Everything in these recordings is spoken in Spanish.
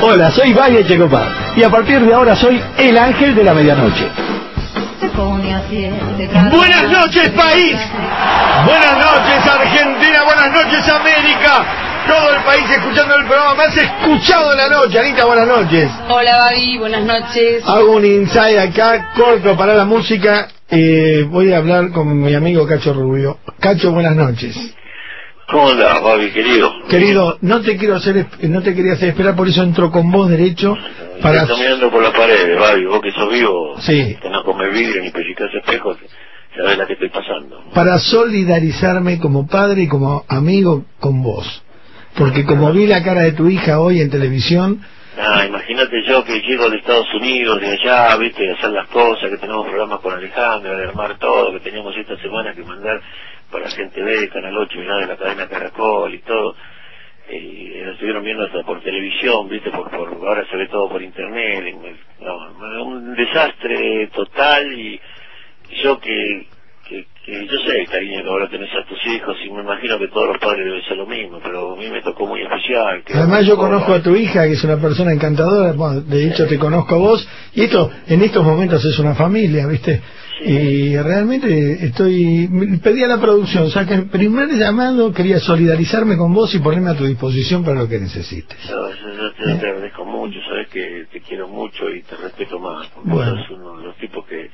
Hola, soy Valle Checopar y a partir de ahora soy el ángel de la medianoche. Buenas noches país, buenas noches Argentina, buenas noches América, todo el país escuchando el programa más escuchado de la noche. Anita, buenas noches. Hola Babi, buenas noches. Hago un inside acá, corto para la música. Eh, voy a hablar con mi amigo Cacho Rubio. Cacho, buenas noches. ¿Cómo andás, Babi, querido? Querido, no te quiero hacer, no te quería hacer esperar, por eso entro con vos derecho para... Estás mirando por la pared, Babi, vos que sos vivo, Sí. que no comes vidrio ni pellizcas espejos, sabés la que estoy pasando. para solidarizarme como padre y como amigo con vos. Porque como vi la cara de tu hija hoy en televisión, Ah, imagínate yo que llego de Estados Unidos, de allá, viste, de hacer las cosas, que tenemos programas con Alejandro, de armar todo, que teníamos esta semana que mandar para Gente B, Canal 8 y nada, de la cadena Caracol y todo. Y lo estuvieron viendo hasta por televisión, viste, por, por ahora se ve todo por internet. no, un desastre total y y yo que, que, que yo sé el cariño que ahora tenés a tus hijos y me imagino que todos los padres deben ser lo mismo, pero a mí me tocó muy especial. que- además yo conozco a tu hija, que es una persona encantadora, bueno, de hecho te conozco a vos, y esto en estos momentos es una familia, ¿viste? Y realmente estoy, pedí a la producción, o sea que el primer llamado quería solidarizarme con vos y ponerme a tu disposición para lo que necesites. Yo, yo- yo te, te agradezco mucho, sabes que te quiero mucho y te respeto más, porque Bueno. sos uno de los tipos que,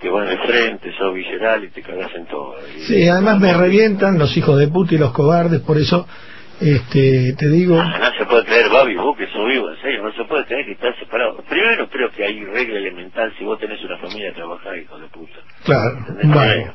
que van de frente, sos visceral y te cagás en todo. Y- Sí, además me revientan los hijos de puta y los cobardes, por eso este te digo... Ah, no se puede creer, Babi, vos que sos vivo, en serio, no se puede creer que estás separado. Primero creo que hay regla elemental si vos tenés una familia trabajar, hijo de puta. Claro, bueno.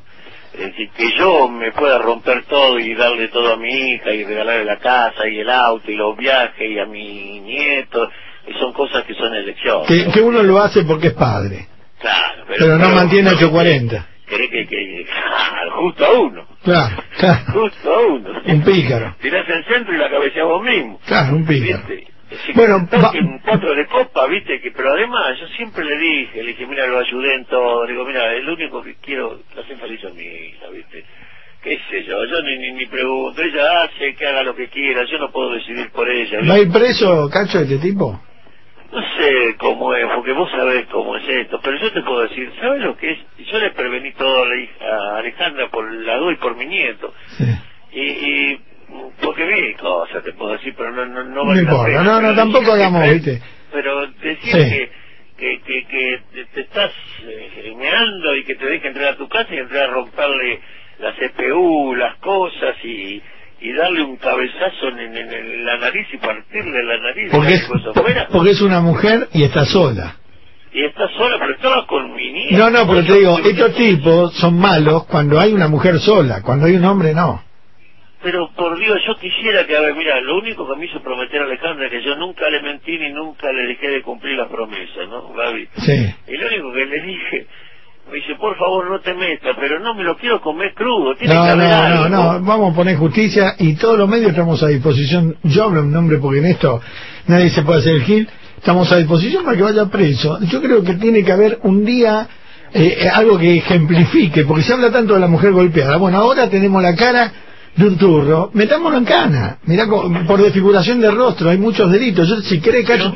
Es decir, que yo me pueda romper todo y darle todo a mi hija y regalarle la casa y el auto y los viajes y a mi nieto, y son cosas que son elecciones. Que, que uno lo hace porque es padre, Claro, pero no mantiene 840. Querés que, que, justo a uno, Claro, claro. justo a uno. Un pícaro. Tirás el centro y la cabeceás vos mismo. Claro, un pícaro. ¿Viste? Bueno, que va- en cuatro de copa, viste, que pero además yo siempre le dije, le dije, mira, lo ayudé en todo, le digo, mira, el único que quiero hacer feliz a mi hija, viste, qué sé yo, yo ni, ni, ni pregunto, ella hace que haga lo que quiera, yo no puedo decidir por ella, ¿Va a ¿viste? ir preso, cacho, este tipo? No sé cómo es, porque vos sabés cómo es esto, pero yo te puedo decir, ¿sabes lo que es? Yo le prevení todo a, la hija, a Alejandra por la y por mi nieto, Sí. y, y porque vi cosas, te puedo decir, pero no, no, no No vale importa, pena. no, no, tampoco hagamos, ¿viste? Pero decir Sí. que, que, que, que te, te estás eh, meando y que te deje entrar a tu casa y entrar a romperle la CPU, las cosas y, y darle un cabezazo en, en- en la nariz y partirle la nariz Porque es, porque es una mujer y está sola. Y estás sola, pero estaba con mi nieta. No, no, pero te digo, estos tipos son malos cuando hay una mujer sola, cuando hay un hombre no. Pero por Dios, yo quisiera que, a ver, mira, lo único que me hizo prometer a Alejandra es que yo nunca le mentí ni nunca le dejé de cumplir las promesas, ¿no, Gaby? Sí. Y lo único que le dije, me dice, por favor no te metas, pero no me lo quiero comer crudo, tiene que No, haber no, algo. no, no, vamos a poner justicia y todos los medios estamos a disposición. Yo hablo en nombre porque en esto nadie se puede hacer el gil. Estamos a disposición para que vaya preso. Yo creo que tiene que haber un día eh, algo que ejemplifique, porque se habla tanto de la mujer golpeada. Bueno, ahora tenemos la cara de un turro, metámoslo en cana. Mirá, por desfiguración de rostro, hay muchos delitos. Yo, si querés, Cacho,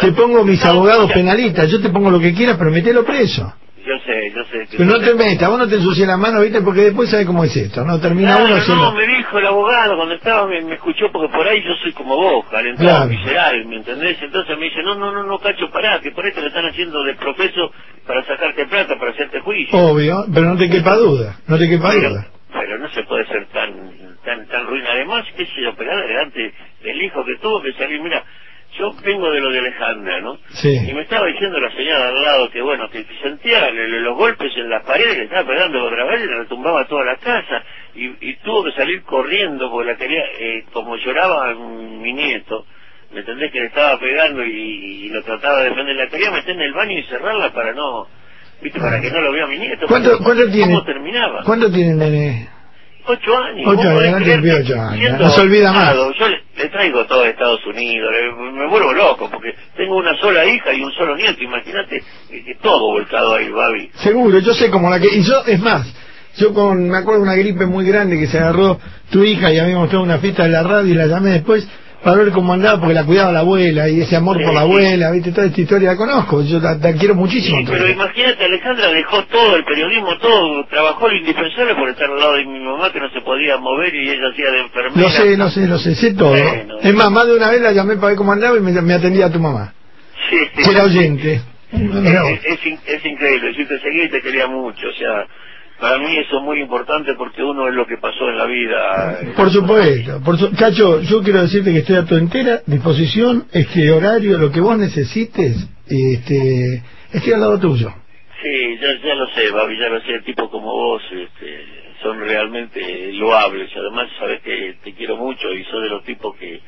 te pongo mis abogados penalistas, yo te pongo lo que quieras, pero metelo preso. Yo sé, yo sé. que- Pero no te metas, vos no te ensucies la mano, ¿viste? Porque después sabes cómo es esto, ¿no? Termina Claro, uno no, siendo... me dijo el abogado cuando estaba, me, me escuchó porque por ahí yo soy como vos, calentado, Claro. visceral, ¿me entendés? Entonces me dice, no, no, no, no, cacho, pará, que por ahí te lo están haciendo de profeso para sacarte plata, para hacerte juicio. Obvio, pero no te quepa duda, no te quepa pero, duda. pero no se puede ser tan, tan, tan ruin. Además, qué sé yo, operar delante del hijo que tuvo que salir, mira, yo vengo de lo de Alejandra, ¿no? Sí. Y me estaba diciendo la señora al lado que, bueno, que sentía los golpes en las paredes, que le estaba pegando otra vez y le retumbaba toda la casa. Y, y tuvo que salir corriendo porque la quería, eh, como lloraba mi nieto, ¿me entendés? Que le estaba pegando y, y lo trataba de defender. La quería meter en el baño y cerrarla para no, viste, para que no lo vea mi nieto. ¿Cuánto, cuánto tiene? ¿Cómo terminaba? ¿Cuánto tiene el nene? Ocho años. Ocho ¿Vos años, no ocho años, no se olvida más. Yo le, le traigo todo de Estados Unidos, le- me vuelvo loco, porque tengo una sola hija y un solo nieto, imagínate que todo volcado ahí, Babi. Seguro, yo sé como la que... Y yo, es más, yo con, me acuerdo de una gripe muy grande que se agarró tu hija y habíamos tenido una fiesta de la radio y la llamé después para ver cómo andaba, porque la cuidaba la abuela, y ese amor por la abuela, viste, toda esta historia la conozco, yo la, la quiero muchísimo. Sí, pero imagínate, Alejandra dejó todo, el periodismo, todo, trabajó lo indispensable por estar al lado de mi mamá que no se podía mover y ella hacía de enfermera. Lo sé, lo sé, lo sé, sé todo. Bueno. Es más, más de una vez la llamé para ver cómo andaba y me, me atendía a tu mamá. Sí, sí. La oyente. Es increíble, yo te seguí y te quería mucho, o sea, para mí eso es muy importante porque uno es lo que pasó en la vida. Por supuesto, por su- Cacho, yo quiero decirte que estoy a tu entera disposición, este horario, lo que vos necesites, este, estoy al lado tuyo. Sí, ya, ya lo sé, Babi, ya lo sé, tipos como vos este, son realmente loables. Además, sabes que te quiero mucho y soy de los tipos que,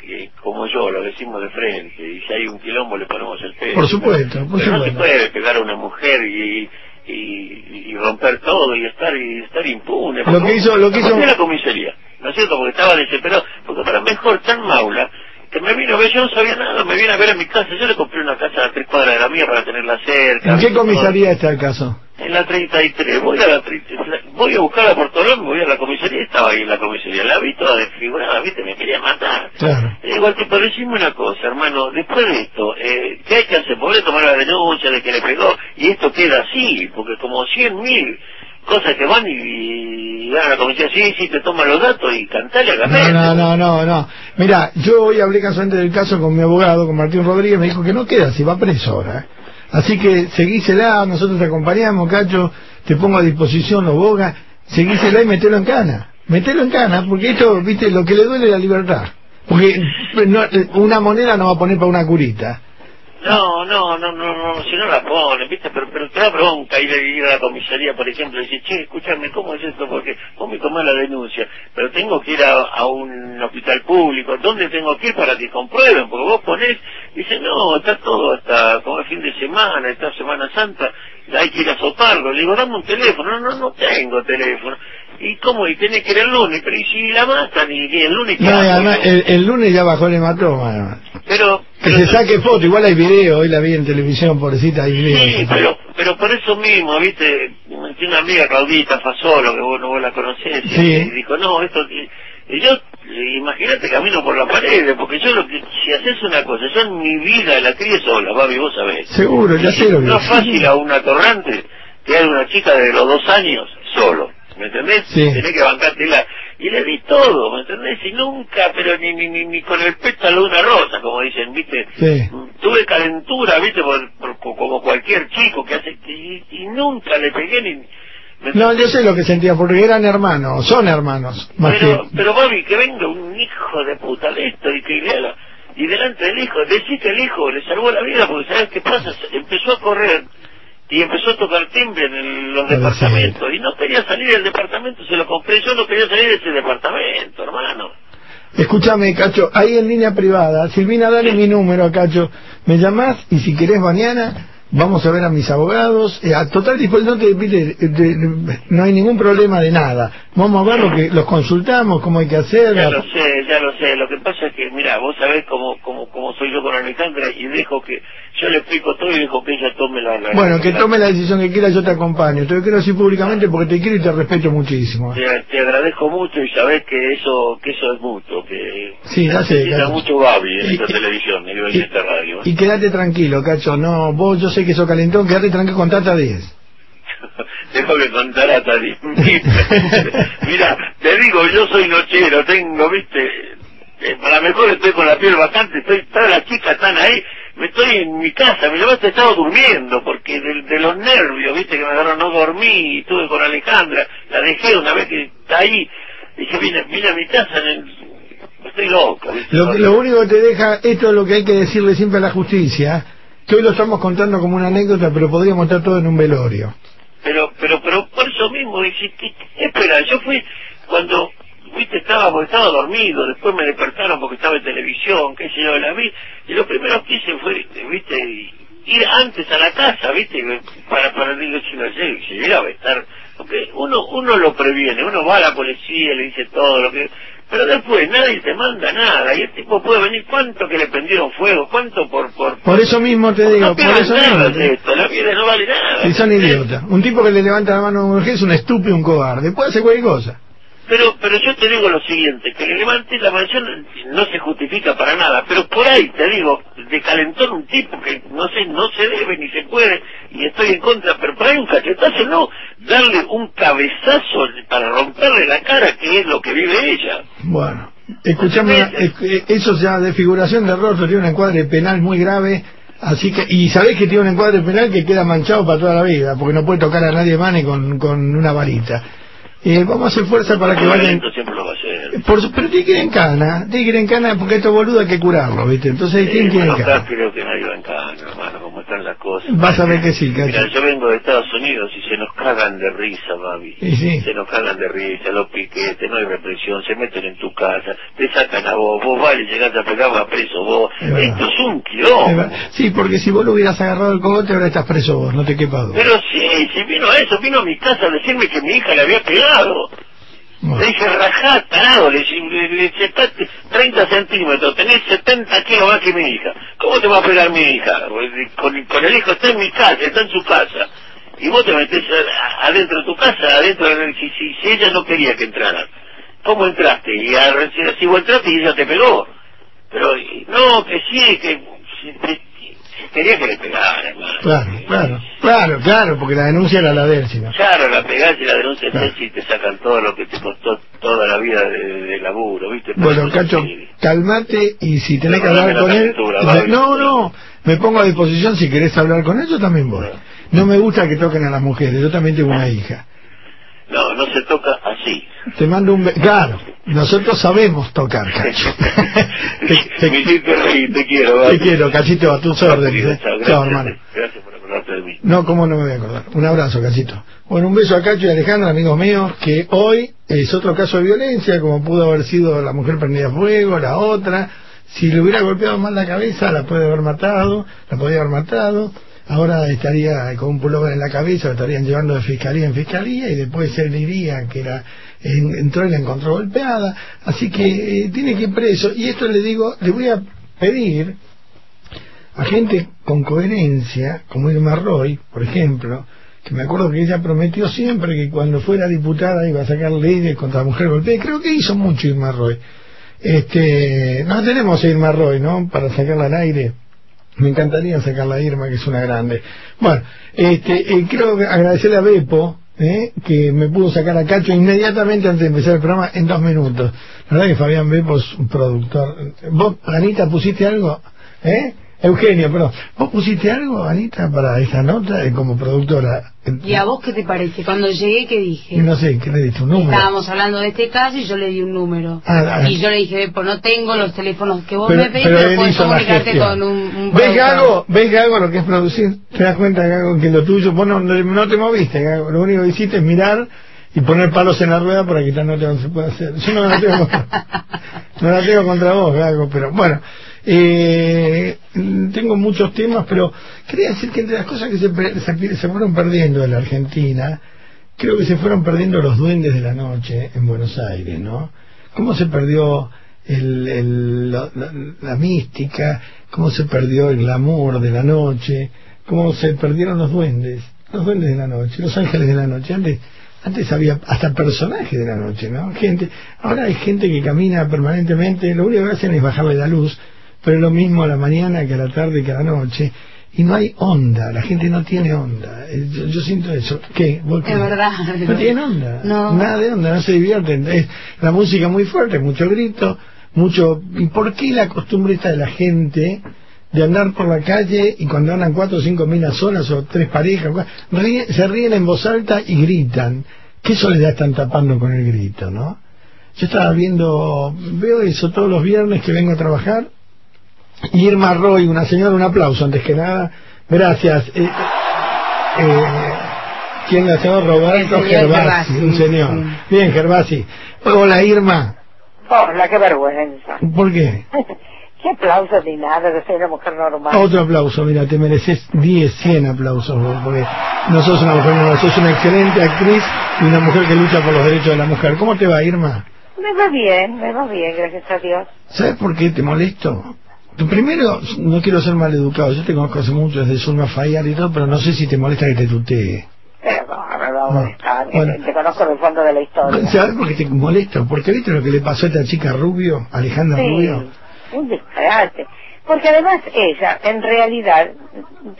que como yo, lo decimos de frente. Y si hay un quilombo, le ponemos el pelo. Por supuesto, por Pero no se supuesto. puede pegar a una mujer y, y, y romper todo y estar y estar impune. Lo que hizo- lo que hizo- la comisaría, ¿no es cierto? Porque estaba desesperado. Porque para mejor tan maula que me vino a ver, yo no sabía nada, me viene a ver a mi casa. Yo le compré una casa a tres cuadras de la mía para tenerla cerca. ¿En qué comisaría está el caso? En la 33, voy a la 33, voy a buscar a Portolón, voy a la comisaría, estaba ahí en la comisaría, la vi toda desfigurada, viste, me quería matar. Claro. Le digo al tipo, decime una cosa, hermano, después de esto, eh, ¿qué hay que hacer? Podés tomar la denuncia de que le pegó, y esto queda así, porque como cien mil cosas que van y, y van a la comisaría, sí, sí, te toman los datos y cantale a No, no, no, no, no. Mira, yo hoy hablé casualmente del caso con mi abogado, con Martín Rodríguez, me dijo que no queda, si va preso ahora. ¿eh? Así que seguísela, nosotros te acompañamos, Cacho, te pongo a disposición los bogas, seguísela y metelo en cana. Metelo en cana, porque esto, viste, lo que le duele es la libertad. Porque no, una moneda no va a poner para una curita. No, no, no, no, no, si no la ponen, ¿viste? Pero, pero te da bronca ir a, ir a la comisaría, por ejemplo, y decir, che, escúchame, ¿cómo es esto? Porque vos me tomás la denuncia, pero tengo que ir a, a un hospital público, ¿dónde tengo que ir para que comprueben? Porque vos ponés, dice, no, está todo hasta como el fin de semana, está Semana Santa, hay que ir a soparlo. Le digo, dame un teléfono, no, no, no tengo teléfono. ¿Y cómo? Y tenés que ir el lunes, pero ¿y si la matan? ¿Y, el lunes No, y además, el, el lunes ya bajó el hematoma. Pero, Que pero- se saque foto, igual hay video, hoy la vi en televisión, pobrecita, hay video. Sí, pero, pero por eso mismo, viste, tiene una amiga Claudita Fasolo, que vos no vos la conocés, y- Sí. y dijo, no, esto, y, yo, imagínate camino por la pared, porque yo lo que, si haces una cosa, yo en mi vida la crié sola, babi, vos sabés. Seguro, ya sé lo que No es fácil a un atorrante que hay una chica de los dos años solo, ¿me entendés? Sí. Tenés que bancártela. Y le di todo, ¿me entendés? Y nunca, pero ni, ni, ni, ni con el pétalo de una rosa, como dicen, ¿viste? Sí. Tuve calentura, ¿viste? Por, como cualquier chico que hace... Y, y nunca le pegué ni... ¿me No, yo sé lo que sentía, porque eran hermanos, son hermanos, más Pero, que... pero Bobby, que venga un hijo de puta de esto y que le haga- y delante del hijo, decís que el hijo le salvó la vida porque sabes qué pasa, empezó a correr y empezó a tocar timbre en el- los departamentos. y no quería salir del departamento, se lo compré, yo no quería salir de ese departamento, hermano. Escúchame, Cacho, ahí en línea privada, Silvina, dale mi número Cacho, me llamás y si querés mañana vamos a ver a mis abogados, eh, a total disposición, no, te, viste, de- de- no hay ningún problema de nada, vamos a ver lo que los consultamos, cómo hay que hacer, Ya lo sé, ya lo sé. Lo que pasa es que, mira, vos sabés cómo, cómo, cómo soy yo con Alejandra y dejo que, yo le explico todo y dejo que ella tome la... la- bueno, que la- tome la decisión que quiera, yo te acompaño, te lo quiero decir públicamente porque te quiero y te respeto muchísimo. Te, te agradezco mucho y sabés que eso, que eso es mutuo, que Sí, ya sé, mucho Babi en Y- esta y- televisión y en esta radio. y quédate tranquilo, Cacho, no, vos yo sé que sos calentón, quédate tranquilo con Tata 10. Tengo que contar hasta diez mil. Mira, te digo, yo soy nochero, tengo, viste, eh, para mejor estoy con la piel bastante, estoy, todas las chicas están ahí, me estoy en mi casa, me levanto, he estado durmiendo, porque de, de los nervios, viste, que me agarraron, no dormí, estuve con Alejandra, la dejé una vez que está ahí, dije, vine, vine a mi casa, en el- estoy loco, viste. Lo, que- lo único que te deja, esto es lo que hay que decirle siempre a la justicia, que hoy lo estamos contando como una anécdota, pero podríamos estar todo en un velorio. pero pero pero por eso mismo que espera yo fui cuando viste estaba estaba dormido después me despertaron porque estaba en televisión qué sé yo la vi y lo primero que hice fue viste ir antes a la casa viste para para digo si no si llegaba a estar porque uno uno lo previene uno va a la policía le dice todo lo que pero después nadie te manda nada y el tipo puede venir cuánto que le prendieron fuego cuánto por por Por eso mismo te digo, no por eso nada mismo. de esto la vida no vale nada Si son idiotas. Un tipo que le levanta la mano a mujer es un estúpido, un cobarde. Puede hacer cualquier cosa. Pero, pero yo te digo lo siguiente, que le levantes la mansión no se justifica para nada, pero por ahí te digo, de calentón un tipo que no sé, no se debe ni se puede, y estoy en contra, pero por ahí un cachetazo no, darle un cabezazo para romperle la cara, que es lo que vive ella. Bueno, escuchame, eso ya de figuración de rostro tiene un encuadre penal muy grave, así que, y sabés que tiene un encuadre penal que queda manchado para toda la vida, porque no puede tocar a nadie más ni con, con una varita. Eh, vamos a hacer fuerza para que El vayan... violento siempre lo va a hacer. Por su- pero tiene que ir en cana, tiene que ir en cana porque estos boludos hay que curarlo, ¿viste? Entonces tiene que ir en cana. creo que nadie va en cana, hermano, como están las cosas. Vas a ver que sí, Mira, yo vengo de Estados Unidos y se nos cagan de risa, sí. Se nos cagan de risa, los piquetes, no hay represión, se meten en tu casa, te sacan a vos, vos vas y llegás a pegar, vas preso vos. Es verdad. Esto es un quilombo. Sí, porque si vos lo hubieras agarrado el cogote ahora estás preso vos, no te quepa duda. Pero sí, si vino a eso, vino a mi casa a decirme que mi hija le había pegado. Le dije, rajá, le le- le dije, "Estás 30 centímetros, tenés 70 kilos más que mi hija. ¿Cómo te va a pegar mi hija? Con, con el hijo está en mi casa, está en su casa. Y vos te metés adentro de tu casa, adentro de si, si, si ella no quería que entraran. ¿Cómo entraste? Y a, si, vos entraste y ella te pegó. Pero, no, que sí, que quería que le pegara, hermano. Claro, claro, claro, claro, porque la denuncia era la de él. Claro, la pegás y la denuncia Claro. y te sacan todo lo que te costó toda la vida de, de laburo, ¿viste? Bueno, Cacho, sí. calmate y si tenés que hablar con él... no, no, me pongo a disposición si querés hablar con él, yo también voy. No me gusta que toquen a las mujeres, yo también tengo una hija. No, no se toca así. Te mando un... Claro, nosotros sabemos tocar, Cacho. te, te- quiero. te quiero, Cachito, a tus órdenes. ¿eh? Chao, hermano. gracias por acordarte de mí. No, ¿cómo no me voy a acordar? Un abrazo, Cachito. Bueno, un beso a Cacho y a Alejandra, amigos míos, que hoy es otro caso de violencia, como pudo haber sido la mujer prendida a fuego, la otra. Si le hubiera golpeado mal la cabeza, la puede haber matado, la podía haber matado. Ahora estaría con un pullover en la cabeza, lo estarían llevando de fiscalía en fiscalía y después él diría que en- entró y la encontró golpeada. Así que eh, tiene que ir preso. Y esto le digo, le voy a pedir a gente con coherencia, como Irma Roy, por ejemplo, que me acuerdo que ella prometió siempre que cuando fuera diputada iba a sacar leyes contra la mujer golpeada, creo que hizo mucho Irma Roy. Este, no tenemos a Irma Roy, ¿no? Para sacarla al aire. Me encantaría sacarla a Irma, que es una grande. Bueno, este, eh, quiero agradecerle a Bepo, ¿eh? que me pudo sacar a Cacho inmediatamente antes de empezar el programa en dos minutos. La verdad que Fabián Bepo es un productor. ¿Vos, Anita, pusiste algo? ¿Eh? Eugenio, perdón. ¿Vos pusiste algo, Anita, para esa nota eh, como productora? ¿Y a vos qué te parece? Cuando llegué, ¿qué dije? No sé, ¿qué le diste? ¿Un número? Estábamos hablando de este caso y yo le di un número. Ah, ah. y yo le dije, pues no tengo los teléfonos que vos pero, me pedís, pero pero, puedes comunicarte con un, un ¿Ves. Gago? ¿Ves, Gago, lo que es producir? ¿Te das cuenta, Gago, que lo tuyo, vos no, no te moviste, Gago? Lo único que hiciste es mirar y poner palos en la rueda para quitar no te se puede hacer. Yo no la tengo, no la tengo contra vos, Gago, pero bueno. Eh, tengo muchos temas, pero quería decir que entre las cosas que se, se fueron perdiendo en la Argentina, creo que se fueron perdiendo los duendes de la noche en Buenos Aires, ¿no? ¿Cómo se perdió el, el- la, la- la mística? ¿Cómo se perdió el glamour de la noche? ¿Cómo se perdieron los duendes? Los duendes de la noche, los ángeles de la noche. Antes, antes había hasta personajes de la noche, ¿no? Gente, ahora hay gente que camina permanentemente, lo único que hacen es bajarle la luz, pero es lo mismo a la mañana que a la tarde que a la noche. Y no hay onda, la gente no tiene onda. Eh, Yo, yo siento eso. ¿Qué? ¿Vos qué? Es verdad. No tienen onda. No. Nada de onda, no se divierten. Es la música muy fuerte, mucho grito, mucho... ¿Y por qué la costumbre esta de la gente de andar por la calle y cuando andan cuatro o cinco minas solas o tres parejas, ríen- se ríen en voz alta y gritan? ¿Qué soledad están tapando con el grito, no? Yo estaba viendo, veo eso todos los viernes que vengo a trabajar. Irma Roy, una señora, un aplauso antes que nada. Gracias. Eh, eh, ¿Quién la señor Roberto Gervasi, un señor. sí. Bien, Gervasi. Hola, Irma. Hola, qué vergüenza. ¿Por qué? Qué aplausos ni nada, yo soy una mujer normal. Otro aplauso, mira, te mereces 10, 100 aplausos, vos, porque no sos una mujer normal, sos una excelente actriz y una mujer que lucha por los derechos de la mujer. ¿Cómo te va, Irma? Me va bien, me va bien, gracias a Dios. ¿Sabes por qué te molesto? Primero, no quiero ser maleducado, yo te conozco hace mucho desde Zulma Fayar y todo, pero no sé si te molesta que te tutee. Pero no, bueno. te conozco del fondo de la historia. ¿Sabes por qué te molesto? Porque viste lo que le pasó a esta chica Rubio, Alejandra Rubio. Sí, un disparate. Porque además ella, en realidad,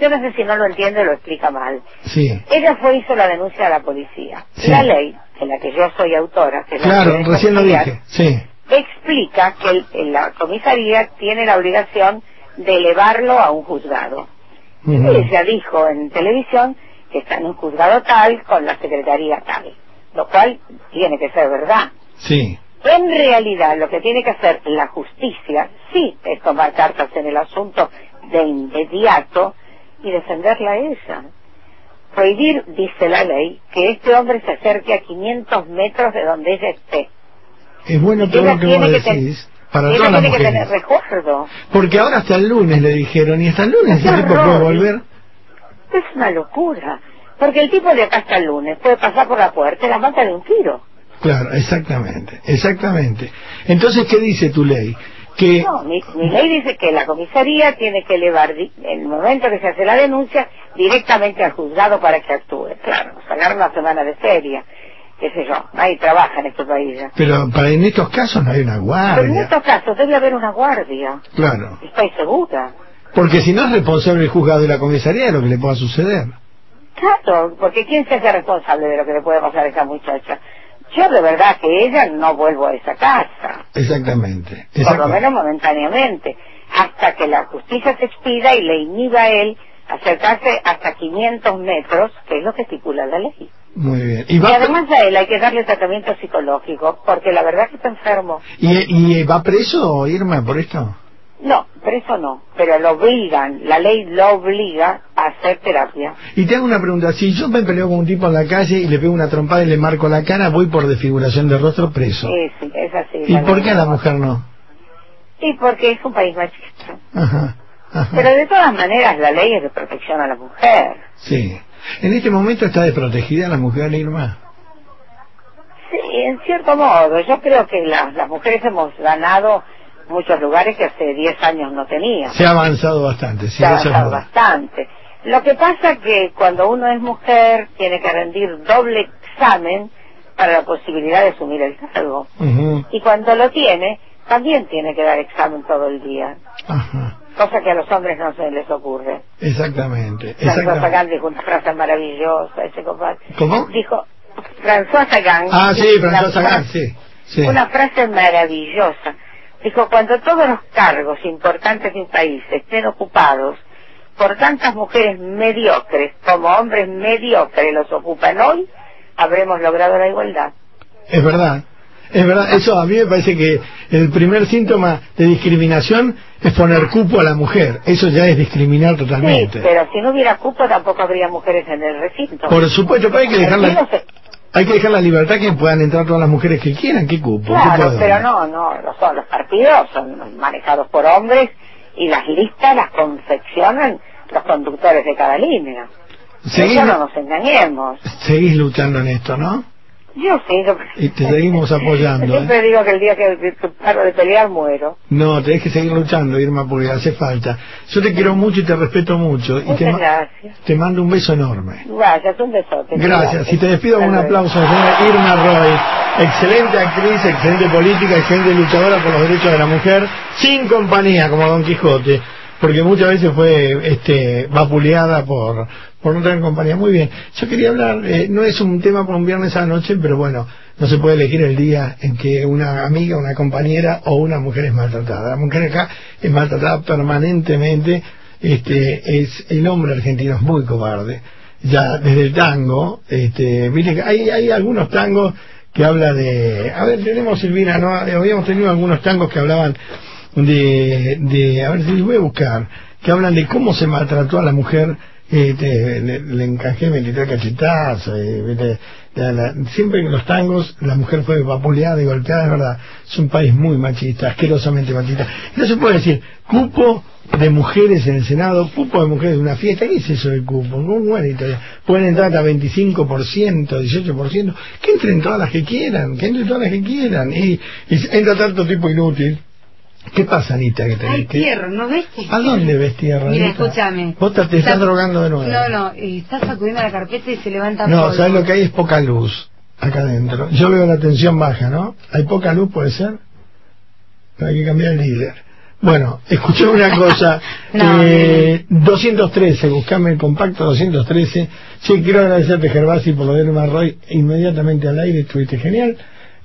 yo no sé si no lo entiende o lo explica mal. Sí. Ella fue hizo la denuncia a la policía. Sí. La ley, de la que yo soy autora, que Claro, recién lo dije. Sí. Explica que el- la comisaría tiene la obligación de elevarlo a un juzgado. Ujú. Ella dijo en televisión que está en un juzgado tal con la secretaría tal, lo cual tiene que ser verdad. Sí. En realidad, lo que tiene que hacer la justicia, sí, es tomar cartas en el asunto de inmediato y defenderla a ella. Prohibir, dice la ley, que este hombre se acerque a 500 metros de donde ella esté. Es bueno todo lo que vos que, decís para todas las que tener mujeres. recuerdo. Porque ahora hasta el lunes le dijeron, y hasta el lunes ese tipo puede volver. Es una locura. Porque el tipo de acá hasta el lunes puede pasar por la puerta y la mata de un tiro. Claro, exactamente, exactamente. Entonces, ¿qué dice tu ley? Que No, mi, mi ley dice que la comisaría tiene que elevar, el momento que se hace la denuncia, directamente al juzgado para que actúe. Claro, sacar una semana de feria, qué sé yo, nadie trabaja en este país ya. pero para en estos casos no hay una Pero en guardia. estos casos debe haber una guardia, Claro. estoy segura. Porque si no es responsable el juzgado de la comisaría de lo que le pueda suceder. Claro, porque ¿quién se hace responsable de lo que le puede pasar a esa muchacha? Yo de verdad que ella no vuelvo a esa casa. Exactamente. por lo exactamente. menos momentáneamente, hasta que la justicia se expida y le inhiba a él acercarse hasta 500 metros, que es lo que estipula la ley. Muy bien. Y además a él hay que darle tratamiento psicológico, porque la verdad que está enfermo. y, y va preso Irma por esto? No, preso no, pero lo obligan, la ley lo obliga a hacer terapia. Y te hago una pregunta, si yo me peleo con un tipo en la calle y le pego una trompada y le marco la cara, voy por desfiguración de rostro preso. Sí, sí, es así. ¿Y por qué a la mujer no? Sí, porque es un país machista. Ajá, ajá. Pero de todas maneras la ley es de protección a la mujer. Sí. En este momento está desprotegida la mujer, Irma. Sí, en cierto modo. Yo creo que la- las mujeres hemos ganado muchos lugares que hace 10 años no teníamos. Se ha avanzado bastante, sí, Se ha avanzado bastante. Lo que pasa que cuando uno es mujer tiene que rendir doble examen para la posibilidad de asumir el cargo. Y cuando lo tiene, también tiene que dar examen todo el día. Ajá. Cosa que a los hombres no se les ocurre. Exactamente, François. Sagan dijo una frase maravillosa, ese compadre. ¿Cómo? Dijo, François Sagan. Ah, sí, una François Sagan, frase- sí. sí. Una frase maravillosa. Dijo, cuando todos los cargos importantes de un país estén ocupados por tantas mujeres mediocres como hombres mediocres los ocupan hoy, habremos logrado la igualdad. Es verdad. Es verdad, eso a mí me parece que el primer síntoma de discriminación es poner cupo a la mujer. Eso ya es discriminar Sí, totalmente. pero si no hubiera cupo tampoco habría mujeres en el recinto. Por supuesto, pero hay que dejar la, hay que dejar la libertad que puedan entrar todas las mujeres que quieran. ¿Qué cupo? ¿Qué Claro, pero no, no, los, son- los partidos son manejados por hombres y las listas las confeccionan los conductores de cada línea. Seguís, Eso no nos engañemos. seguís luchando en esto, ¿no? Yo sí. Y te seguimos apoyando, ¿eh? Siempre digo que el día que, que paro de pelear muero. No, tenés que seguir luchando, Irma, porque hace falta. Yo te quiero mucho y te respeto mucho. Y te, Muchas gracias. te mando un beso enorme. Gracias, un besote. Gracias. Y te despido con un aplauso a la señora Irma Roy. Excelente actriz, excelente política, excelente luchadora por los derechos de la mujer, sin compañía, como Don Quijote, porque muchas veces fue este, vapuleada por, por no tener compañía. Muy bien. Yo quería hablar, eh, no es un tema para un viernes a la noche, pero bueno, no se puede elegir el día en que una amiga, una compañera o una mujer es maltratada. La mujer acá es maltratada permanentemente. Este, es el hombre argentino es muy cobarde ya desde el tango, este, hay, hay algunos tangos que habla de, a ver, tenemos Silvina, ¿no? Habíamos tenido algunos tangos que hablaban de, de, a ver si los voy a buscar, que hablan de cómo se maltrató a la mujer, le, le encajé 23 cachetazos, eh, viste, la- siempre en los tangos la mujer fue vapuleada y golpeada, es verdad, es un país muy machista, asquerosamente machista. No se puede decir, cupo de mujeres en el Senado, cupo de mujeres en una fiesta, ¿qué es eso del cupo? No buena historia. Pueden entrar hasta 25%, 18%, que entren todas las que quieran, que entren todas las que quieran, y, y entra tanto tipo inútil ¿Qué pasa, Anita? Que te, Ay, que- tierra, ¿no ves? que- ¿A dónde ves tierra? Mira, Anita? escúchame. Vos te, te estás Está- drogando de nuevo. No, no, eh, está sacudiendo la carpeta y se levanta No, polvo. ¿sabes lo que hay? Es poca luz acá adentro. Yo veo la tensión baja, ¿no? ¿Hay poca luz, puede ser? Pero hay que cambiar el líder. Bueno, escuché una cosa. No, eh, 213, buscame el compacto 213. Sí, quiero agradecerte, Gervasi, por lo de Roy. Inmediatamente al aire, estuviste genial.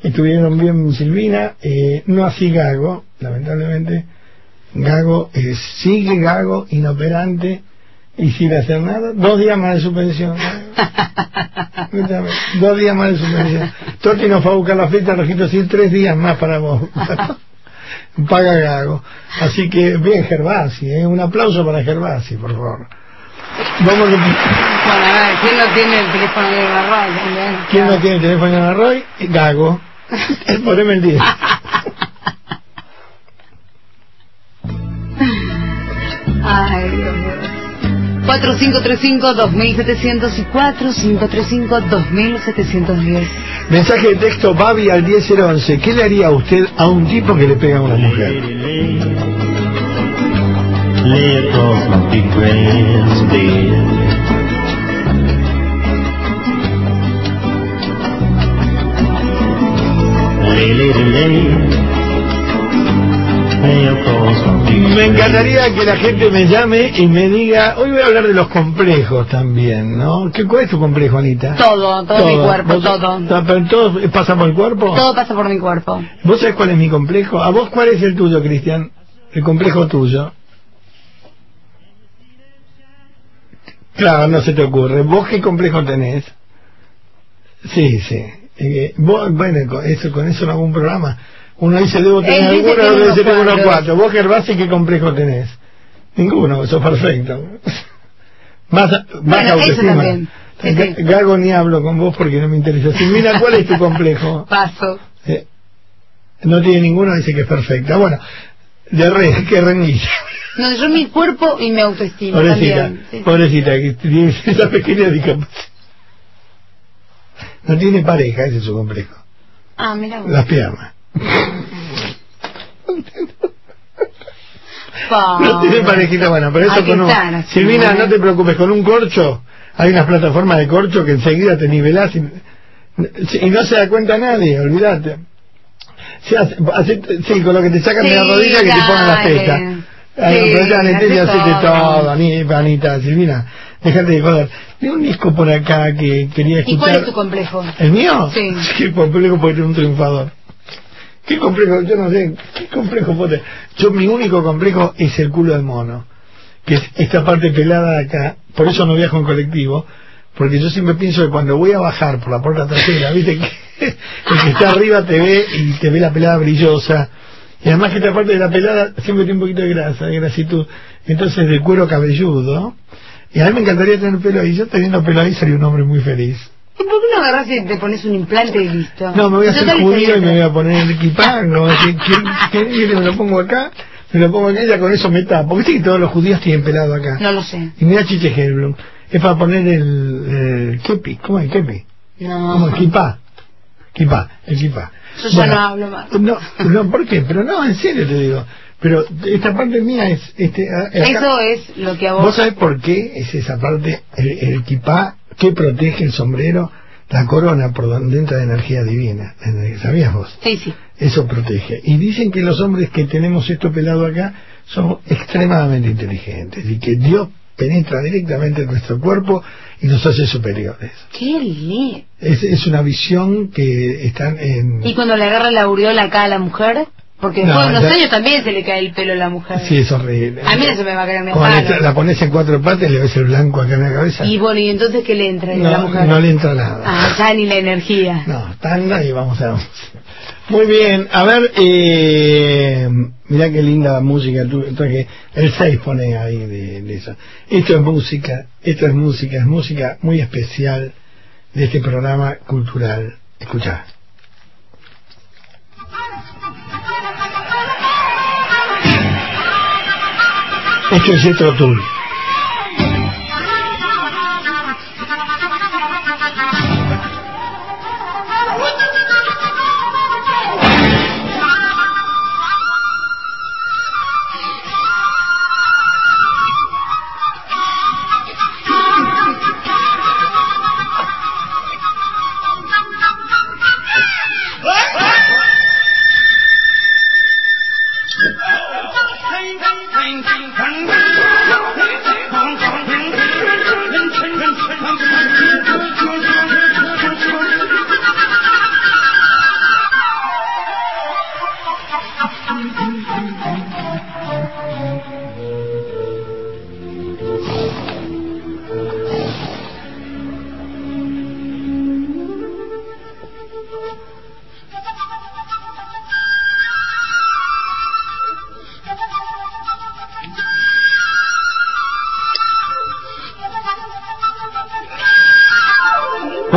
Estuvieron bien Silvina. Eh, no así Gago, lamentablemente. Gago eh, sigue Gago, inoperante y sin hacer nada. Dos días más de suspensión. Dos días más de suspensión. Toti nos fue a buscar la fecha, registro decir tres días más para vos. Paga Gago. Así que, bien, Gervasi, ¿eh? un aplauso para Gervasi, por favor. Vamos a... Bueno, a ver, ¿quién no tiene el teléfono de la radio también? ¿Quién no tiene el teléfono de Roy? Gago. Poneme el 10. Ay, Dios mío. 4535-2700 y 4535-2710. Mensaje de texto Babi al 10011. ¿Qué le haría a usted a un tipo que le pega a una mujer? Me encantaría que la gente me llame y me diga, hoy voy a hablar de los complejos también, ¿no? ¿Qué, ¿Cuál es tu complejo, Anita? Todo, todo, mi cuerpo, ¿Vos- todo. Pero ¿Todo pasa por el cuerpo? Todo pasa por mi cuerpo. ¿Vos sabés cuál es mi complejo? ¿A vos cuál es el tuyo, Cristian? El complejo tuyo. Claro, no se te ocurre. ¿Vos qué complejo tenés? Sí, sí. Eh, vos, bueno, con eso, con eso no hago un programa. Uno dice, debo tener dice alguno, otro unos dice, tengo unos cuatro. Vos, Gervasi, ¿qué complejo tenés? Ninguno, sos perfecto. Más, Bueno, eso autoestima. Sí, Ga- sí. Gago ni hablo con vos porque no me interesa. Sí, mira, ¿cuál es tu complejo? Paso. Eh, no tiene ninguno, dice que es perfecta. Bueno, de re, que renilla. No, yo mi cuerpo y mi autoestima Pobrecita, también. sí. pobrecita, que esa pequeña discapacidad. No tiene pareja, ese es su complejo. Ah, mira. Las piernas. No tiene parejita buena, pero eso con un... Silvina, no te preocupes, con un corcho, hay unas plataformas de corcho que enseguida te nivelás y, y no se da cuenta nadie, olvídate. Se hace- hace- sí, con lo que te sacan de la rodilla que te pongan la fecha. Sí, anestesia, hace hacete todo. Silvina, déjate de joder. Vi un disco por acá que quería escuchar. ¿Y cuál es tu complejo? ¿El mío? Sí. Qué complejo puede tener un triunfador. ¿Qué complejo? Yo no sé. ¿Qué complejo puede tener? Yo, mi único complejo es el culo del mono. Que es esta parte pelada de acá. Por eso no viajo en colectivo. Porque yo siempre pienso que cuando voy a bajar por la puerta trasera, viste que el que está arriba te ve y te ve la pelada brillosa. Y además que esta parte de la pelada siempre tiene un poquito de grasa, de grasitud. Entonces, del cuero cabelludo. Y a mí me encantaría tener pelo ahí. Yo teniendo pelo ahí sería un hombre muy feliz. ¿Y por qué no agarras y te pones un implante y listo? No, me voy a hacer judío y me voy a poner el equipaje, ¿no? ¿Qué, me lo pongo acá, me lo pongo acá y ya con eso me tapo. Viste que todos los judíos tienen pelado acá. No lo sé. Y mira Chiche Helblum, es para poner el, el kepi, ¿cómo es kepi? No. ¿Cómo es? Kipá. Kipá, el kipá. Yo ya no hablo más. No, no, ¿por qué? Pero no, en serio te digo. Pero esta parte mía es... Este, a- acá- Eso es lo que a vos... ¿Vos sabés por qué es esa parte, el, el kipá, que protege el sombrero, la corona, por donde entra la energía divina? ¿Sabías vos? Sí, sí. Eso protege. Y dicen que los hombres que tenemos esto pelado acá somos extremadamente inteligentes y que Dios penetra directamente en nuestro cuerpo y nos hace superiores. Qué lindo. Es, es una visión que están en... ¿Y cuando le agarra la aureola acá a la mujer? Porque No, después de unos ya- años también se le cae el pelo a la mujer. Sí, es horrible. A mí no se me va a caer mi Cuando la- la pones en cuatro patas le ves el blanco acá en la cabeza. Y bueno, ¿y entonces qué le entra a la no, mujer? no le entra nada. Ah, ya ni la energía. No, tanda y vamos a... Muy bien, a ver, eh, mirá qué linda música tú traje. El 6 pone ahí de, de eso. Esto es música, esto es música, es música muy especial de este programa cultural. Escuchá. é que a gente. É es Jethro Tull.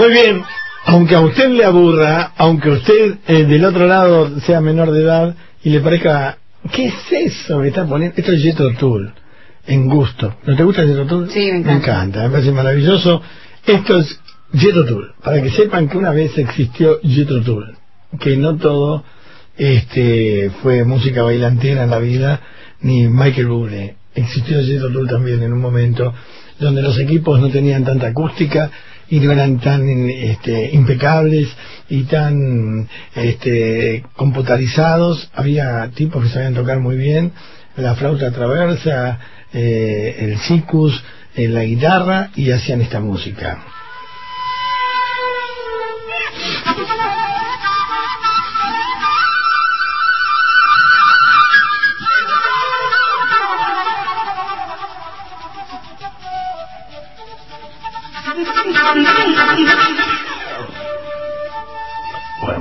Muy bien, aunque a usted le aburra, aunque usted eh, del otro lado sea menor de edad y le parezca, ¿qué es eso que está poniendo? Esto es Jethro Tull, en gusto. ¿No te gusta Jethro Tull? Sí, me encanta. me parece maravilloso. Esto es Jethro Tull, para que sepan que una vez existió Jethro Tull, que no todo este fue música bailantera en la vida, ni Michael Bublé. Existió Jethro Tull también en un momento donde los equipos no tenían tanta acústica y no eran tan este, impecables y tan este, computarizados. Había tipos que sabían tocar muy bien la flauta traversa, eh, el sicus, eh, la guitarra y hacían esta música.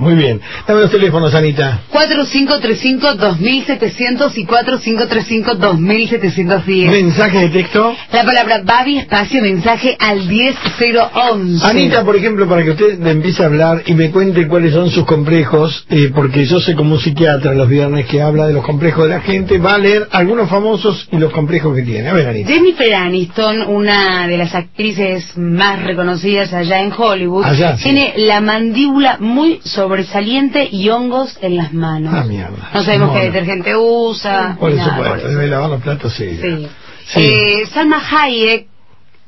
Muy bien. Dame los teléfonos, Anita. 4535-2700 y 4535-2710. Mensaje de texto. La palabra Babi, espacio, mensaje al 10011. Anita, por ejemplo, para que usted me empiece a hablar y me cuente cuáles son sus complejos, eh, porque yo sé como un psiquiatra los viernes que habla de los complejos de la gente, va a leer algunos famosos y los complejos que tiene. A ver, Anita. Jennifer Aniston, una de las actrices más reconocidas allá en Hollywood, Allá, sí. tiene la mandíbula muy sobresaliente y hongos en las manos. Ah, mierda. No sabemos Mono. qué detergente usa. Por nada, supuesto, por debe lavar los platos, sí. Sí. Sí. Eh, Salma Hayek,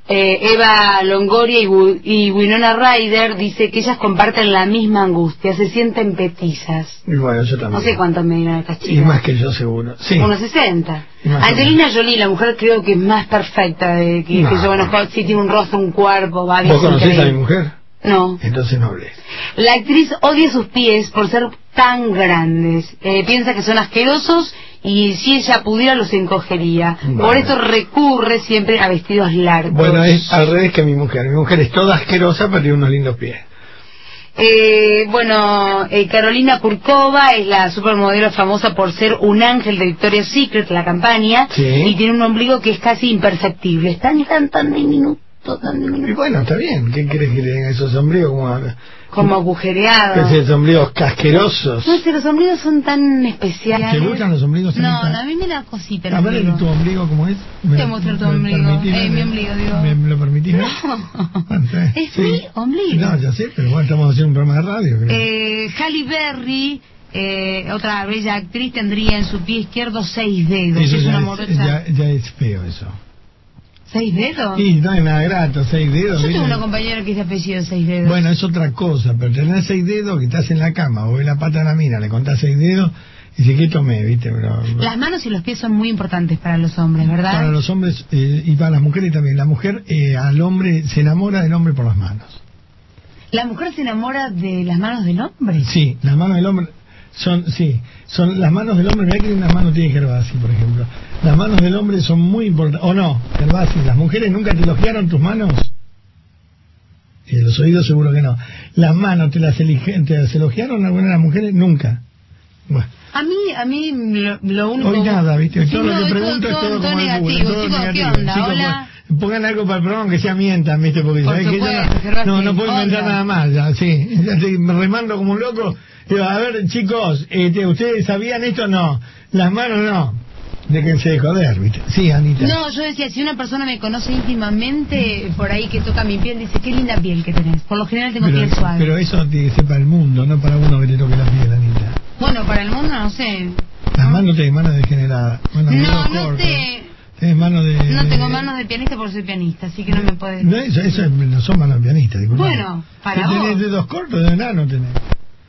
eh, Eva Longoria y, y Winona Ryder dice que ellas comparten la misma angustia, se sienten petizas. Y bueno, yo también. No sé cuánto medían estas Y chicas. más que yo, seguro. Sí. Unos 60. Y más o Angelina Jolie, la mujer creo que es más perfecta de que, No. que yo. Bueno, sí tiene un rostro, un cuerpo, va ¿Vos conocés a mi mujer? No. Entonces no hablé. La actriz odia sus pies por ser tan grandes. Eh, piensa que son asquerosos y si ella pudiera los encogería. Por eso recurre siempre a vestidos largos. Bueno, es al revés que mi mujer. Mi mujer es toda asquerosa, pero tiene unos lindos pies. Eh, bueno, eh, Carolina Kurkova es la supermodelo famosa por ser un ángel de Victoria's Secret, la campaña, Sí. y tiene un ombligo que es casi imperceptible. Es tan, tan, tan diminuto, tan Y bueno, está bien. ¿Qué querés que le den a esos ombligos? Como, como agujereado. esos ombligos casquerosos. No sé, los ombligos son tan especiales. ¿Te gustan los ombligos, No, no, a mí me da cosita el A ver. ¿tu ombligo cómo es? Te muestro tu ombligo. Eh, mi ombligo, digo. ¿Me, me lo permitís? No. Es mi ombligo. No, ya sé, pero bueno, estamos haciendo un programa de radio. creo. Eh, Halle Berry, eh, otra bella actriz, tendría en su pie izquierdo seis dedos. Eso es una es, ya, ya es feo eso. ¿Seis dedos? Y no es nada grato, seis dedos. Yo ¿viste? tengo una compañera que es de apellido seis dedos. Bueno, es otra cosa, pero tener seis dedos que estás en la cama o en la pata de la mina, le contás seis dedos y dice, ¿qué tomé? ¿Viste? Pero, Las manos y los pies son muy importantes para los hombres, ¿verdad? para los hombres eh, y para las mujeres también. La mujer eh, al hombre se enamora del hombre por las manos. ¿La mujer se enamora de las manos del hombre? Sí, las manos del hombre son, sí, son las manos del hombre. Mirá que unas manos tiene Gervasi, por ejemplo. Las manos del hombre son muy importantes. ¿O no, Gervasi? ¿Las mujeres nunca te elogiaron tus manos? Y los oídos seguro que no. Las manos, ¿te las, te las elogiaron alguna de las mujeres? Nunca. Bueno. A mí, a mí lo, lo único... Hoy nada, ¿viste? Sí, todo no, lo que pregunto es todo, todo, como el negativo. culo, todo Chicos, negativo. ¿qué onda? Chicos, Hola. Pongan algo para el programa que sea mientan, ¿viste? Porque Por ¿sabés que yo no- no, no puedo inventar nada más, ya, sí. Ya te- remando como un loco. Digo, a ver, chicos, este, ¿ustedes sabían esto? No. Las manos no. Déjense de joder, ¿viste? Sí, Anita. No, yo decía, si una persona me conoce íntimamente, por ahí que toca mi piel, dice, qué linda piel que tenés. Por lo general tengo pero, piel suave. pero eso tiene que ser para el mundo, no para uno que te toque la piel, Anita. Bueno, para el mundo no sé. Las manos tenés manos degeneradas. No, no sé. Tenés manos de... No de- tengo manos de pianista porque soy pianista, así que no me puedes... No, eso, eso es- no son manos pianistas, disculpa. Bueno, para Tenés vos. dedos cortos, dedos enanos tenés.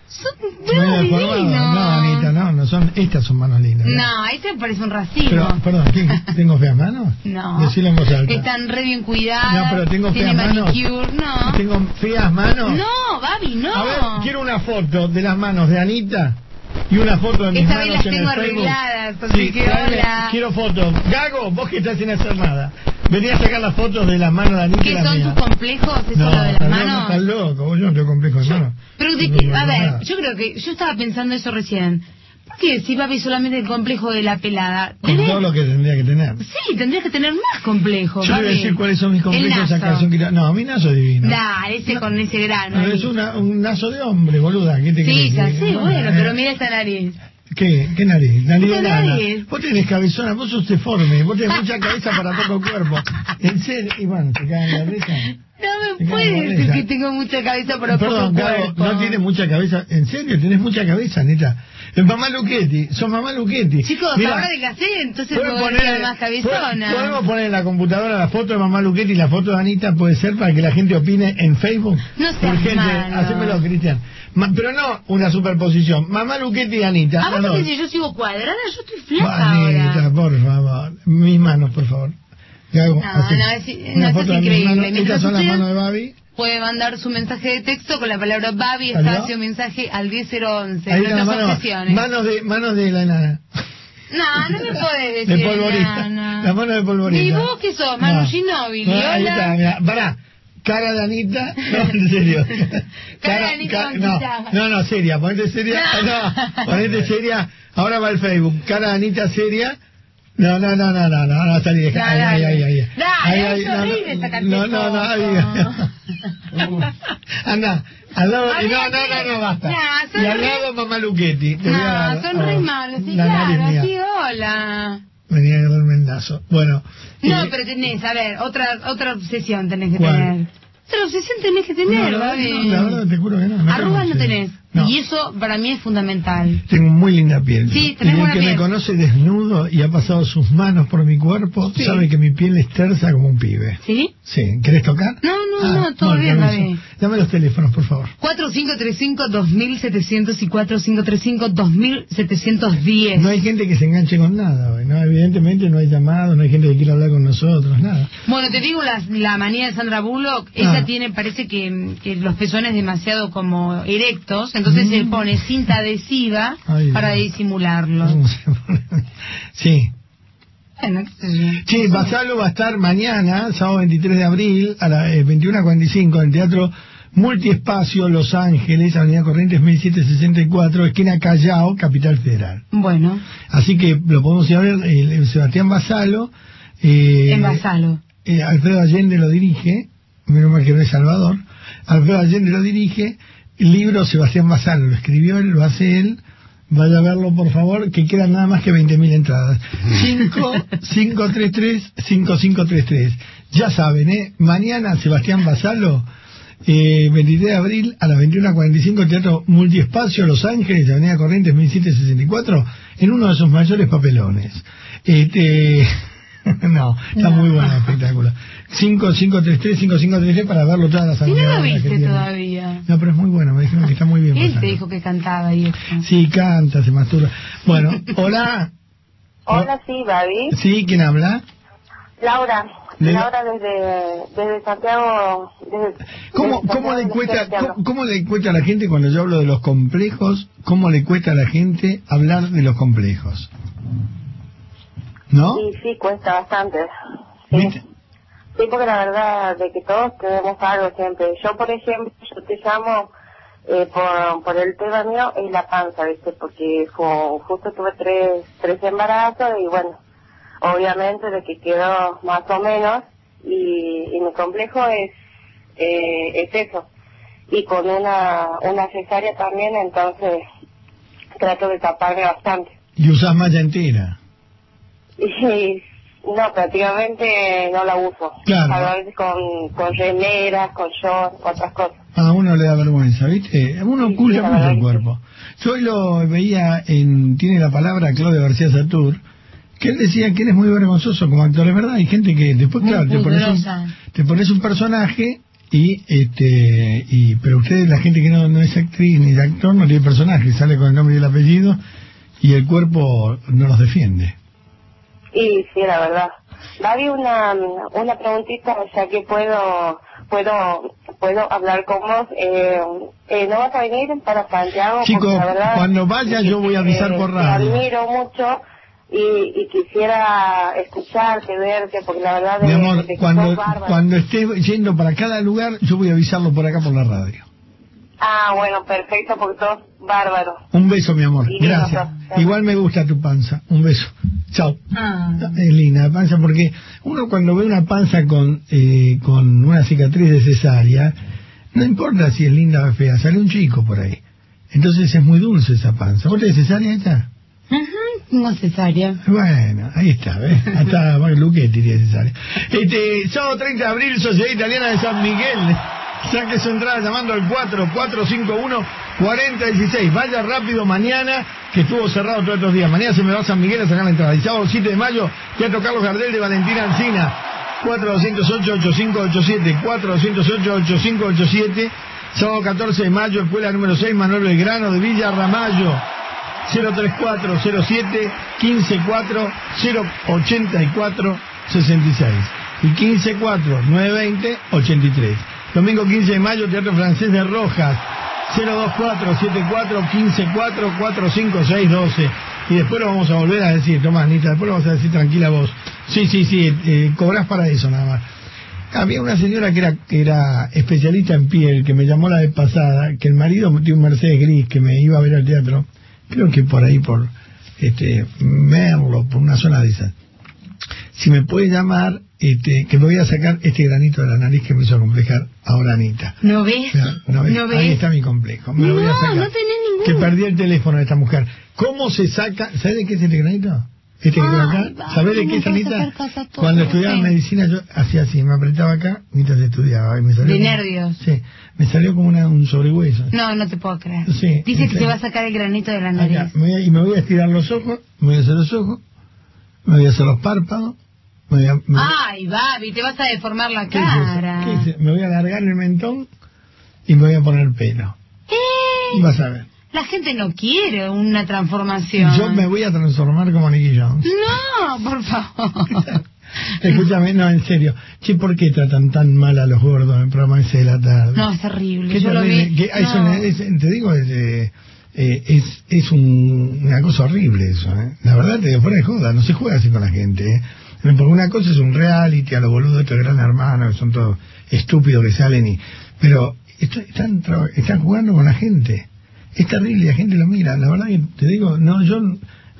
Son deformado. divinos. No, Anita, no, no son, estas son manos lindas. No, este parece un racismo. Pero, perdón. ¿tengo feas manos? no. Decirlo en voz alta. Están re bien cuidadas. No, pero tengo feas manos. No. ¿Tengo feas manos? No, Babi, no. A ver, quiero una foto de las manos de Anita y una foto de mis Esta vez manos las en tengo el Facebook. arregladas, así Sí, que hola. quiero fotos. Gago, vos que estás sin hacer nada. Vení a sacar las fotos de las manos de Anita ¿Qué son tus complejos? ¿Eso No, lo de las manos? estás loco, vos yo no tengo complejo de manos. Pero de No a ver, nada. yo creo que yo estaba pensando eso recién. ¿Por qué si Babi solamente el complejo de la pelada? Con todo lo que tendría que tener. Sí, tendrías que tener más complejos. Yo voy a decir cuáles son mis complejos No, mi nazo es divino. Da, ese con ese grano. Pero ahí. es una, un nazo de hombre, boluda. ¿Qué te Sí, ya que- sé, no, bueno, eh, pero mira esta nariz. ¿Qué? ¿Qué nariz? Nariz de ¿Qué nana. nariz? Vos tenés cabezona, vos sos deforme, vos tenés mucha cabeza para poco cuerpo. En serio, y bueno, te caen la risa. No me la decir que tengo mucha cabeza para Perdón, Gabo, no tienes mucha cabeza. En serio, tenés mucha cabeza, neta. Mamá Luchetti, sos mamá Luchetti. Chicos, Mirá, ahora adelgacé, entonces ¿puedes puedo poner- más cabezona. ¿pod- ¿Podemos poner en la computadora la foto de mamá Luchetti y la foto de Anita? ¿Puede ser para que la gente opine en Facebook? No seas Urgente, hacémelo, Cristian. Ma- pero no una superposición. Mamá Luchetti y Anita. ¿A vos no, no. si yo sigo cuadrada? Yo estoy flaca Anita, ahora. por favor. Mis manos, por favor. No, no, es- no, de es increíble. manos. Mientras Estas son las usted- manos de Babi. Puede mandar su mensaje de texto con la palabra Babi, espacio, mensaje al 10011. Ahí No manos, de, manos de la enana. No, no me podés De decir polvorita. nada. La mano de polvorita. ¿Y vos qué sos? Manu No. Ginóbili, No, ahí está, hola. mirá. Pará. Cara de Anita. No, en serio. Cara de Anita no, no, no, seria. Ponete seria. No. No, ponete seria. Ahora va el Facebook. Cara de Anita seria. No, no, no, no, no, no, no, salí de No, ahí, ahí, dale. ahí, ahí. Dale, Ahí, ahí, es no, horrible esa no, no, no, ahí. Anda, al lado, no, no, no, no, basta. Y al lado mamá Luchetti. No, son re oh, malos, sí, claro, sí, hola. Venía a darme el. Bueno. No, eh, pero tenés, a ver, otra otra obsesión tenés que ¿Cuál? tener. Otra obsesión tenés que tener, no, la, Babi. no, la verdad te juro que no. Arrugas no tenés. No. Y eso para mí es fundamental. Tengo muy linda piel. Sí, y el que piel. me conoce desnudo y ha pasado sus manos por mi cuerpo Sí. sabe que mi piel es tersa como un pibe. ¿Sí? Sí, ¿querés tocar? No, no, no, todo bueno, bien. David. Dame los teléfonos, por favor. 4535-2700 y 4535-2710. No hay gente que se enganche con nada, hoy, ¿no? Evidentemente no hay llamados, no hay gente que quiera hablar con nosotros, nada. Bueno, te digo la, la manía de Sandra Bullock. Ella Ah. tiene, parece que, que los pezones demasiado como erectos, entonces Mm. se pone cinta adhesiva Ay, para disimularlo. Sí. Bueno. Sí, Basalo va a estar mañana, sábado 23 de abril, a las 21.45 en el Teatro Multiespacio Los Ángeles, Avenida Corrientes 1764, esquina Callao, Capital Federal. Bueno, Así que lo podemos ir a ver, el- el Sebastián Basalo. Eh, en Basalo. eh, Alfredo Allende lo dirige, menos mal que no es Salvador. Alfredo Allende lo dirige, el libro Sebastián Basalo lo escribió él, lo hace él. Vaya a verlo, por favor, que quedan nada más que 20.000 entradas. 5-533-5533. Ya saben, ¿eh? Mañana Sebastián Basalo, eh, 23 de abril a las 21.45, Teatro Multiespacio, Los Ángeles, Avenida Corrientes 1764, en uno de sus mayores papelones. Este... no, está muy bueno el espectáculo. 5533-5533 para verlo todas las ¿Y no lo viste todavía? No, pero es muy bueno, me dijeron que está muy bien. Él te dijo que cantaba y eso. Sí, canta, se masturba. Bueno, hola. Hola, sí, Babi. Sí, ¿quién habla? Laura. Laura desde, desde Santiago. Desde, ¿Cómo, desde cómo, le cuesta, cómo le cuesta a la gente cuando yo hablo de los complejos? ¿Cómo le cuesta a la gente hablar de los complejos? ¿No? Sí, sí, cuesta bastante. Sí. ¿Viste? Sí, porque la verdad de que todos tenemos algo siempre. Yo, por ejemplo, yo te llamo eh, por, por el tema mío, es la panza, ¿viste? Porque ju- justo tuve tres, tres embarazos y bueno, obviamente de que quedó más o menos y, y mi complejo es, eh, es eso. Y con una, una cesárea también, entonces trato de taparme bastante. Y usas entera. Y no, prácticamente no la uso. Claro. A veces con, con remeras, con shorts, otras cosas. A uno le da vergüenza, ¿viste? Uno Sí, oculta sí, mucho el cuerpo. Yo hoy lo veía en Tiene la palabra Claudio García Satur, que él decía que eres muy vergonzoso como actor. Es verdad, hay gente que después, Muy claro, te pones, un, te pones un personaje y este y pero ustedes la gente que no, no es actriz ni actor no tiene personaje sale con el nombre y el apellido y el cuerpo no los defiende Y sí, la verdad. David, una, una preguntita, ya que puedo puedo puedo hablar con vos. Eh, eh, ¿No vas a venir para Santiago? Chicos, la verdad cuando vaya yo voy a avisar eh, por Te radio. admiro mucho y, y quisiera escucharte, verte, porque la verdad de, mi amor de que cuando cuando esté yendo para cada lugar yo voy a avisarlo por acá por la radio Ah, bueno, perfecto, porque sos bárbaro. un beso mi amor Sí, gracias igual me gusta tu panza un beso chao Ah. Es linda la panza porque uno cuando ve una panza con eh, con una cicatriz de cesárea, no importa si es linda o fea, sale un chico por ahí. Entonces es muy dulce esa panza. ¿Vos tenés cesárea esta? Ujú, Tengo cesárea. Bueno, ahí está, ¿ves? Hasta bueno, Luquetti tiene cesárea. Este, sábado 30 de abril, Sociedad Italiana de San Miguel. Saque su entrada llamando al 4451-4016. Vaya rápido mañana, que estuvo cerrado todos estos días. Mañana se me va a San Miguel a sacar la entrada. Y sábado 7 de mayo, Teatro Carlos Gardel de Valentina Ancina. 4208-8587. 4208-8587. Sábado 14 de mayo, Escuela número 6, Manuel Belgrano de Villa Ramallo. 034 07 154 084 66 y 154 920 83 domingo 15 de mayo Teatro Francés de Rojas. 024 74 154 45612 y después lo vamos a volver a decir Tomás Anita después lo vamos a decir tranquila vos. Sí sí sí eh, cobrás para eso nada más. Había una señora que era, que era especialista en piel que me llamó la vez pasada que el marido tiene un Mercedes gris que me iba a ver al teatro. Creo que por ahí por este Merlo por una zona de esas. Si me puede llamar este que me voy a sacar este granito de la nariz que me hizo complejar ahora Anita ¿No ves? O sea, ¿no ves? ¿No ves? ahí está mi complejo me lo voy a No, sacar no tenés ninguno. que perdí el teléfono de esta mujer ¿cómo se saca? ¿sabes de qué es este granito? este que tengo Ay, acá va, ¿sabes de qué es Anita? cuando estudiaba sí. medicina yo hacía así me apretaba acá mientras estudiaba y me salió De como- nervios. sí me salió como una, un sobrehueso No, no te puedo creer. Sí, Dice que se va a sacar el granito de la nariz. Acá, me voy a- y me voy a estirar los ojos, me voy a hacer los ojos, me voy a hacer los párpados, me me, Ay, Babi, te vas a deformar la ¿qué cara. ¿Qué? Me voy a alargar el mentón y me voy a poner pelo. Eh, Vas a ver. la gente no quiere una transformación. Yo me voy a transformar como Nicky Jones. No, por favor. Escúchame, no, en serio. Che, ¿por qué tratan tan mal a los gordos en el programa ese de la tarde? No, es terrible. Qué Yo lo vi. No. una- es- te digo, es, eh, eh, es, es un- una cosa horrible eso. ¿eh? La verdad, te digo, fuera de joda, no se juega así con la gente. ¿eh? Porque una cosa es un reality, a los boludos estos gran hermano, que son todos estúpidos que salen y... Pero esto- están, están jugando con la gente. Es terrible la gente lo mira. La verdad que te digo, no, yo no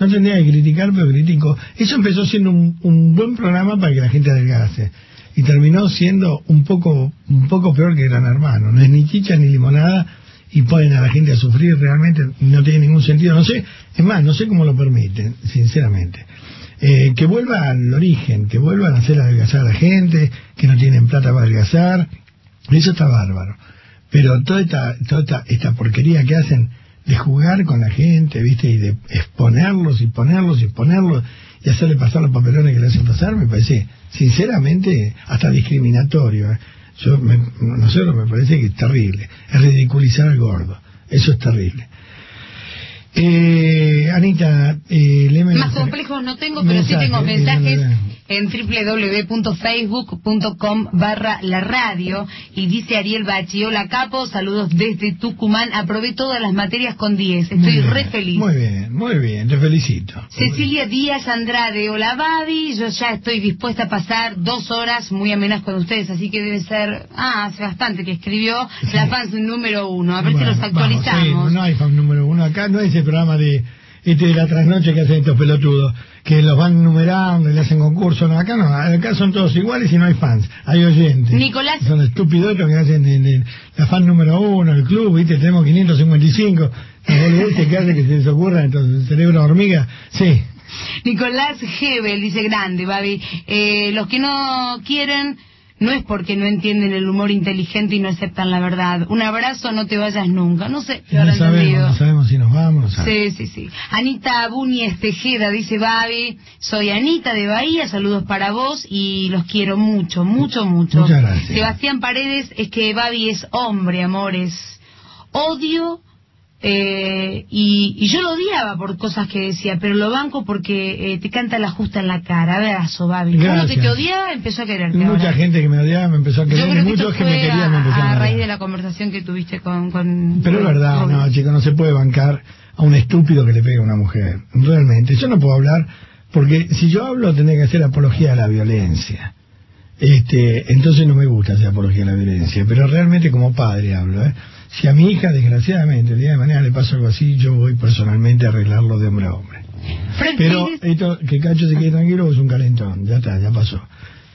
tendría que criticar, pero critico. Eso empezó siendo un, un buen programa para que la gente adelgase. Y terminó siendo un poco, un poco peor que Gran Hermano. No es ni chicha ni limonada y ponen a la gente a sufrir realmente. No tiene ningún sentido. No sé, es más, no sé cómo lo permiten, sinceramente. Eh, que vuelva al origen, que vuelvan a hacer adelgazar a la gente, que no tienen plata para adelgazar. Eso está bárbaro. Pero toda esta, toda esta, esta porquería que hacen de jugar con la gente, ¿viste? Y de exponerlos y ponerlos y ponerlos y hacerle pasar los papelones que le hacen pasar, me parece, sinceramente, hasta discriminatorio. ¿eh? Yo, me, no sé, me parece que es terrible. Es ridiculizar al gordo. Eso es terrible. Eh, Anita, eh, léeme Más complejos no tengo, pero sí tengo Mensajes, mensajes eh, en www.facebook.com barra la radio y dice Ariel Bachi, hola capo, saludos desde Tucumán, aprobé todas las materias con 10, Muy estoy bien, re feliz. Muy bien, muy bien, te felicito. Cecilia Díaz Andrade, hola Babi, yo ya estoy dispuesta a pasar dos horas muy amenas con ustedes, así que debe ser, ah, hace bastante que escribió la fans número uno, a ver si los vamos, actualizamos. sí, no hay fan número uno acá, no es el programa de este de la trasnoche que hacen estos pelotudos, que los van numerando y le hacen concursos, no, acá no, acá son todos iguales y no hay fans, hay oyentes. Nicolás- Son estúpidos que hacen en, en la fan número uno, el club, viste, tenemos 555, los boludeces que hace que se les ocurra, entonces el cerebro de hormiga, sí. Nicolás Hebel dice grande, Babi. Eh, los que no quieren no es porque no entienden el humor inteligente y no aceptan la verdad. Un abrazo, no te vayas nunca. No sé, No habrán sabemos, no sabemos si nos vamos. Sí, sí, sí. Anita Buñez Tejeda dice Babi, soy Anita de Bahía, saludos para vos y los quiero mucho, mucho, mucho. Muchas gracias. Sebastián Paredes, es que Babi es hombre, amores. Odio eh, y, y yo lo odiaba por cosas que decía, pero lo banco porque eh, te canta la justa en la cara. Abrazo, Babi. Uno que te odiaba empezó a quererte Mucha ahora. gente que me odiaba me empezó a Yo querer y creo que esto muchos que me querían me a, empezaron a a raíz odiar. de la conversación que tuviste con... con Pero es verdad, con- no, chicos, no se puede bancar a un estúpido que le pegue a una mujer. Realmente, yo no puedo hablar porque si yo hablo tendría que hacer apología a la violencia. Este, entonces no me gusta hacer apología a la violencia, pero realmente como padre hablo, ¿eh? Si a mi hija, desgraciadamente, el día de mañana le pasa algo así, yo voy personalmente a arreglarlo de hombre a hombre. Pero Pérez- esto, que Cacho se quede tranquilo es un calentón, ya está, ya pasó.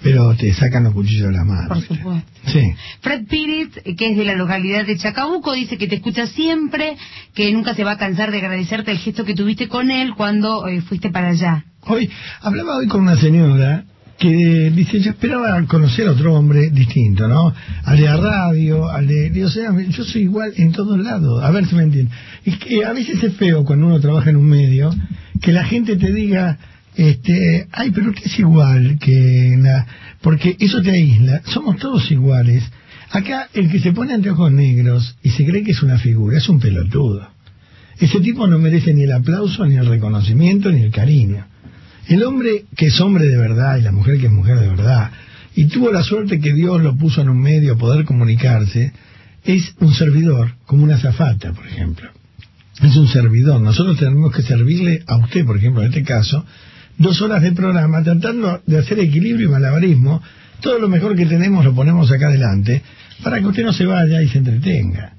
Pero te sacan los cuchillos de la mano. Por supuesto. Sí. Fred eh, que es de la localidad de Chacabuco, dice que te escucha siempre, que nunca se va a cansar de agradecerte el gesto que tuviste con él cuando eh, fuiste para allá. Hoy, hablaba hoy con una señora que dice, yo esperaba conocer a otro hombre distinto, ¿no? Al de la radio, al de... o sea, yo soy igual en todos lados, a ver si me entienden. Es que a veces es feo cuando uno trabaja en un medio, que la gente te diga, este, ay, pero que es igual que la... Porque eso te aísla, somos todos iguales. Acá el que se pone anteojos negros y se cree que es una figura, es un pelotudo. Ese tipo no merece ni el aplauso, ni el reconocimiento, ni el cariño. El hombre que es hombre de verdad y la mujer que es mujer de verdad, y tuvo la suerte que Dios lo puso en un medio a poder comunicarse, es un servidor, como una zafata, por ejemplo. Es un servidor. Nosotros tenemos que servirle a usted, por ejemplo, en este caso, dos horas de programa tratando de hacer equilibrio y malabarismo. Todo lo mejor que tenemos lo ponemos acá adelante para que usted no se vaya y se entretenga.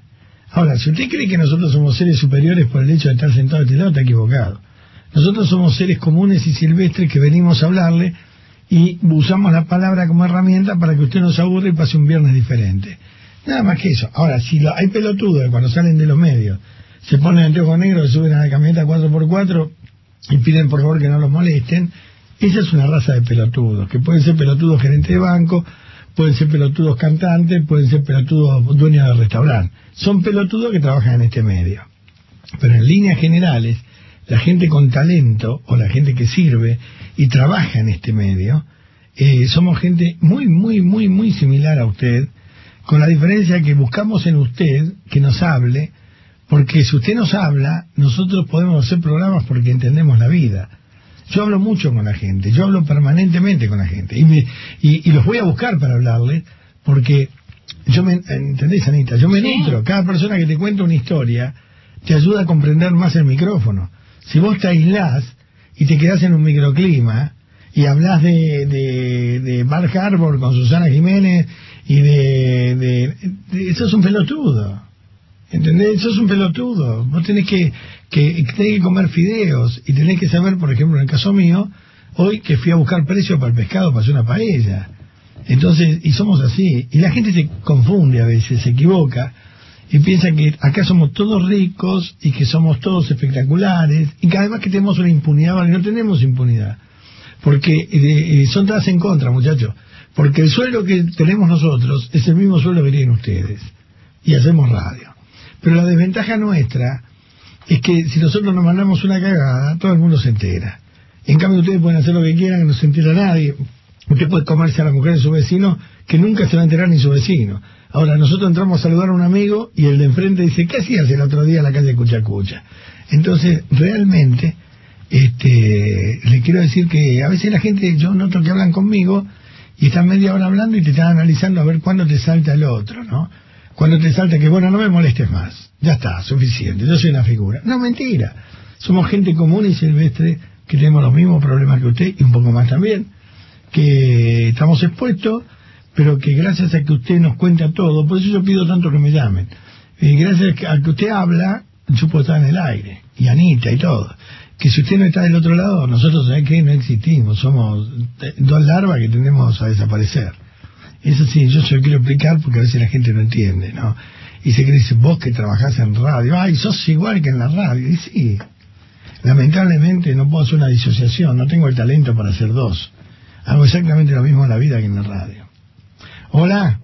Ahora, si usted cree que nosotros somos seres superiores por el hecho de estar sentados a este lado, está equivocado. Nosotros somos seres comunes y silvestres que venimos a hablarle y usamos la palabra como herramienta para que usted no se aburra y pase un viernes diferente. Nada más que eso. Ahora, si hay pelotudos cuando salen de los medios se ponen anteojos negros, se suben a la camioneta 4x4 y piden por favor que no los molesten, esa es una raza de pelotudos, que pueden ser pelotudos gerentes de banco, pueden ser pelotudos cantantes, pueden ser pelotudos dueños de restaurante. Son pelotudos que trabajan en este medio. Pero en líneas generales, la gente con talento o la gente que sirve y trabaja en este medio, eh, somos gente muy, muy, muy, muy similar a usted, con la diferencia que buscamos en usted que nos hable, porque si usted nos habla, nosotros podemos hacer programas porque entendemos la vida. Yo hablo mucho con la gente, yo hablo permanentemente con la gente, y, me, y, y los voy a buscar para hablarles, porque yo me, ¿entendés, Anita? Yo me Sí. nutro, cada persona que te cuenta una historia te ayuda a comprender más el micrófono. Si vos te aislás y te quedás en un microclima y hablas de, de, de Mark Harbor con Susana Jiménez y de, de, de- Eso es un pelotudo. ¿Entendés? Eso es un pelotudo. Vos tenés que, que tenés que comer fideos y tenés que saber, por ejemplo, en el caso mío, hoy que fui a buscar precio para el pescado para hacer una paella. Entonces, y somos así. Y la gente se confunde a veces, se equivoca y piensa que acá somos todos ricos y que somos todos espectaculares y que además que tenemos una impunidad, vale, no tenemos impunidad. Porque eh, eh, son todas en contra, muchachos. Porque el sueldo que tenemos nosotros es el mismo sueldo que tienen ustedes. Y hacemos radio. Pero la desventaja nuestra es que si nosotros nos mandamos una cagada, todo el mundo se entera. En cambio, ustedes pueden hacer lo que quieran, que no se entera nadie. Usted puede comerse a la mujer de su vecino, que nunca se va a enterar ni su vecino. Ahora, nosotros entramos a saludar a un amigo y el de enfrente dice, ¿qué hacías el otro día en la calle Cuchacucha? Entonces, realmente, este, le quiero decir que a veces la gente, yo noto que hablan conmigo y están media hora hablando y te están analizando a ver cuándo te salta el otro, ¿no? Cuando te salta que, bueno, no me molestes más, ya está, suficiente, yo soy una figura. No, mentira. Somos gente común y silvestre que tenemos los mismos problemas que usted y un poco más también, que estamos expuestos, pero que gracias a que usted nos cuenta todo, por eso yo pido tanto que me llamen, y gracias a que usted habla, yo puedo estar en el aire, y Anita y todo. Que si usted no está del otro lado, nosotros, ¿sabe qué? No existimos, somos eh, dos larvas que tendemos a desaparecer. Eso sí, yo se lo quiero explicar porque a veces la gente no entiende, ¿no? Y se cree, dice, vos que trabajás en radio, ay, sos igual que en la radio. Y sí, lamentablemente no puedo hacer una disociación, no tengo el talento para hacer dos. Hago exactamente lo mismo en la vida que en la radio. Hola.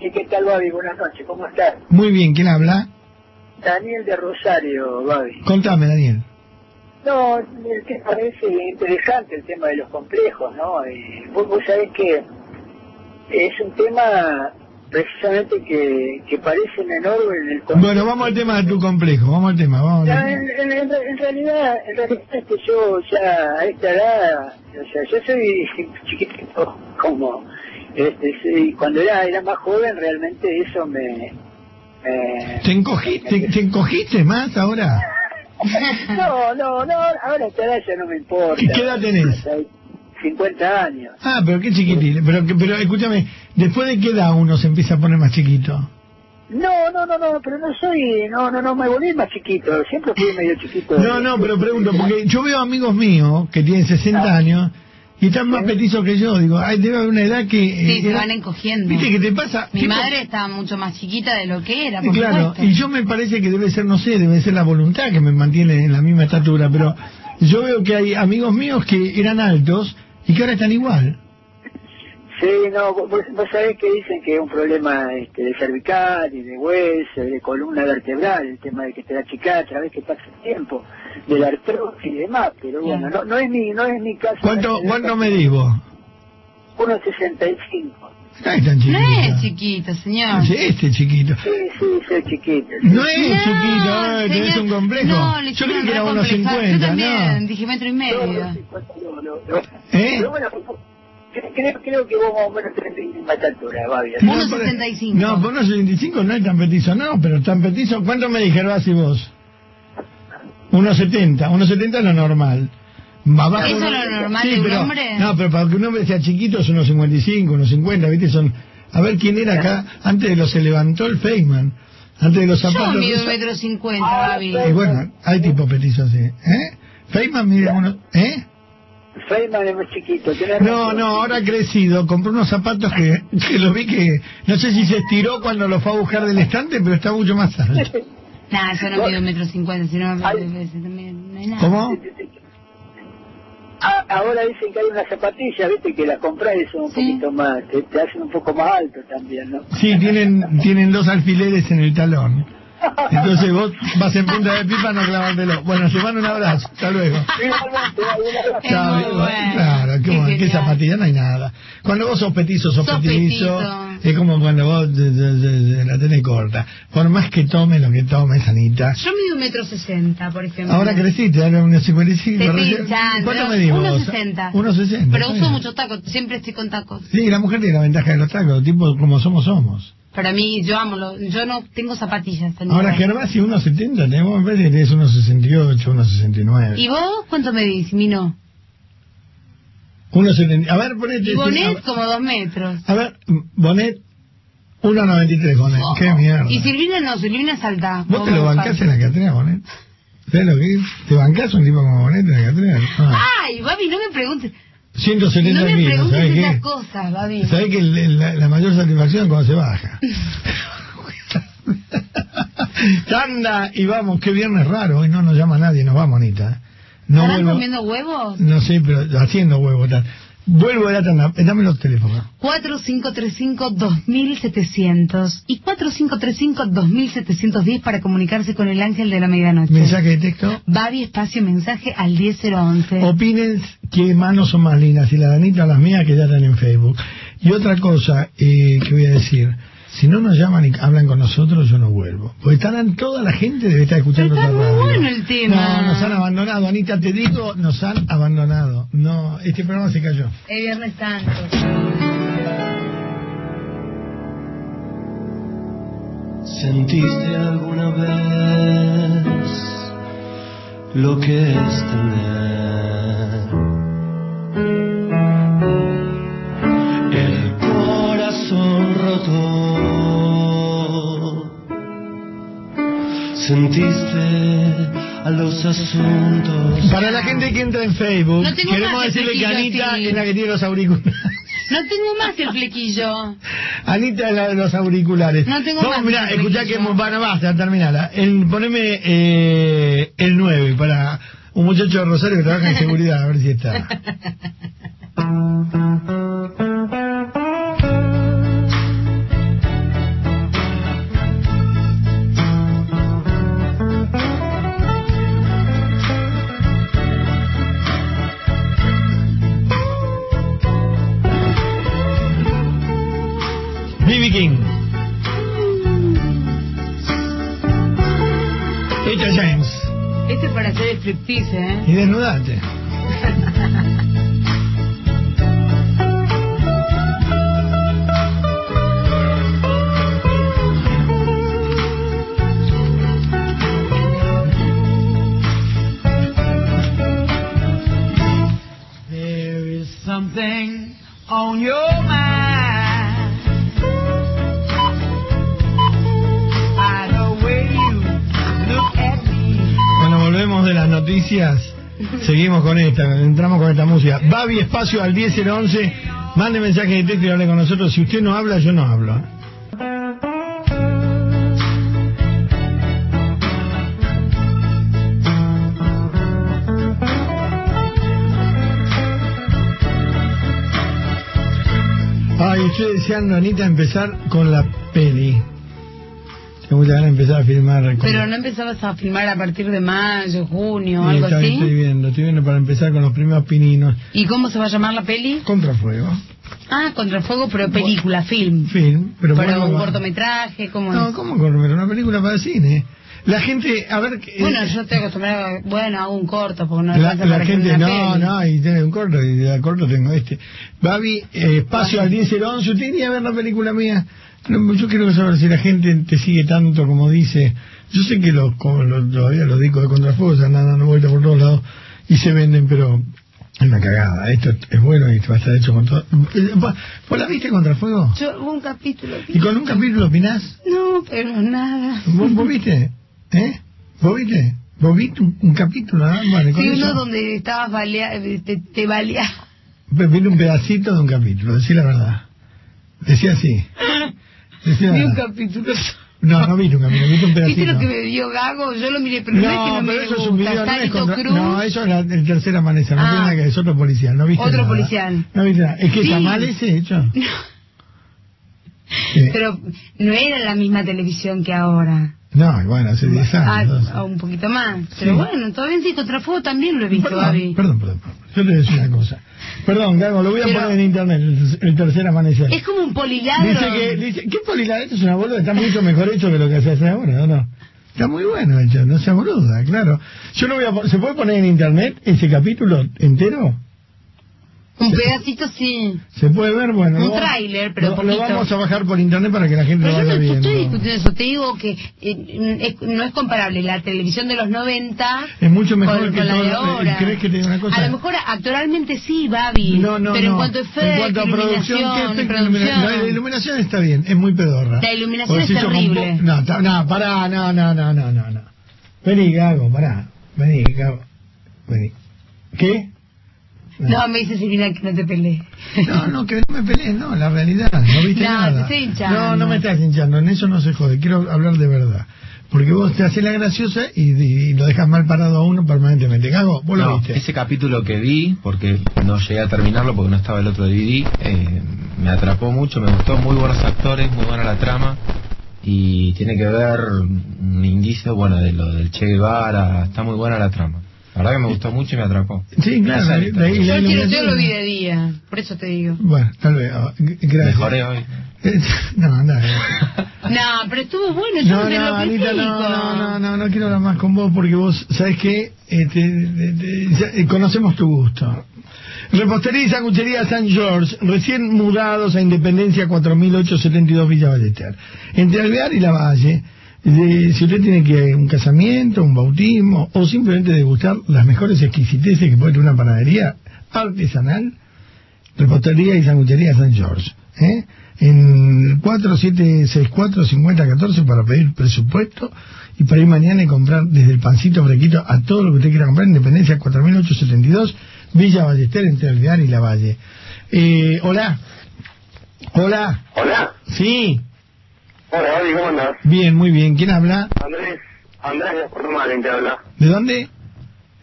¿Y qué tal, Babi? Buenas noches, ¿cómo estás? Muy bien, ¿quién habla? Daniel de Rosario, Babi. Contame, Daniel. No, que parece interesante el tema de los complejos, ¿no? Y vos, vos sabés que es un tema precisamente que, que parece menor en el Bueno, vamos al tema de tu complejo, vamos al tema, vamos. Ya, en- en- en realidad, en realidad es que yo ya a esta edad, o sea, yo soy chiquitito, como, este, sí, cuando era, era más joven realmente eso me... me- ¿Te, encogiste, te, te encogiste más ahora? no, no, no, ahora esta edad ya no me importa. ¿Qué edad tenés? 50 años. Ah, pero qué chiquitín. Pero, pero escúchame, ¿después de qué edad uno se empieza a poner más chiquito? No, no, no, no, pero no soy, no, no, no, me volví más chiquito, siempre fui medio chiquito. No, no, pero pregunto, porque yo veo amigos míos que tienen 60 años y están más petizos que yo. Digo, ay, debe haber una edad que... Sí, eh, se van encogiendo. ¿Viste qué te pasa? Mi madre estaba mucho más chiquita de lo que era, Sí, por claro, supuesto. y yo me parece que debe ser, no sé, debe ser la voluntad que me mantiene en la misma estatura, pero yo veo que hay amigos míos que eran altos y que ahora están igual. Sí, no, vos, vos vos sabés que dicen que es un problema este, de cervical y de hueso, de columna vertebral, el tema de que te da chica a través que pasa el tiempo, de la artrosis y demás, pero bueno, no, no es mi, no es mi caso. ¿Cuánto, cuánto medís vos? 1.65. Ay, tan chiquito. No es chiquito, señor. Sí, este chiquito. Sí, sí, soy chiquito. No es No, chiquito, eh, tenés un complejo. No, le yo creí que era re unos complejar. 50, Yo también, ¿no? dije metro y medio. No, no, no. ¿Eh? Pero bueno, creo, creo, creo que vos más o menos tenés la misma estatura, Unos por- 65. No, por unos 65 no es tan petizo, no, pero tan petizo. ¿Cuánto me dije, Gervasi, vos? 1,70. 1,70 es lo normal. Abajo ¿Eso es lo normal Sí, de un pero- hombre? No, pero para que un hombre sea chiquito es unos 55, unos 50, ¿viste? Son... A ver quién era acá. Antes de los se levantó el Feynman. Antes de los Yo zapatos. mido un metro cincuenta, Babi. Y bueno, hay tipo petizo así. ¿Eh? Feynman mide uno... ¿Eh? Feynman es más chiquito. No, razón. no, ahora ha crecido. Compró unos zapatos que, que lo vi que... No sé si se estiró cuando lo fue a buscar del estante, pero está mucho más alto. Nah, yo no mido un metro cincuenta, sino no hay nada. ¿Cómo? Ah, ahora dicen que hay unas zapatillas, viste, que las compras y son un poquito más, te, te hacen un poco más alto también, ¿no? Sí, tienen, tienen dos alfileres en el talón. Entonces vos vas en punta de pipa, no clavártelo. Bueno, se van un abrazo. Hasta luego. Chao, digo, bueno. Claro, qué, Qué bueno, qué genial. zapatilla, no hay nada. Cuando vos sos petizo, sos, Sos petizo. petizo. Es como cuando vos de- de- de- de la tenés corta. Por más que tomes lo que tomes, Anita. Yo mido un metro sesenta, por ejemplo. Ahora creciste, ahora unos 55. Te estoy recién- hinchando. ¿Cuánto medimos? Unos vos? 60. Unos 60. Pero uso muchos tacos, siempre estoy con tacos. Sí, la mujer tiene la ventaja de los tacos, tipo como somos, somos. Para mí, yo amo, lo- yo no tengo zapatillas. Ahora Gervasi, unos 70, tenemos, me parece que tenés unos 68, unos 69. ¿Y vos cuánto medís, Mino? Unos 70. A ver, ponete. Y Bonet como dos metros. A ver, Bonet, 1.93 Bonet. Qué mierda. Oh. Y Silvina no, Silvina es alta. ¿Vos te lo bancás en la catrea, Bonet? ¿Sabes lo que es? ¿Te bancás un tipo como Bonet en la catrea? Ah. Ay, Babi, no me preguntes. 170 No me kilos, preguntes ¿sabes esas qué? cosas, Babi. ¿Sabés que la, la mayor satisfacción es cuando se baja? Anda y vamos, qué viernes raro, hoy no nos llama nadie, nos vamos, Anita. No ¿Estarán vuelvo, comiendo huevos? no sé, pero haciendo huevo tal. Vuelvo de la tanda, dame los teléfonos. 4535-2700 y 4535-2710 para comunicarse con el ángel de la medianoche. Mensaje de texto. Babi espacio mensaje al 10011. Opinen qué manos son más lindas, si la de Anita o las mías que ya están en Facebook. Y otra cosa eh, que voy a decir, si no nos llaman y hablan con nosotros, yo no vuelvo. Porque estarán, toda la gente debe estar escuchando está muy radio. bueno el tema. No, nos han abandonado, Anita, te digo, nos han abandonado. No, este programa se cayó. El viernes santo. ¿Sentiste alguna vez lo que es tener ¿Sentiste a los asuntos? Para la gente que entra en Facebook, No queremos decirle que Anita así. es la que tiene los auriculares. No tengo más el flequillo. Anita es la de los auriculares. No tengo Vamos, más mirá, escuchá que van a basta, terminala. El, poneme eh, el 9 para un muchacho de Rosario que trabaja en seguridad, a ver si está. King. Esta James. Este es para hacer striptease, ¿eh? Y desnudate. seguimos con esta, entramos con esta música. Babi Espacio al 10011, mande mensaje de texto y hable con nosotros. Si usted no habla, yo no hablo. ¿eh? Ay, estoy deseando, Anita, empezar con la peli. Tengo muchas ganas de empezar a filmar. Pero no empezabas a filmar a partir de mayo, junio, Sí, algo bien, Estoy así. viendo, estoy viendo para empezar con los primeros pininos. ¿Y cómo se va a llamar la peli? Contrafuego. Ah, Contrafuego, pero película, film. Film, pero Pero bueno, un va- cortometraje, ¿cómo No, es? ¿cómo cortometraje? Una película para cine. La gente, a ver... eh, Bueno, yo estoy acostumbrada, a- bueno, hago un corto, porque no la, la gente, no, peli. no, y tiene un corto, y de corto tengo este. Babi, eh, espacio al 1011, ¿usted iría a ver la película mía? No, yo quiero saber si la gente te sigue tanto como dice. Yo sé que los, como los- todavía los discos de contrafuego andan dando vueltas por todos lados y se venden, pero es una cagada. Esto es bueno y va a estar hecho con todo. Eh, ¿Vos la viste contrafuego? Yo un capítulo. ¿Y con un capítulo opinás? No, pero nada. ¿Vos, vos viste? ¿Eh? ¿Vos viste? ¿Vos viste un, un capítulo? Ah, vale, Sí, uno eso- donde estabas balea, te, te balea. Viste un pedacito de un capítulo, decí la verdad. Decía así. Decía Vi un capítulo. No, no viste un capítulo, viste un pedacito. ¿Viste lo que me dio Gago? Yo lo miré, pero no, es que No, no pero me eso es un video, no es contra... Cruz. No, eso es la, el tercer amanecer, no Ah. tiene nada que es otro policial, ¿no viste Otro nada? policial. No viste nada. Es que Sí. está mal ese hecho. Sí. Pero no era la misma televisión que ahora. No, y bueno, hace 10 Ah, años. ah, un poquito más. Pero bueno, todavía sí, Contrafuego también lo he visto, Perdón, perdón, perdón, perdón. Yo te voy a decir una cosa. Perdón, Gago, lo voy a Pero- poner en internet, el, el tercer amanecer. Es como un poliladro. Dice que, dice, ¿qué poliladro? Esto es una boluda, está mucho mejor hecho que lo que se hace ahora, ¿o no? Está muy bueno hecho, no sea boluda, claro. Yo no voy a, ¿se puede poner en internet ese capítulo entero? Un pedacito sí. ¿Se puede ver? Bueno. Un tráiler, pero lo, vamos a bajar por internet para que la gente Pero lo yo vaya no te viendo. estoy discutiendo eso, te digo que eh, es- no es comparable la televisión de los 90 Es mucho mejor con, que con la de ahora. ¿crees que te una cosa? A lo mejor actualmente sí, Babi, No, no, pero no. en cuanto a efectos, en cuanto a producción, ¿qué iluminación, efecto producción, ilumina- no, la iluminación está bien, es muy pedorra. La iluminación es terrible. No, no, pará, no, no, no, no, no, no. Vení, Gago, pará. Vení, Gago. Vení. ¿Qué? No, me dice Silvina que no te pelees. No, no, que no me pelees, no, la realidad, no viste No, nada. te estoy hinchando. No, no me estás hinchando, en eso no se jode, quiero hablar de verdad. Porque vos te haces la graciosa y, y lo dejas mal parado a uno permanentemente. Gago, vos lo No, viste. ese capítulo que vi, porque no llegué a terminarlo porque no estaba el otro DVD, eh, me atrapó mucho, me gustó, muy buenos actores, muy buena la trama y tiene que ver un indicio, bueno, de lo del Che Guevara, está muy buena la trama. La verdad que me gustó mucho y me atrapó. Sí, claro, La está la Yo el iluminación- tiroteo lo vi de día, por eso te digo. Bueno, tal vez, ah, gracias. Mejoré hoy. Eh, No, anda. No, pero estuvo bueno, yo No, no, lo Anita, no, no, no, no, no quiero hablar más con vos porque vos, ¿sabes qué? Eh, te- te- te- eh, conocemos tu gusto. Repostería y sanguchería San George, recién mudados a Independencia 4872 Villa Ballester. Entre Alvear y La Valle, de- si usted tiene que un casamiento, un bautismo o simplemente degustar las mejores exquisiteces que puede tener una panadería artesanal, Repostería y Sanguchería San George. ¿eh? En 4764-5014 para pedir presupuesto y para ir mañana y comprar desde el pancito fresquito a todo lo que usted quiera comprar. Independencia 4872, Villa Ballester, entre Alvear y La Valle. Eh, hola. Hola. Hola. Sí. Hola, Gaby, ¿cómo andás? Bien, muy bien. ¿Quién habla? Andrés, Andrés de Puerto Madryn te habla. ¿De dónde?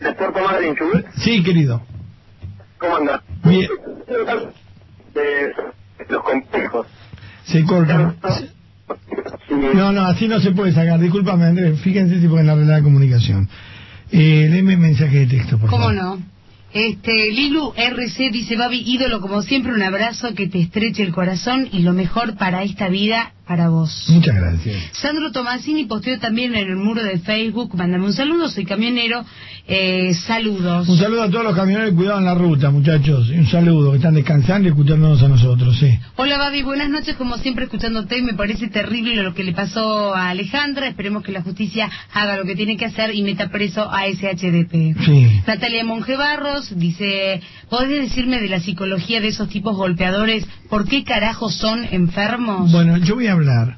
¿De Puerto Madryn, Chubut? Sí, querido. ¿Cómo andás? Bien. De los complejos. Se corta. No, no, así no se puede sacar. Discúlpame, Andrés. Fíjense si pueden arreglar la comunicación. Eh, léeme mensaje de texto, por ¿Cómo favor. no? Este, Lilu RC dice, Babi, ídolo como siempre, un abrazo que te estreche el corazón y lo mejor para esta vida, para vos. Muchas gracias. Sandro Tomasini posteó también en el muro de Facebook, mándame un saludo, soy camionero, eh, saludos. Un saludo a todos los camioneros, cuidado en la ruta, muchachos. Un saludo, que están descansando y escuchándonos a nosotros, sí. Hola Babi, buenas noches, como siempre escuchándote, me parece terrible lo que le pasó a Alejandra, esperemos que la justicia haga lo que tiene que hacer y meta preso a SHDP. Sí. Natalia Mongebarros dice, ¿podés decirme de la psicología de esos tipos golpeadores? ¿Por qué carajos son enfermos? Bueno, yo voy a hablar.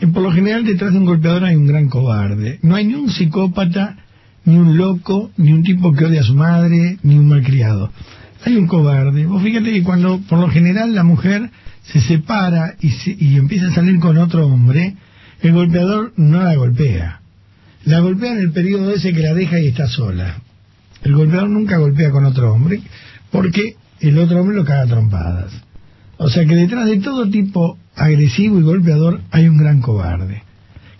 Eh, Por lo general, detrás de un golpeador hay un gran cobarde. No hay ni un psicópata, ni un loco, ni un tipo que odia a su madre, ni un malcriado. Hay un cobarde. Vos fíjate que cuando, por lo general, la mujer se separa y, se- y empieza a salir con otro hombre, el golpeador no la golpea. La golpea en el periodo ese que la deja y está sola. El golpeador nunca golpea con otro hombre porque el otro hombre lo caga trompadas. O sea que detrás de todo tipo agresivo y golpeador hay un gran cobarde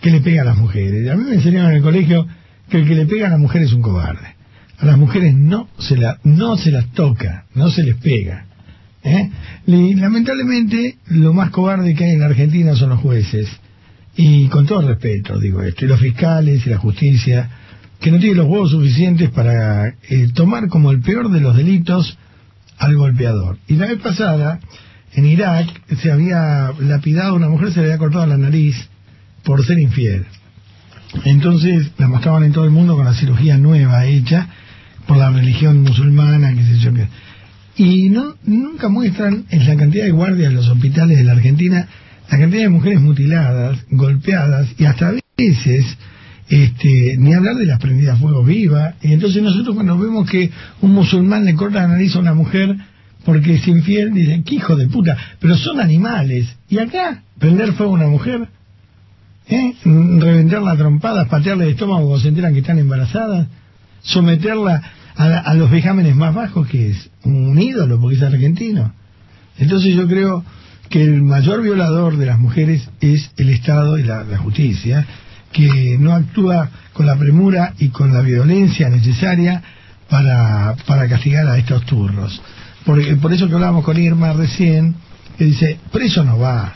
que le pega a las mujeres. A mí me enseñaron en el colegio que el que le pega a la mujer es un cobarde. A las mujeres no se, la, no se las toca, no se les pega. ¿eh? Y lamentablemente lo más cobarde que hay en la Argentina son los jueces. Y con todo respeto digo esto, y los fiscales y la justicia, que no tienen los huevos suficientes para eh, tomar como el peor de los delitos al golpeador. Y la vez pasada, en Irak, se había lapidado a una mujer, se le había cortado la nariz por ser infiel. Entonces la mostraban en todo el mundo con la cirugía nueva hecha por la religión musulmana, qué sé yo qué. Y no nunca muestran en la cantidad de guardias en los hospitales de la Argentina la cantidad de mujeres mutiladas, golpeadas y hasta veces este, ni hablar de las prendidas a fuego viva. Y entonces nosotros cuando vemos que un musulmán le corta la nariz a una mujer porque es infiel, dicen, qué hijo de puta, pero son animales. Y acá, prender fuego a una mujer, ¿eh? reventarla a trompadas, patearle el estómago cuando se enteran que están embarazadas, someterla a, la- a los vejámenes más bajos, que es un ídolo, porque es argentino. Entonces yo creo que el mayor violador de las mujeres es el Estado y la, la justicia, que no actúa con la premura y con la violencia necesaria para, para castigar a estos turros. Porque, por eso que hablábamos con Irma recién, que dice, preso no va,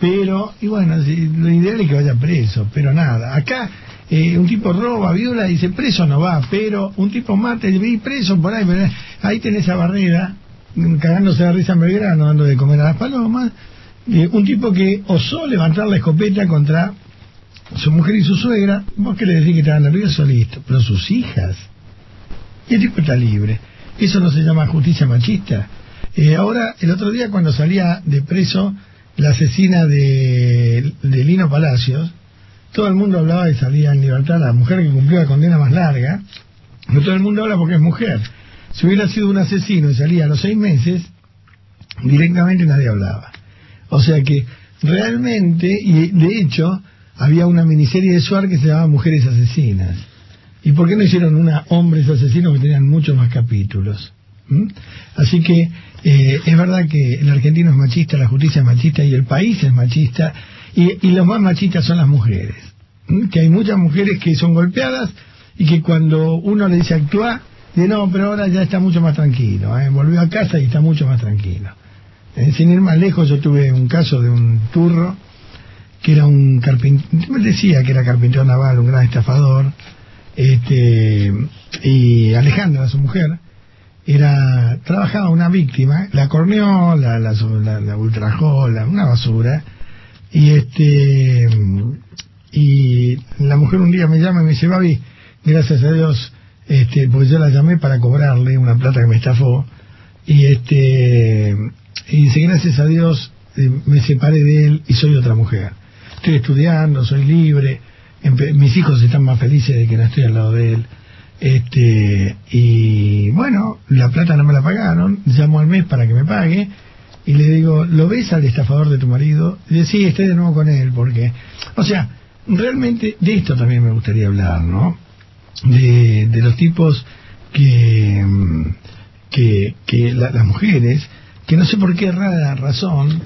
pero, y bueno, lo ideal es que vaya preso, pero nada. Acá eh, un tipo roba, viola, dice preso no va, pero un tipo mata y preso por ahí, pero ahí tenés esa barrera, mm, cagándose de risa en Belgrano, dando de comer a las palomas, eh, un tipo que osó levantar la escopeta contra su mujer y su suegra, vos que le decís que estaba nervioso, listo, pero sus hijas, y el tipo está libre. Eso no se llama justicia machista. Eh, ahora, el otro día cuando salía de preso la asesina de, de Lino Palacios, todo el mundo hablaba de salía en libertad la mujer que cumplió la condena más larga, no todo el mundo habla porque es mujer. Si hubiera sido un asesino y salía a los seis meses, directamente nadie hablaba. O sea que realmente, y de hecho, había una miniserie de Suar que se llamaba Mujeres Asesinas. ¿Y por qué no hicieron una Hombres Asesinos que tenían muchos más capítulos? ¿Mm? Así que eh, es verdad que el argentino es machista, la justicia es machista y el país es machista, y, y los más machistas son las mujeres. ¿Mm? Que hay muchas mujeres que son golpeadas y que cuando uno le dice actúa, dice no, pero ahora ya está mucho más tranquilo, ¿eh? volvió a casa y está mucho más tranquilo. Eh, sin ir más lejos, yo tuve un caso de un turro que era un carpintero, decía que era carpintero naval, un gran estafador, este, y Alejandra, su mujer, era trabajaba una víctima, la corneó, la, la, la, la ultrajó, la- una basura, y este y la mujer un día me llama y me dice, Babi, gracias a Dios, este, porque yo la llamé para cobrarle una plata que me estafó, y este y dice, gracias a Dios eh, me separé de él y soy otra mujer. Estoy estudiando, soy libre, mis hijos están más felices de que no estoy al lado de él. Este, y bueno, la plata no me la pagaron, llamo al mes para que me pague y le digo, ¿lo ves al estafador de tu marido? Y dice, sí, estoy de nuevo con él, porque, o sea, realmente de esto también me gustaría hablar, ¿no? De, de los tipos que, que, que la- las mujeres, que no sé por qué rara razón,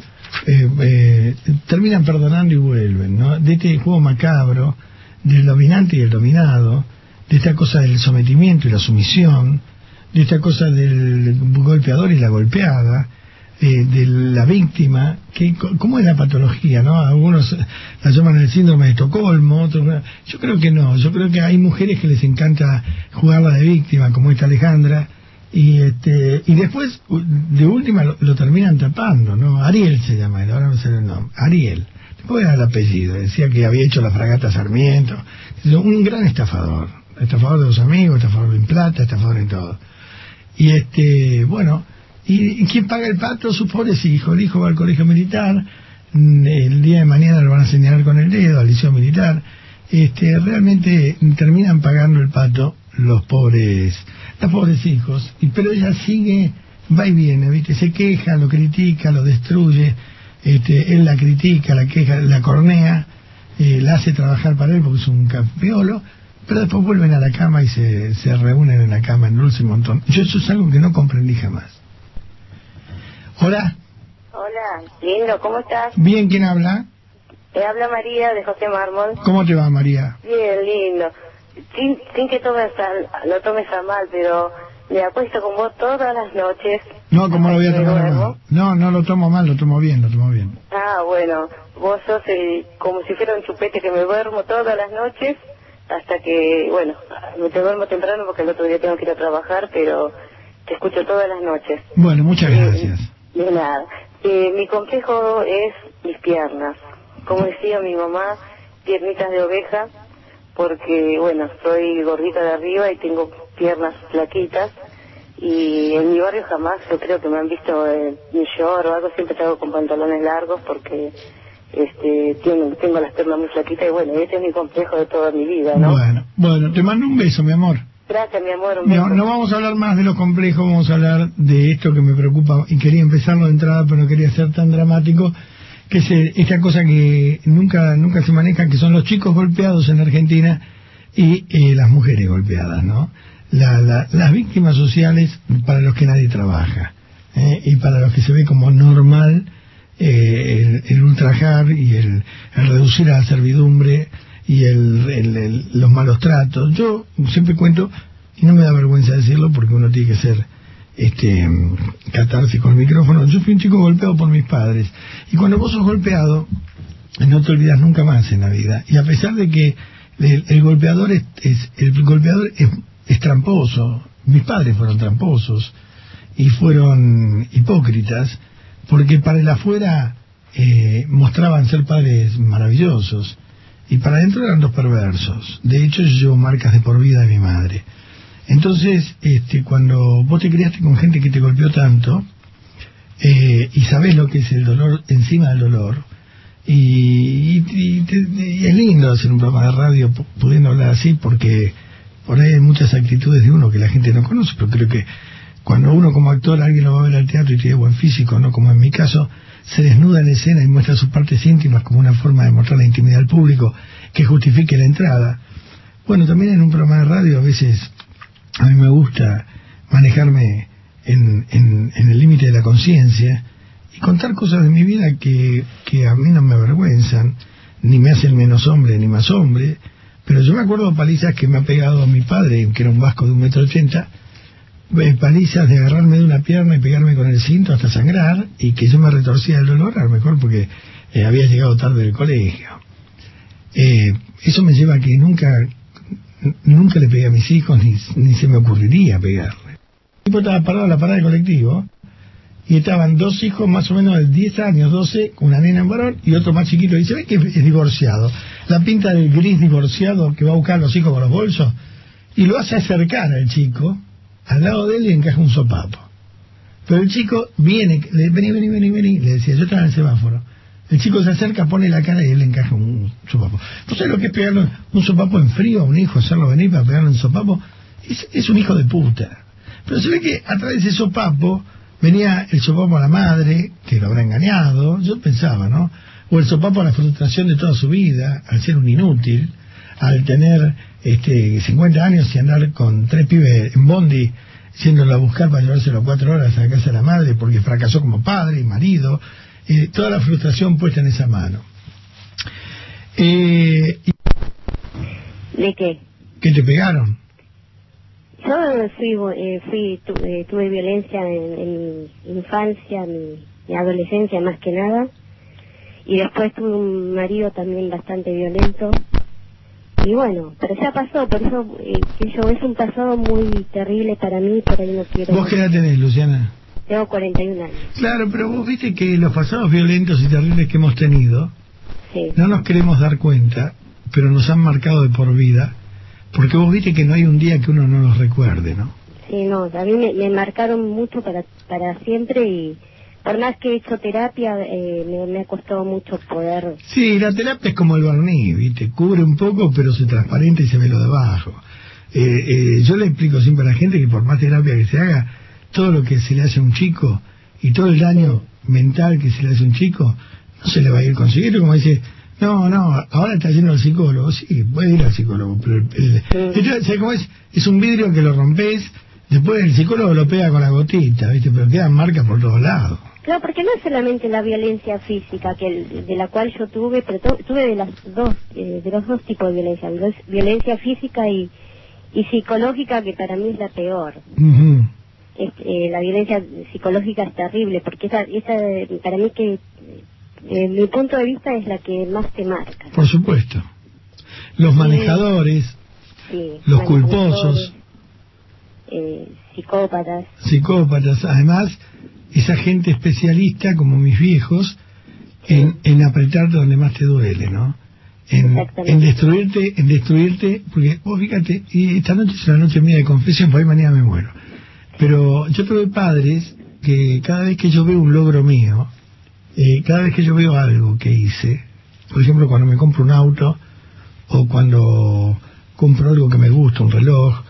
eh, eh, terminan perdonando y vuelven, ¿no? De este juego macabro, del dominante y el dominado, de esta cosa del sometimiento y la sumisión, de esta cosa del golpeador y la golpeada, eh, de la víctima, que, ¿cómo es la patología? no Algunos la llaman el síndrome de Estocolmo, otros... Yo creo que no, yo creo que hay mujeres que les encanta jugarla de víctima, como esta Alejandra, y este y después de última lo, terminan tapando no Ariel se llama él ahora no sé el nombre. Ariel. Después era el apellido decía que había hecho la fragata Sarmiento. Un gran estafador. Estafador de los amigos estafador en plata estafador en todo. Y este bueno y, y quién paga el pato sus pobres hijos. El hijo va al colegio militar mm, el día de mañana lo van a señalar con el dedo al liceo militar. Este realmente terminan pagando el pato los pobres los pobres hijos y pero ella sigue va y viene viste se queja lo critica lo destruye este él la critica la queja la cornea eh, la hace trabajar para él porque es un campeolo pero después vuelven a la cama y se, se reúnen en la cama en dulce montón yo eso es algo que no comprendí jamás hola Hola, lindo, ¿cómo estás? bien quién habla Te habla María de José Mármol. cómo te va María Bien, lindo. Sin, sin que tomes a, lo tomes a mal, pero me acuesto con vos todas las noches. no cómo lo voy a tomar mal no no lo tomo mal lo tomo bien lo tomo bien Ah, bueno, vos sos el- como si fuera un chupete que me duermo todas las noches hasta que, bueno, me te duermo temprano porque el otro día tengo que ir a trabajar, pero te escucho todas las noches. bueno muchas gracias De nada. Eh, mi complejo es mis piernas. Como decía mi mamá, piernitas de oveja, porque, bueno, soy gordita de arriba y tengo piernas flaquitas. Y en mi barrio jamás yo creo que me han visto en un short o algo, siempre salgo con pantalones largos porque este tengo, tengo las piernas muy flaquitas y bueno, ese es mi complejo de toda mi vida, ¿no? bueno bueno te mando un beso mi amor Gracias, mi amor. un No, beso. no vamos a hablar más de lo complejo, vamos a hablar de esto que me preocupa y quería empezarlo de entrada, pero no quería ser tan dramático, que es eh, esta cosa que nunca nunca se maneja, que son los chicos golpeados en Argentina y eh, las mujeres golpeadas, ¿no? La- la- las víctimas sociales para los que nadie trabaja ¿eh? y para los que se ve como normal eh, el, ultrajar y el, el reducir a la servidumbre y el- los malos tratos. Yo siempre cuento, y no me da vergüenza decirlo porque uno tiene que ser este catarse con el micrófono. Yo fui un chico golpeado por mis padres. Y cuando vos sos golpeado, no te olvidas nunca más en la vida. Y a pesar de que el, el golpeador es, es- el golpeador es, es tramposo, mis padres fueron tramposos y fueron hipócritas, porque para el afuera eh, mostraban ser padres maravillosos y para adentro eran dos perversos. De hecho, yo llevo marcas de por vida de mi madre. Entonces, este, cuando vos te criaste con gente que te golpeó tanto eh, y sabés lo que es el dolor encima del dolor, y, y- y es lindo hacer un programa de radio pu- pudiendo hablar así porque por ahí hay muchas actitudes de uno que la gente no conoce, pero creo que cuando uno como actor alguien lo va a ver al teatro y tiene buen físico, no como en mi caso, se desnuda en escena y muestra sus partes íntimas como una forma de mostrar la intimidad al público que justifique la entrada. Bueno, también en un programa de radio a veces a mí me gusta manejarme en, el límite de la conciencia y contar cosas de mi vida que, a mí no me avergüenzan, ni me hacen menos hombre ni más hombre, pero yo me acuerdo palizas que me ha pegado mi padre, que era un vasco de un metro ochenta, eh, palizas de agarrarme de una pierna y pegarme con el cinto hasta sangrar, y que yo me retorcía del dolor, a lo mejor porque eh, había llegado tarde del colegio. Eh, eso me lleva a que nunca, nunca le pegué a mis hijos, ni, ni se me ocurriría pegarle. El tipo estaba parado en la parada del colectivo, y estaban dos hijos más o menos de 10 años, 12, una nena en varón y otro más chiquito. Y se ve que es divorciado. La pinta del gris divorciado que va a buscar a los hijos con los bolsos y lo hace acercar al chico. Al lado de él le encaja un sopapo. Pero el chico viene, le, vení, vení, vení, vení, le decía, yo estaba en el semáforo. El chico se acerca, pone la cara y él le encaja un sopapo. ¿Vos sabés lo que es pegarle un sopapo en frío a un hijo, hacerlo venir para pegarle un sopapo? Es, es un hijo de puta. Pero se ve que a través de ese sopapo venía el sopapo a la madre, que lo habrá engañado, yo pensaba, ¿no? O el sopapo a la frustración de toda su vida, al ser un inútil, al tener este 50 años y andar con tres pibes en bondi, yéndolo a buscar para llevárselo cuatro horas a la casa de la madre porque fracasó como padre y marido, eh, toda la frustración puesta en esa mano. Eh, ¿De qué? ¿Qué te pegaron? Yo fui, eh, fui tu- eh, tuve violencia en, en mi infancia, mi, mi adolescencia más que nada, y después tuve un marido también bastante violento. Y bueno, pero ya pasó, por eso eh, que yo es un pasado muy terrible para mí, por ahí no quiero... ¿Vos qué edad tenés, Luciana? Tengo 41 años. Claro, pero vos viste que los pasados violentos y terribles que hemos tenido, Sí. no nos queremos dar cuenta, pero nos han marcado de por vida, porque vos viste que no hay un día que uno no los recuerde, ¿no? Sí, no, a mí me, me marcaron mucho para, para siempre y por más que he hecho terapia, eh, me, me ha costado mucho poder... Sí, la terapia es como el barniz, ¿viste? Cubre un poco, pero se transparenta y se ve lo de abajo. Eh, eh, yo le explico siempre a la gente que por más terapia que se haga, todo lo que se le hace a un chico y todo el daño mental que se le hace a un chico, no se le va a ir consiguiendo, como dice, no, no, ahora está yendo al psicólogo, sí, puede ir al psicólogo, pero el, el- Entonces, ¿sabes cómo es? Es un vidrio que lo rompes, después el psicólogo lo pega con la gotita, ¿viste? Pero quedan marcas por todos lados. Claro, porque no es solamente la violencia física que el- de la cual yo tuve, pero tu- tuve de las dos, eh, de los dos tipos de violencia, violen- violencia física y, y psicológica que para mí es la peor. Es- eh, la violencia psicológica es terrible porque esa, esa para mí que eh, mi punto de vista es la que más te marca. Por supuesto. Los manejadores, Sí, los culposos, eh, psicópatas. psicópatas, además, esa gente especialista como mis viejos en, en apretarte donde más te duele, ¿no? En, en destruirte, en destruirte, porque vos fíjate, y esta noche es la noche mía de confesión, por ahí mañana me muero. Pero yo tuve padres que cada vez que yo veo un logro mío, eh, cada vez que yo veo algo que hice, por ejemplo cuando me compro un auto o cuando compro algo que me gusta, un reloj,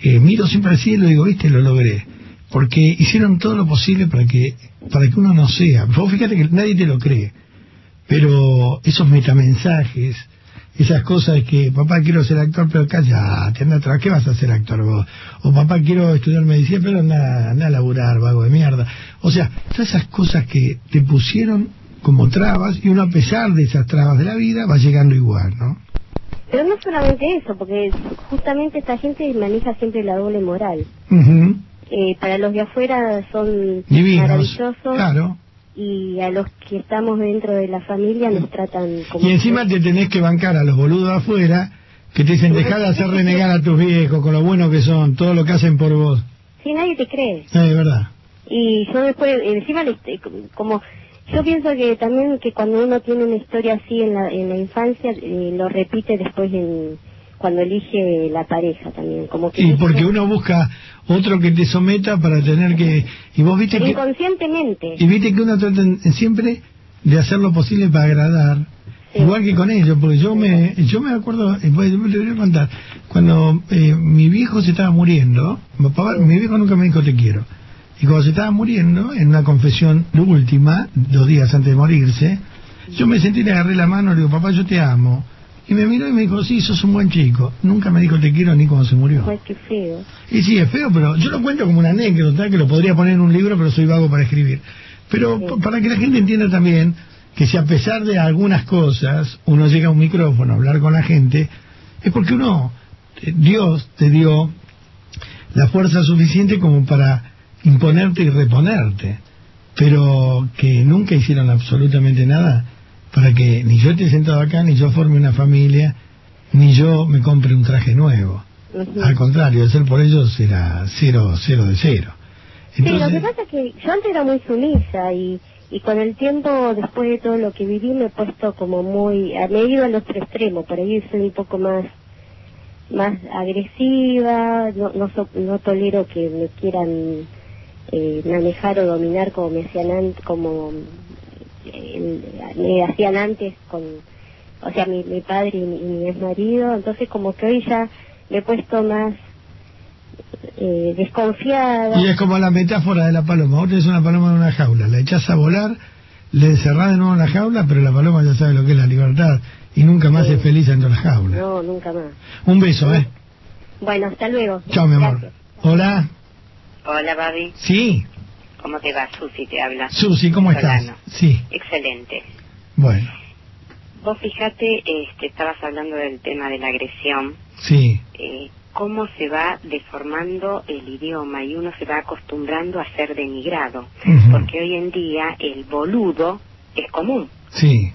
eh, miro siempre al cielo y digo, viste, lo logré. Porque hicieron todo lo posible para que, para que uno no sea. Vos fíjate que nadie te lo cree. Pero esos metamensajes, esas cosas que, papá, quiero ser actor, pero callate, anda atrás, ¿qué vas a ser actor vos? O papá, quiero estudiar medicina, pero anda, anda a laburar, vago de mierda. O sea, todas esas cosas que te pusieron como trabas y uno a pesar de esas trabas de la vida va llegando igual, ¿no? Pero no solamente eso, porque justamente esta gente maneja siempre la doble moral. Eh, para los de afuera son Divinos. maravillosos Claro. Y a los que estamos dentro de la familia nos tratan como... Y encima te tenés que bancar a los boludos afuera que te dicen dejar de hacer renegar a tus viejos con lo buenos que son, todo lo que hacen por vos. Sí, nadie te cree. Eh, de verdad. Y yo después, encima, como... Yo pienso que también que cuando uno tiene una historia así en la, en la infancia, eh, lo repite después en, cuando elige la pareja también. Como que Y porque uno busca otro que te someta para tener que... Y vos viste que... inconscientemente. Y viste que uno trata siempre de hacer lo posible para agradar. Igual que con ellos, porque yo me yo me acuerdo, yo te voy a contar, cuando eh, mi viejo se estaba muriendo, mi, papá- mi viejo nunca me dijo te quiero, y cuando se estaba muriendo, en una confesión última, dos días antes de morirse, yo me sentí, le agarré la mano, le digo, papá, yo te amo. Y me miró y me dijo, sí, sos un buen chico. Nunca me dijo te quiero ni cuando se murió. Ay, qué feo. Y sí, es feo, pero yo lo cuento como una anécdota que lo podría poner en un libro, pero soy vago para escribir. Pero para que la gente entienda también que si a pesar de algunas cosas uno llega a un micrófono a hablar con la gente, es porque uno, eh, Dios te dio la fuerza suficiente como para imponerte y reponerte, pero que nunca hicieron absolutamente nada para que ni yo esté sentado acá, ni yo forme una familia, ni yo me compre un traje nuevo. Al contrario, de ser por ellos era cero, cero de cero. Sí, lo que Entonces, pasa es que yo antes era muy sumisa y, y con el tiempo, después de todo lo que viví, me he puesto como muy... a- Me he ido al otro extremo, por ahí soy un poco más más agresiva, no, no, so- no tolero que me quieran eh, manejar o dominar como me hacían antes, como eh, me hacían antes con, o sea, mi, mi padre y mi, y mi ex marido, entonces como que hoy ya me he puesto más eh, desconfiada. y es como la metáfora de la paloma. Vos tenés una paloma en una jaula, la echás a volar, le encerrás de nuevo en la jaula, pero la paloma ya sabe lo que es la libertad y nunca más es feliz dentro de la jaula. No, nunca más. Un beso, ¿eh? Bueno, hasta luego. Chao, mi amor. Hola. Hola, Babi. Sí. ¿Cómo te va? Susi te habla. Susi, ¿cómo estás? Sí. Excelente. Bueno, Vos fíjate, este, estabas hablando del tema de la agresión. sí. Eh, cómo se va deformando el idioma y uno se va acostumbrando a ser denigrado, Ujú. porque hoy en día el boludo es común. Sí.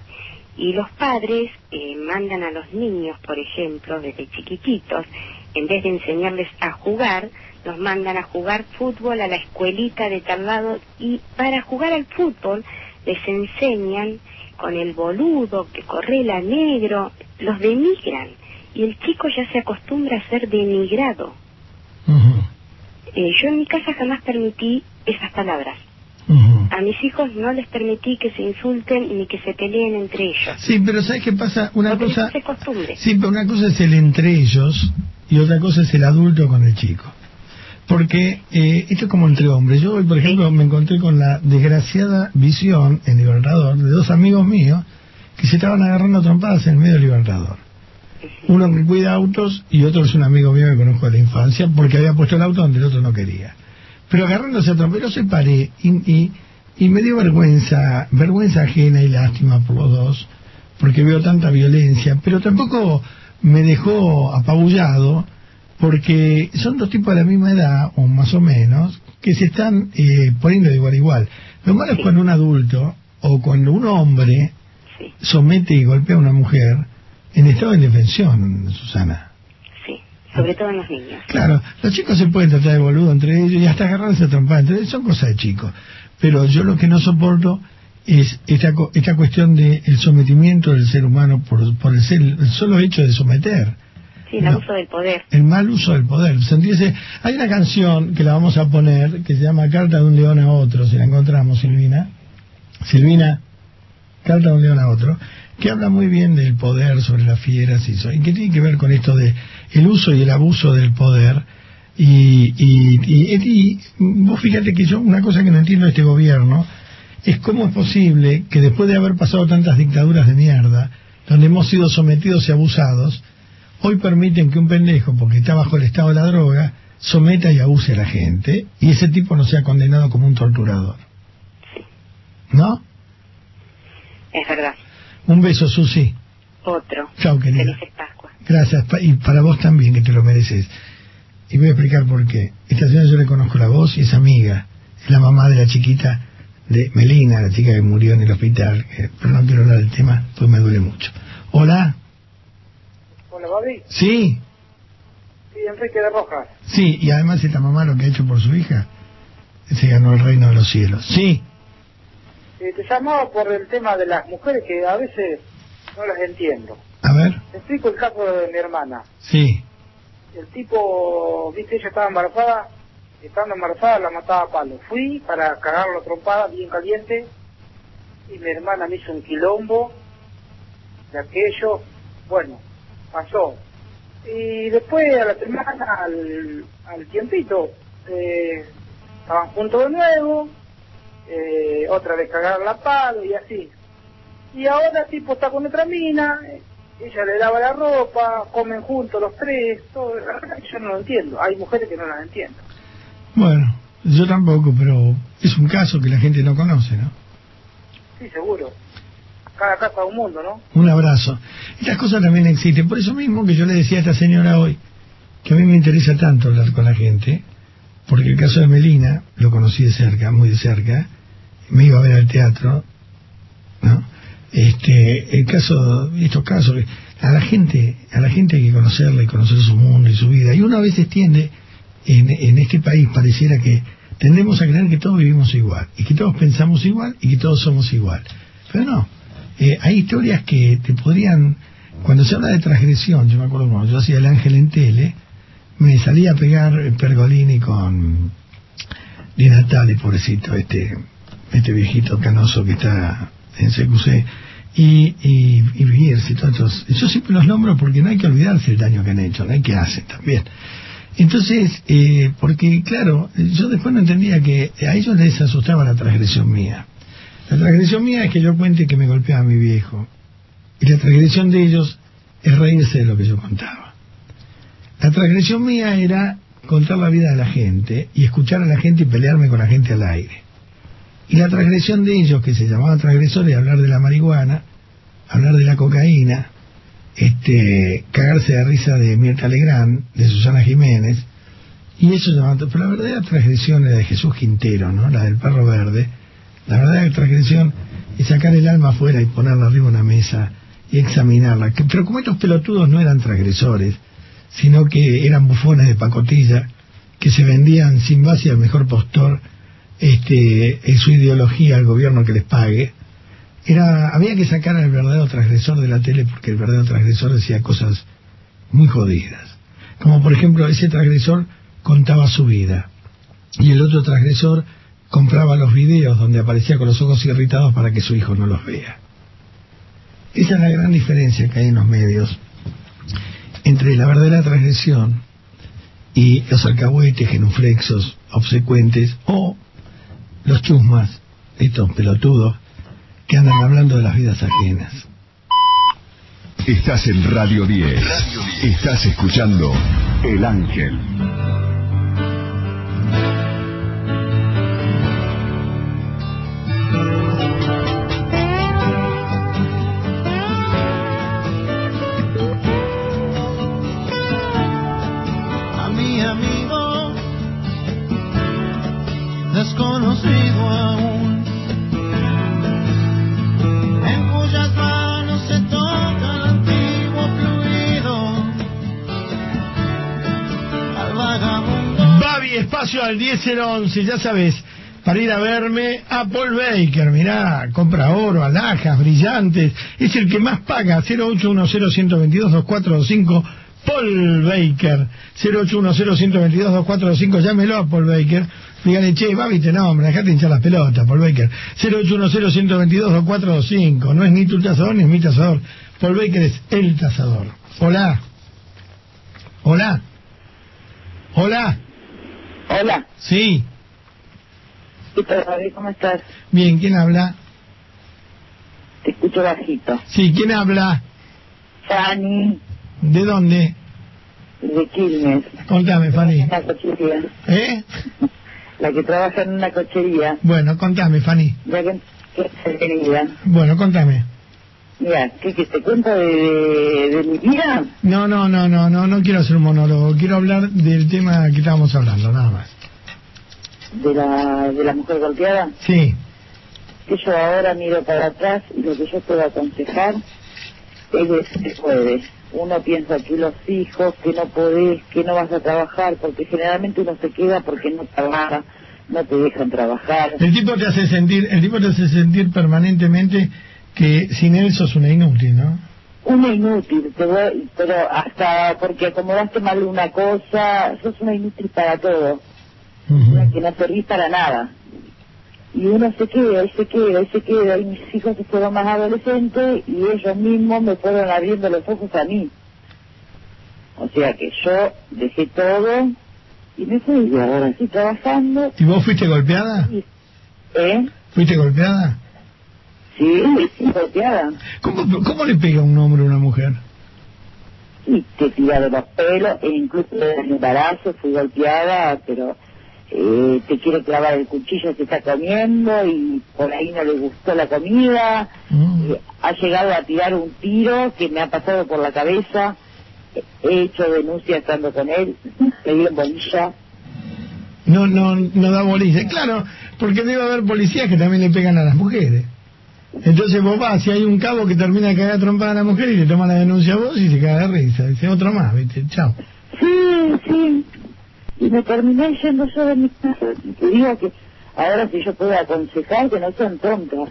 Y los padres eh, mandan a los niños, por ejemplo, desde chiquititos, en vez de enseñarles a jugar, los mandan a jugar fútbol a la escuelita de tal lado y para jugar al fútbol les enseñan con el boludo que correla negro, los denigran y el chico ya se acostumbra a ser denigrado. Eh, yo en mi casa jamás permití esas palabras. A mis hijos no les permití que se insulten ni que se peleen entre ellos. Sí, pero ¿sabes qué pasa? Una Porque cosa... es costumbre. Sí, pero una cosa es el entre ellos y otra cosa es el adulto con el chico. Porque eh, esto es como entre hombres. Yo hoy, por ejemplo, me encontré con la desgraciada visión en Libertador de dos amigos míos que se estaban agarrando trompadas en medio de Libertador. Uno que cuida autos y otro es un amigo mío que conozco de la infancia porque había puesto el auto donde el otro no quería. Pero agarrándose a trompadas, yo separé y, y, y me dio vergüenza, vergüenza ajena y lástima por los dos porque veo tanta violencia, pero tampoco me dejó apabullado porque son dos tipos de la misma edad, o más o menos, que se están eh, poniendo de igual a igual. Lo malo es cuando un adulto o cuando un hombre somete y golpea a una mujer en estado de indefensión, Susana. Sí, sobre todo en los niños. Claro, los chicos se pueden tratar de boludo entre ellos y hasta agarrarse a trompar entre ellos, son cosas de chicos. Pero yo lo que no soporto es esta, esta cuestión del sometimiento del ser humano por, por el, ser- el solo hecho de someter. Sí, el abuso del poder. el mal uso del poder. Sentirse... Hay una canción que la vamos a poner que se llama Carta de un león a otro, si la encontramos, Silvina. Silvina, Carta de un león a otro, que habla muy bien del poder sobre las fieras y, so- y que tiene que ver con esto de el uso y el abuso del poder. Y, y, y- y vos fíjate que yo, una cosa que no entiendo de este gobierno, es cómo es posible que después de haber pasado tantas dictaduras de mierda, donde hemos sido sometidos y abusados, hoy permiten que un pendejo, porque está bajo el estado de la droga, someta y abuse a la gente, y ese tipo no sea condenado como un torturador. ¿No? Es verdad. Un beso, Susi. Otro. Chao, querida. Felices Pascua. Gracias, y para vos también, que te lo mereces. Y voy a explicar por qué. Esta señora yo le conozco la voz y es amiga. Es la mamá de la chiquita de Melina, la chica que murió en el hospital. que- pero no quiero hablar del tema, pues me duele mucho. Hola. Hola, Babi. Sí, Sí, Enrique de Rojas. sí, y además esta mamá lo que ha hecho por su hija, se ganó el reino de los cielos. Sí, Eh, te llamaba por el tema de las mujeres que a veces no las entiendo. a ver, Te explico el caso de mi hermana. sí, El tipo, viste, ella estaba embarazada, estando embarazada la mataba a palo. Fui para cagarlo trompada, bien caliente, y mi hermana me hizo un quilombo de aquello. Bueno, pasó. Y después a la semana, al, al tiempito, eh, estaban juntos de nuevo, eh, otra vez cagaron la palo y así. Y ahora el tipo está con otra mina, eh, ella le lava la ropa, comen juntos los tres, todo. Yo no lo entiendo. Hay mujeres que no las entiendo. bueno, yo tampoco, pero es un caso que la gente no conoce, ¿no? Sí, seguro. Cada un mundo, ¿no? Un abrazo. Estas cosas también existen. Por eso mismo que yo le decía a esta señora hoy, que a mí me interesa tanto hablar con la gente, porque el caso de Melina lo conocí de cerca, muy de cerca, me iba a ver al teatro, ¿no? Este, el caso, estos casos, a la gente, a la gente hay que conocerla y conocer su mundo y su vida. Y uno a veces tiende, en, en este país pareciera que tendemos a creer que todos vivimos igual, y que todos pensamos igual, y que todos somos igual. Pero no, eh, hay historias que te podrían, cuando se habla de transgresión, yo me acuerdo cuando yo hacía el ángel en tele, me salía a pegar Pergolini con Di Natale, pobrecito, este, este viejito canoso que está en CQC, y, y, y todos. Yo siempre los nombro porque no hay que olvidarse del daño que han hecho, no hay que hacen también. Entonces, eh, porque claro, yo después no entendía que a ellos les asustaba la transgresión mía. La transgresión mía es que yo cuente que me golpeaba mi viejo. Y la transgresión de ellos es reírse de lo que yo contaba. La transgresión mía era contar la vida de la gente y escuchar a la gente y pelearme con la gente al aire. Y la transgresión de ellos, que se llamaban transgresores, hablar de la marihuana, hablar de la cocaína, este, cagarse de risa de Mirta Legrand, de Susana Jiménez, y eso llamando, pero la verdadera transgresión era de Jesús Quintero, ¿no? La del perro verde. La verdadera transgresión es sacar el alma afuera y ponerla arriba de una mesa y examinarla. Pero como estos pelotudos no eran transgresores, sino que eran bufones de pacotilla, que se vendían sin base al mejor postor, este, en su ideología al gobierno que les pague, era, había que sacar al verdadero transgresor de la tele porque el verdadero transgresor decía cosas muy jodidas. Como por ejemplo, ese transgresor contaba su vida y el otro transgresor compraba los videos donde aparecía con los ojos irritados para que su hijo no los vea. Esa es la gran diferencia que hay en los medios entre la verdadera transgresión y los alcahuetes, genuflexos, obsecuentes o los chusmas, estos pelotudos, que andan hablando de las vidas ajenas. Estás en Radio 10. Estás escuchando El Ángel. Espacio al 10011, ya sabes, para ir a verme a Paul Baker, mirá, compra oro, alhajas, brillantes, es el que más paga, 0810-122-2425, Paul Baker, 0810-122-2425, llámelo a Paul Baker, díganle, che, Babi te nombra, dejate hinchar las pelotas, Paul Baker, 0810-122-2425, no es ni tu tazador ni es mi tazador, Paul Baker es el tazador. Hola. Hola. Hola. Hola, Sí. ¿qué tal? ¿Cómo estás? Bien, ¿quién habla? Te escucho bajito. Sí, ¿quién habla? Fanny, ¿De dónde? de Quilmes. Contame, Fanny. ¿Eh? La que trabaja en una cochería. Bueno, contame, Fanny. Ya que, que es querida. Bueno, contame. Mira, ¿qué, que te de, de, de mi vida? No, no, no, no, no, no quiero hacer un monólogo. Quiero hablar del tema que estábamos hablando, nada más. De la, de la mujer golpeada. Sí. Que yo ahora miro para atrás y lo que yo puedo aconsejar es que se puede. Uno piensa que los hijos, que no podés, que no vas a trabajar, porque generalmente uno se queda porque no trabaja, no te dejan trabajar. El tipo te hace sentir, el tipo te hace sentir permanentemente que sin él sos una inútil, ¿no? Una inútil, te voy- pero hasta porque acomodaste mal una cosa, sos una inútil para todo, una que no servís para nada. Y uno se queda, y se queda, y se queda, y mis hijos se fueron más adolescentes y ellos mismos me fueron abriendo los ojos a mí. O sea que yo dejé todo y me fui, y ahora estoy trabajando. ¿Y vos fuiste golpeada? ¿Eh? ¿Fuiste golpeada? Sí, sí, golpeada. ¿Cómo, cómo le pega un hombre a una mujer? y te tira de los pelos, e incluso en el embarazo fui golpeada, pero eh, te quiere clavar el cuchillo que está comiendo y por ahí no le gustó la comida, Eh, ha llegado a tirar un tiro que me ha pasado por la cabeza, he hecho denuncia estando con él, le di en bolilla, No, no, no da bolilla. Claro, porque debe haber policías que también le pegan a las mujeres. Entonces vos vas, si hay un cabo que termina de cagar trompada a la mujer y le toma la denuncia a vos y se caga de risa. Dice otro más, ¿viste? Chao. Sí, sí. Y me terminé yendo yo de mi casa. Y te digo que ahora si yo puedo aconsejar que no sean tontas.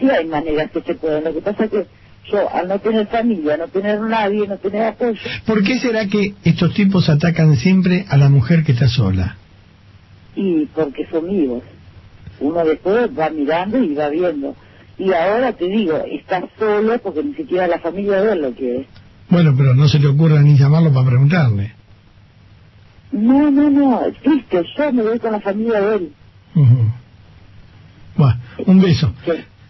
Sí hay maneras que se pueden. Lo que pasa es que yo, al no tener familia, no tener nadie, no tener apoyo, ¿Por qué será que estos tipos atacan siempre a la mujer que está sola? y porque son vivos. Uno después va mirando y va viendo. Y ahora te digo, está solo porque ni siquiera la familia de él lo quiere. Bueno, pero no se te ocurra ni llamarlo para preguntarle. No, no, no, triste, yo me voy con la familia de él. Ujú. Bueno, un beso.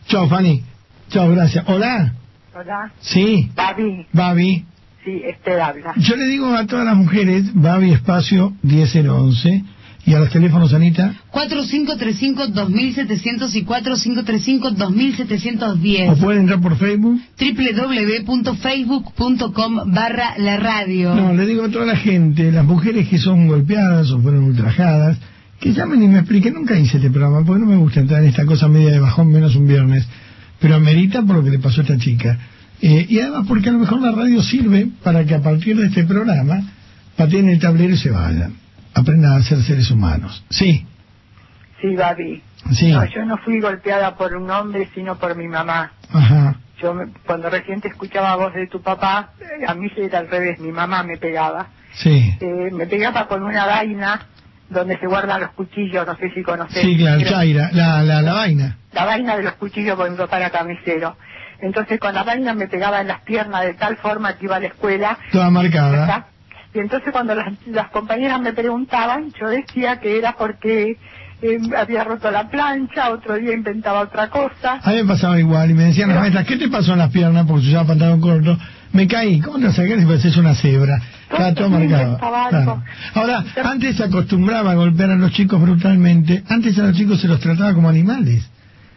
Chao, Fanny. Chao, gracias. Hola. Hola, Sí. Babi. Babi. Sí, Esther habla. Yo le digo a todas las mujeres, Babi espacio 10011, ¿Y a los teléfonos, Anita? 4535-2700 y 4535-2710. ¿O pueden entrar por Facebook? www.facebook.com barra la radio. No, le digo a toda la gente, las mujeres que son golpeadas o fueron ultrajadas, que llamen y me expliquen. Nunca hice este programa porque no me gusta entrar en esta cosa media de bajón menos un viernes. Pero amerita por lo que le pasó a esta chica. Eh, y además porque a lo mejor la radio sirve para que a partir de este programa pateen el tablero y se vayan. Aprendan a ser seres humanos. Sí, Sí, Babi. sí. No, yo no fui golpeada por un hombre, sino por mi mamá. Ajá. Yo me- cuando recién te escuchaba voz de tu papá, eh, a mí era al revés, mi mamá me pegaba. Sí. Eh, me pegaba con una vaina donde se guardan los cuchillos, no sé si conoces. Sí, claro, Chaira, la, la, la vaina. La vaina de los cuchillos con mi papá era camisero. Entonces con la vaina me pegaba en las piernas de tal forma que iba a la escuela. Toda marcada. Y entonces cuando las, las compañeras me preguntaban, yo decía que era porque eh, había roto la plancha, otro día inventaba otra cosa. A mí me pasaba igual y me decían las maestras, ¿qué te pasó en las piernas? Porque yo usaba pantalón corto. Me caí. ¿Cómo te saqué si pareces una cebra? Estaba todo marcado. Claro. Ahora, antes se acostumbraba a golpear a los chicos brutalmente. Antes a los chicos se los trataba como animales.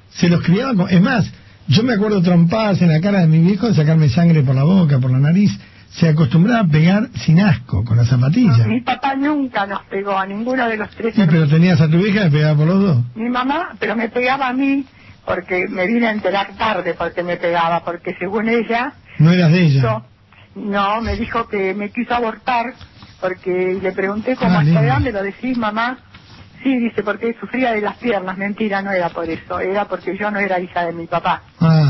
Se los criaba como... Es más, yo me acuerdo trompadas en la cara de mi viejo de sacarme sangre por la boca, por la nariz. Se acostumbraba a pegar sin asco, con la zapatilla. Mi papá nunca nos pegó a ninguno de los tres Sí, pero tenías a tu hija y pegaba por los dos. Mi mamá, pero me pegaba a mí porque me vine a enterar tarde porque me pegaba, porque según ella, No eras de ella. yo- no, me dijo que me quiso abortar porque le pregunté cómo Ah, hasta dónde lo decís, mamá. Sí, dice, porque sufría de las piernas. Mentira, no era por eso, era porque yo no era hija de mi papá. Ah.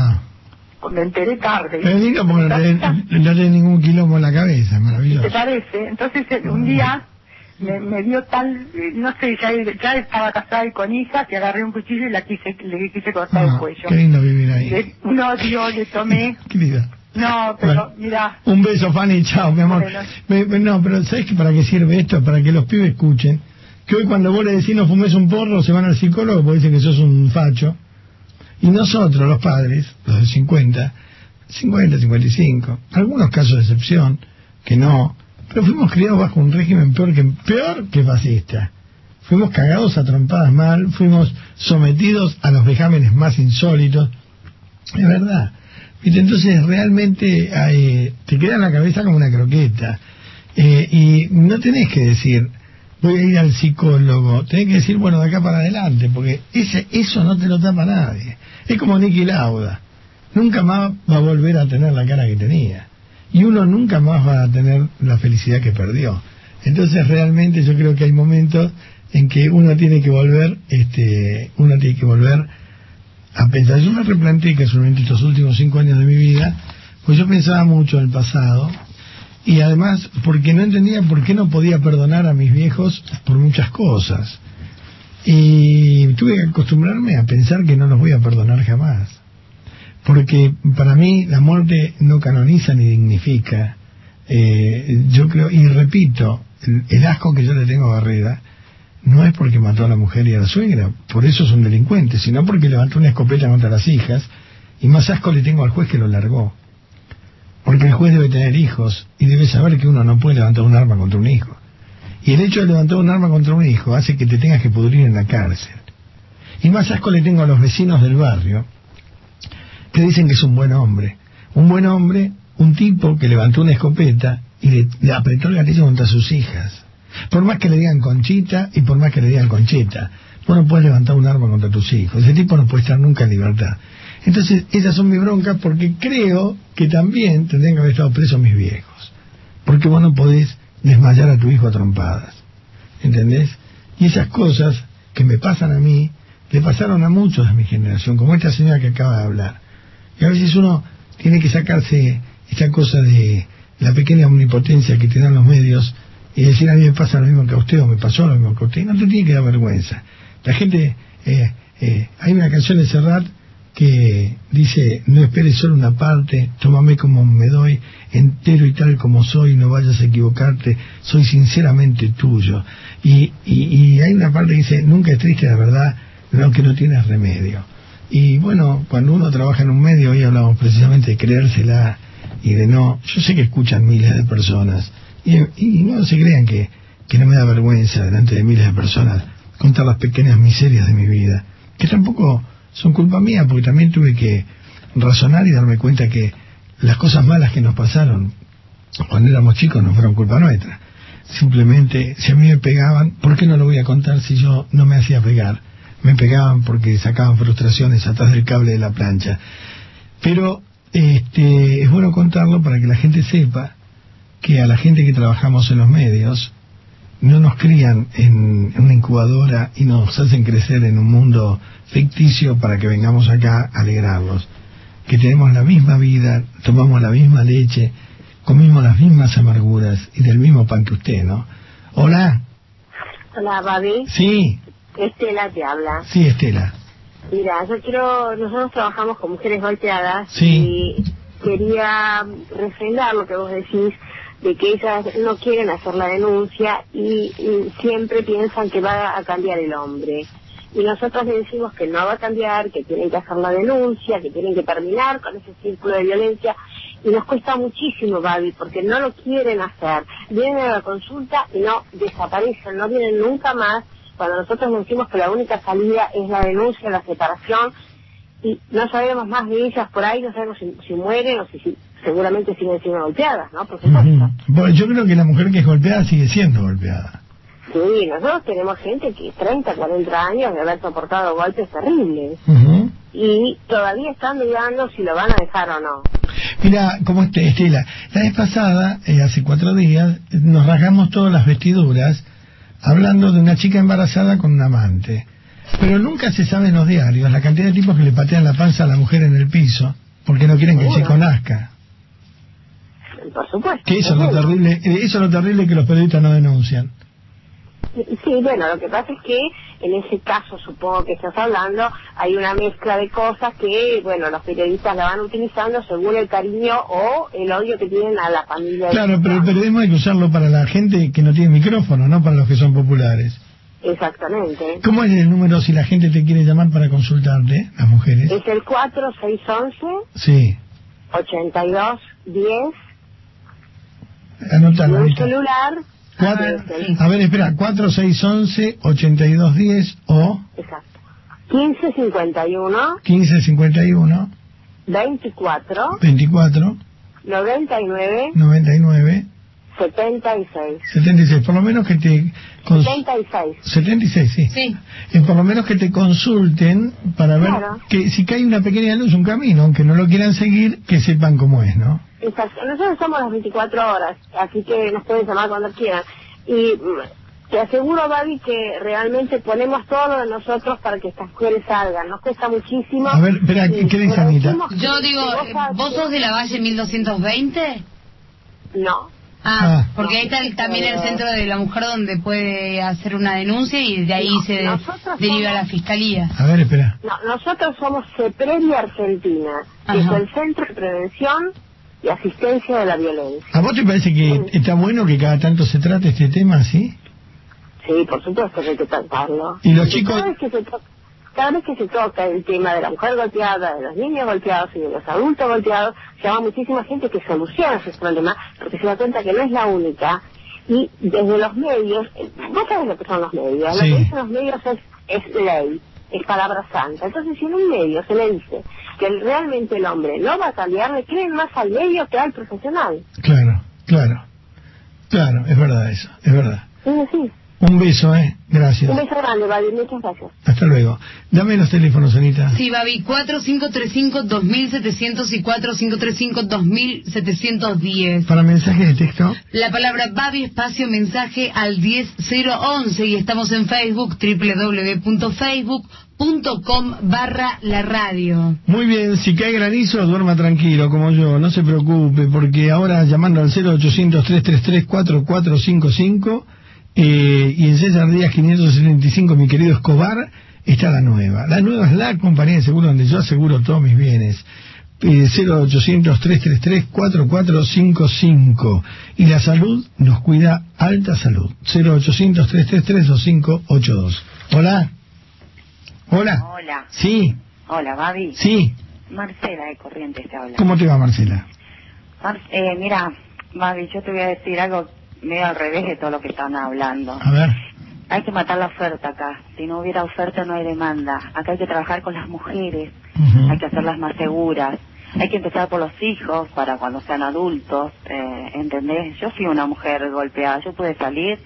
Me enteré tarde. Pero porque no tenés ningún quilombo en la cabeza, ¿Te maravilloso. parece? Entonces eh, un día me, me dio tal, eh, no sé, ya, ya estaba casada y con hija, que agarré un cuchillo y la quise, le quise cortar el Ah, cuello. qué lindo vivir ahí. Le- un odio le tomé. Querida. No, pero Bueno. mira, Un beso, Fanny, chao, mi amor. Bueno. Me- me- no, pero ¿sabes que para qué sirve esto? Para que los pibes escuchen. Que hoy cuando vos le decís no fumes un porro, se van al psicólogo porque dicen que sos un facho. Y nosotros, los padres, los de 50, 50, 55, algunos casos de excepción, que no, pero fuimos criados bajo un régimen peor que, peor que fascista. Fuimos cagados a trompadas mal, fuimos sometidos a los vejámenes más insólitos. Es verdad. Entonces realmente eh, te queda en la cabeza como una croqueta. Eh, y no tenés que decir, voy a ir al psicólogo. Tenés que decir, bueno, de acá para adelante, porque ese, eso no te lo tapa nadie. Es como Nicky Lauda. Nunca más va a volver a tener la cara que tenía. Y uno nunca más va a tener la felicidad que perdió. Entonces realmente yo creo que hay momentos en que uno tiene que volver, este, uno tiene que volver a pensar. Yo me replanteé casualmente estos últimos cinco años de mi vida, pues yo pensaba mucho en el pasado y además porque no entendía por qué no podía perdonar a mis viejos por muchas cosas. Y tuve que acostumbrarme a pensar que no los voy a perdonar jamás. Porque para mí la muerte no canoniza ni dignifica. Eh, yo creo, y repito, el, el asco que yo le tengo a Barrera no es porque mató a la mujer y a la suegra, por eso es un delincuente, sino porque levantó una escopeta contra las hijas, y más asco le tengo al juez que lo largó. Porque el juez debe tener hijos y debe saber que uno no puede levantar un arma contra un hijo. Y el hecho de levantar un arma contra un hijo hace que te tengas que pudrir en la cárcel. Y más asco le tengo a los vecinos del barrio que dicen que es un buen hombre. Un buen hombre, un tipo que levantó una escopeta y le, apretó el gatillo contra sus hijas. Por más que le digan conchita y por más que le digan concheta, vos no puedes levantar un arma contra tus hijos. Ese tipo no puede estar nunca en libertad. Entonces, esas son mis broncas porque creo que también tendrían que haber estado presos mis viejos. Porque vos no podés desmayar a tu hijo a trompadas. ¿Entendés? Y esas cosas que me pasan a mí, le pasaron a muchos de mi generación, como esta señora que acaba de hablar. Y a veces uno tiene que sacarse esa cosa de la pequeña omnipotencia que te dan los medios y decir a mí me pasa lo mismo que a usted o me pasó lo mismo que a usted. No te tiene que dar vergüenza. La gente, eh, eh, hay una canción de Serrat que dice, no esperes solo una parte, tómame como me doy, entero y tal como soy, no vayas a equivocarte, soy sinceramente tuyo. Y, y, y hay una parte que dice, nunca es triste la verdad, lo que no tienes remedio. Y bueno, cuando uno trabaja en un medio, hoy hablamos precisamente de creérsela y de no, yo sé que escuchan miles de personas, y, y no se crean que que no me da vergüenza delante de miles de personas contar las pequeñas miserias de mi vida, que tampoco son culpa mía, porque también tuve que razonar y darme cuenta que las cosas malas que nos pasaron cuando éramos chicos no fueron culpa nuestra. Simplemente, si a mí me pegaban, ¿por qué no lo voy a contar si yo no me hacía pegar? Me pegaban porque sacaban frustraciones atrás del cable de la plancha. Pero este, es bueno contarlo para que la gente sepa que a la gente que trabajamos en los medios no nos crían en una incubadora y nos hacen crecer en un mundo ficticio para que vengamos acá a alegrarlos. Que tenemos la misma vida, tomamos la misma leche, comimos las mismas amarguras y del mismo pan que usted, ¿no? Hola. Hola, Babi. Sí, Estela te habla. sí, Estela. Mira, yo quiero, nosotros trabajamos con mujeres golpeadas Sí. y quería refrendar lo que vos decís de que ellas no quieren hacer la denuncia y, siempre piensan que va a cambiar el hombre. Y nosotros le decimos que no va a cambiar, que tienen que hacer la denuncia, que tienen que terminar con ese círculo de violencia. Y nos cuesta muchísimo, Babi, porque no lo quieren hacer. Vienen a la consulta y no desaparecen, no vienen nunca más. Cuando nosotros decimos que la única salida es la denuncia, la separación, y no sabemos más de ellas por ahí, no sabemos si, si mueren o si, si seguramente siguen siendo golpeadas, ¿no? Por supuesto. Ujú. Bueno, yo creo que la mujer que es golpeada sigue siendo golpeada. Sí, nosotros tenemos gente que 30, 40 años de haber soportado golpes terribles y todavía están mirando si lo van a dejar o no. Mira, como este, Estela, la vez pasada, eh, hace cuatro días, nos rasgamos todas las vestiduras hablando de una chica embarazada con un amante. Pero nunca se sabe en los diarios la cantidad de tipos que le patean la panza a la mujer en el piso porque no quieren que el chico nazca. Por supuesto. Que eso es lo terrible, eh, eso es lo terrible que los periodistas no denuncian. Sí, bueno, lo que pasa es que en ese caso, supongo que estás hablando, hay una mezcla de cosas que, bueno, los periodistas la van utilizando según el cariño o el odio que tienen a la familia. Claro, pero el periodismo hay que usarlo para la gente que no tiene micrófono, no para los que son populares. Exactamente. ¿Cómo es el número si la gente te quiere llamar para consultarte, las mujeres? Es el 4611 Sí, 82 10 un ahorita. celular. Cuatro- eh, a ver, espera, 4611-8210 o Exacto. 1551 1551 24 24 99 99 76 76. Por lo menos que te... cons- 76. 76, sí. Sí. Eh, por lo menos que te consulten para ver Claro. que si cae una pequeña luz, un camino, aunque no lo quieran seguir, que sepan cómo es, ¿no? Exacto. Nosotros somos las 24 horas, así que nos pueden llamar cuando quieran. Y mm, te aseguro, Babi, que realmente ponemos todo lo de nosotros para que estas mujeres salgan. Nos cuesta muchísimo. A ver, espera, ¿qué- Anita? Yo digo, vos eh, ¿vos sos de la Valle 1220? No. Ah, Ah. porque ahí está el- también el centro de la mujer donde puede hacer una denuncia y de ahí No, se deriva a la fiscalía. A ver, espera. No, nosotros somos CEPREVI Argentina, que es el Centro de Prevención y Asistencia de la Violencia. ¿A vos te parece que está bueno que cada tanto se trate este tema así? Sí, por supuesto que hay que tratarlo. Y los chicos- Cada vez, que se to- cada vez que se toca el tema de la mujer golpeada, de los niños golpeados y de los adultos golpeados, llama muchísima gente que soluciona ese problema porque se da cuenta que no es la única. Y desde los medios, eh, vos sabés lo que son los medios, lo Sí. que dicen los medios es, es ley, es palabra santa. Entonces, si en un medio se le dice que el- realmente el hombre no va a cambiar, le creen más al medio que al profesional. Claro, claro. Claro, es verdad eso, es verdad. Es así. Un beso, ¿eh? Gracias. Un beso grande, Babi, muchas gracias. Hasta luego. Dame los teléfonos, Anita. Sí, Babi, 4535-2700 y 4535-2710. Para mensajes de texto. La palabra Babi espacio mensaje al 10011 y estamos en Facebook www.facebook.com barra la radio. Muy bien, si cae granizo, duerma tranquilo, como yo, no se preocupe, porque ahora llamando al 0800-333-4455 eh, y en César Díaz 575, mi querido Escobar, está la nueva. La nueva es la compañía de seguro donde yo aseguro todos mis bienes. Eh, 0800-333-4455 y la salud nos cuida alta salud 0800-333-2582 hola hola Hola. sí Hola, Babi. sí Marcela de Corrientes te habla. ¿Cómo te va, Marcela? Mar- eh, mira, Babi, yo te voy a decir algo medio al revés de todo lo que están hablando. A ver. Hay que matar la oferta acá. Si no hubiera oferta no hay demanda. Acá hay que trabajar con las mujeres, hay que hacerlas más seguras. Hay que empezar por los hijos para cuando sean adultos, eh, ¿entendés? Yo fui una mujer golpeada, yo pude salir,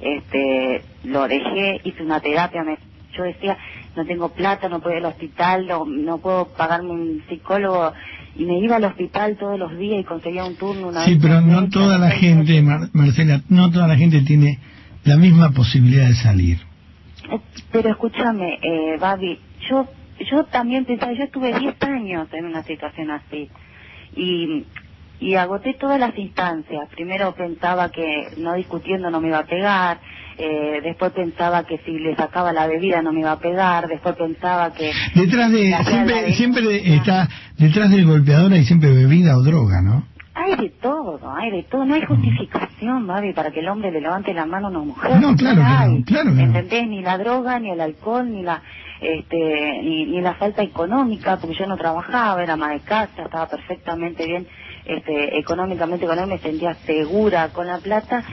este, lo dejé, hice una terapia, me, yo decía, no tengo plata, no puedo ir al hospital, no, no puedo pagarme un psicólogo, y me iba al hospital todos los días y conseguía un turno una Sí, vez pero no toda la gente, Mar- Marcela, no toda la gente tiene la misma posibilidad de salir. Eh, Pero escúchame, eh, Babi, yo yo también pensaba, yo estuve 10 años en una situación así. Y, y agoté todas las instancias. Primero pensaba que no discutiendo no me iba a pegar, eh, después pensaba que si le sacaba la bebida no me iba a pegar, después pensaba que... Detrás de, siempre, siempre está, detrás del golpeador hay siempre bebida o droga, ¿no? Hay de todo, hay de todo. No hay justificación, Babi, para que el hombre le levante la mano a una mujer. No, claro que no, claro que no. ¿Entendés? Ni la droga, ni el alcohol, ni la este ni, ni la falta económica, porque yo no trabajaba, era ama de casa, estaba perfectamente bien este económicamente con él, me sentía segura con la plata,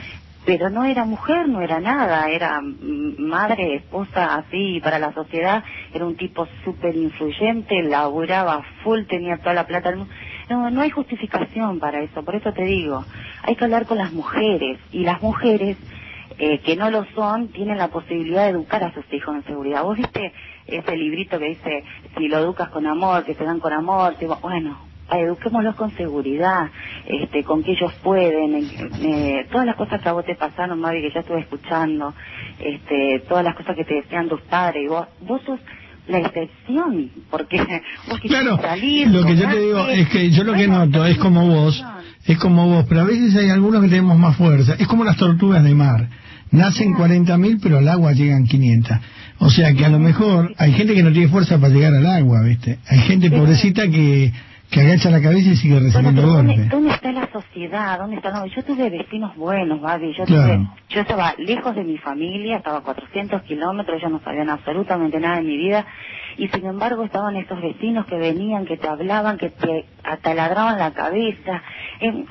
pero no era mujer, no era nada, era mm, madre, esposa, así, para la sociedad, era un tipo súper influyente, laburaba full, tenía toda la plata. No, no hay justificación para eso, por eso te digo, hay que hablar con las mujeres, y las mujeres eh, que no lo son tienen la posibilidad de educar a sus hijos en seguridad. ¿Vos viste ese librito que dice, si lo educas con amor, que se dan con amor? Bueno, eduquémoslos con seguridad, este, con que ellos pueden, eh, todas las cosas que a vos te pasaron, Mavi, que ya estuve escuchando, este, todas las cosas que te decían tus padres, y vos, vos sos la excepción, porque vos quisiste Claro, salir, lo que yo te digo es que yo lo que noto es como vos, es como vos, pero a veces hay algunos que tenemos más fuerza. Es como las tortugas de mar. Nacen 40.000, pero al agua llegan 500. O sea que a lo mejor hay gente que no tiene fuerza para llegar al agua, ¿viste? Hay gente pobrecita que, que agacha la cabeza y sigue recibiendo pero ¿dónde, golpes. dónde está la sociedad? ¿Dónde está? No, yo tuve vecinos buenos, Babi. Yo, Claro. tuve, yo estaba lejos de mi familia, estaba a 400 kilómetros, ellos no sabían absolutamente nada de mi vida. Y sin embargo estaban esos vecinos que venían, que te hablaban, que te ataladraban la cabeza. Em,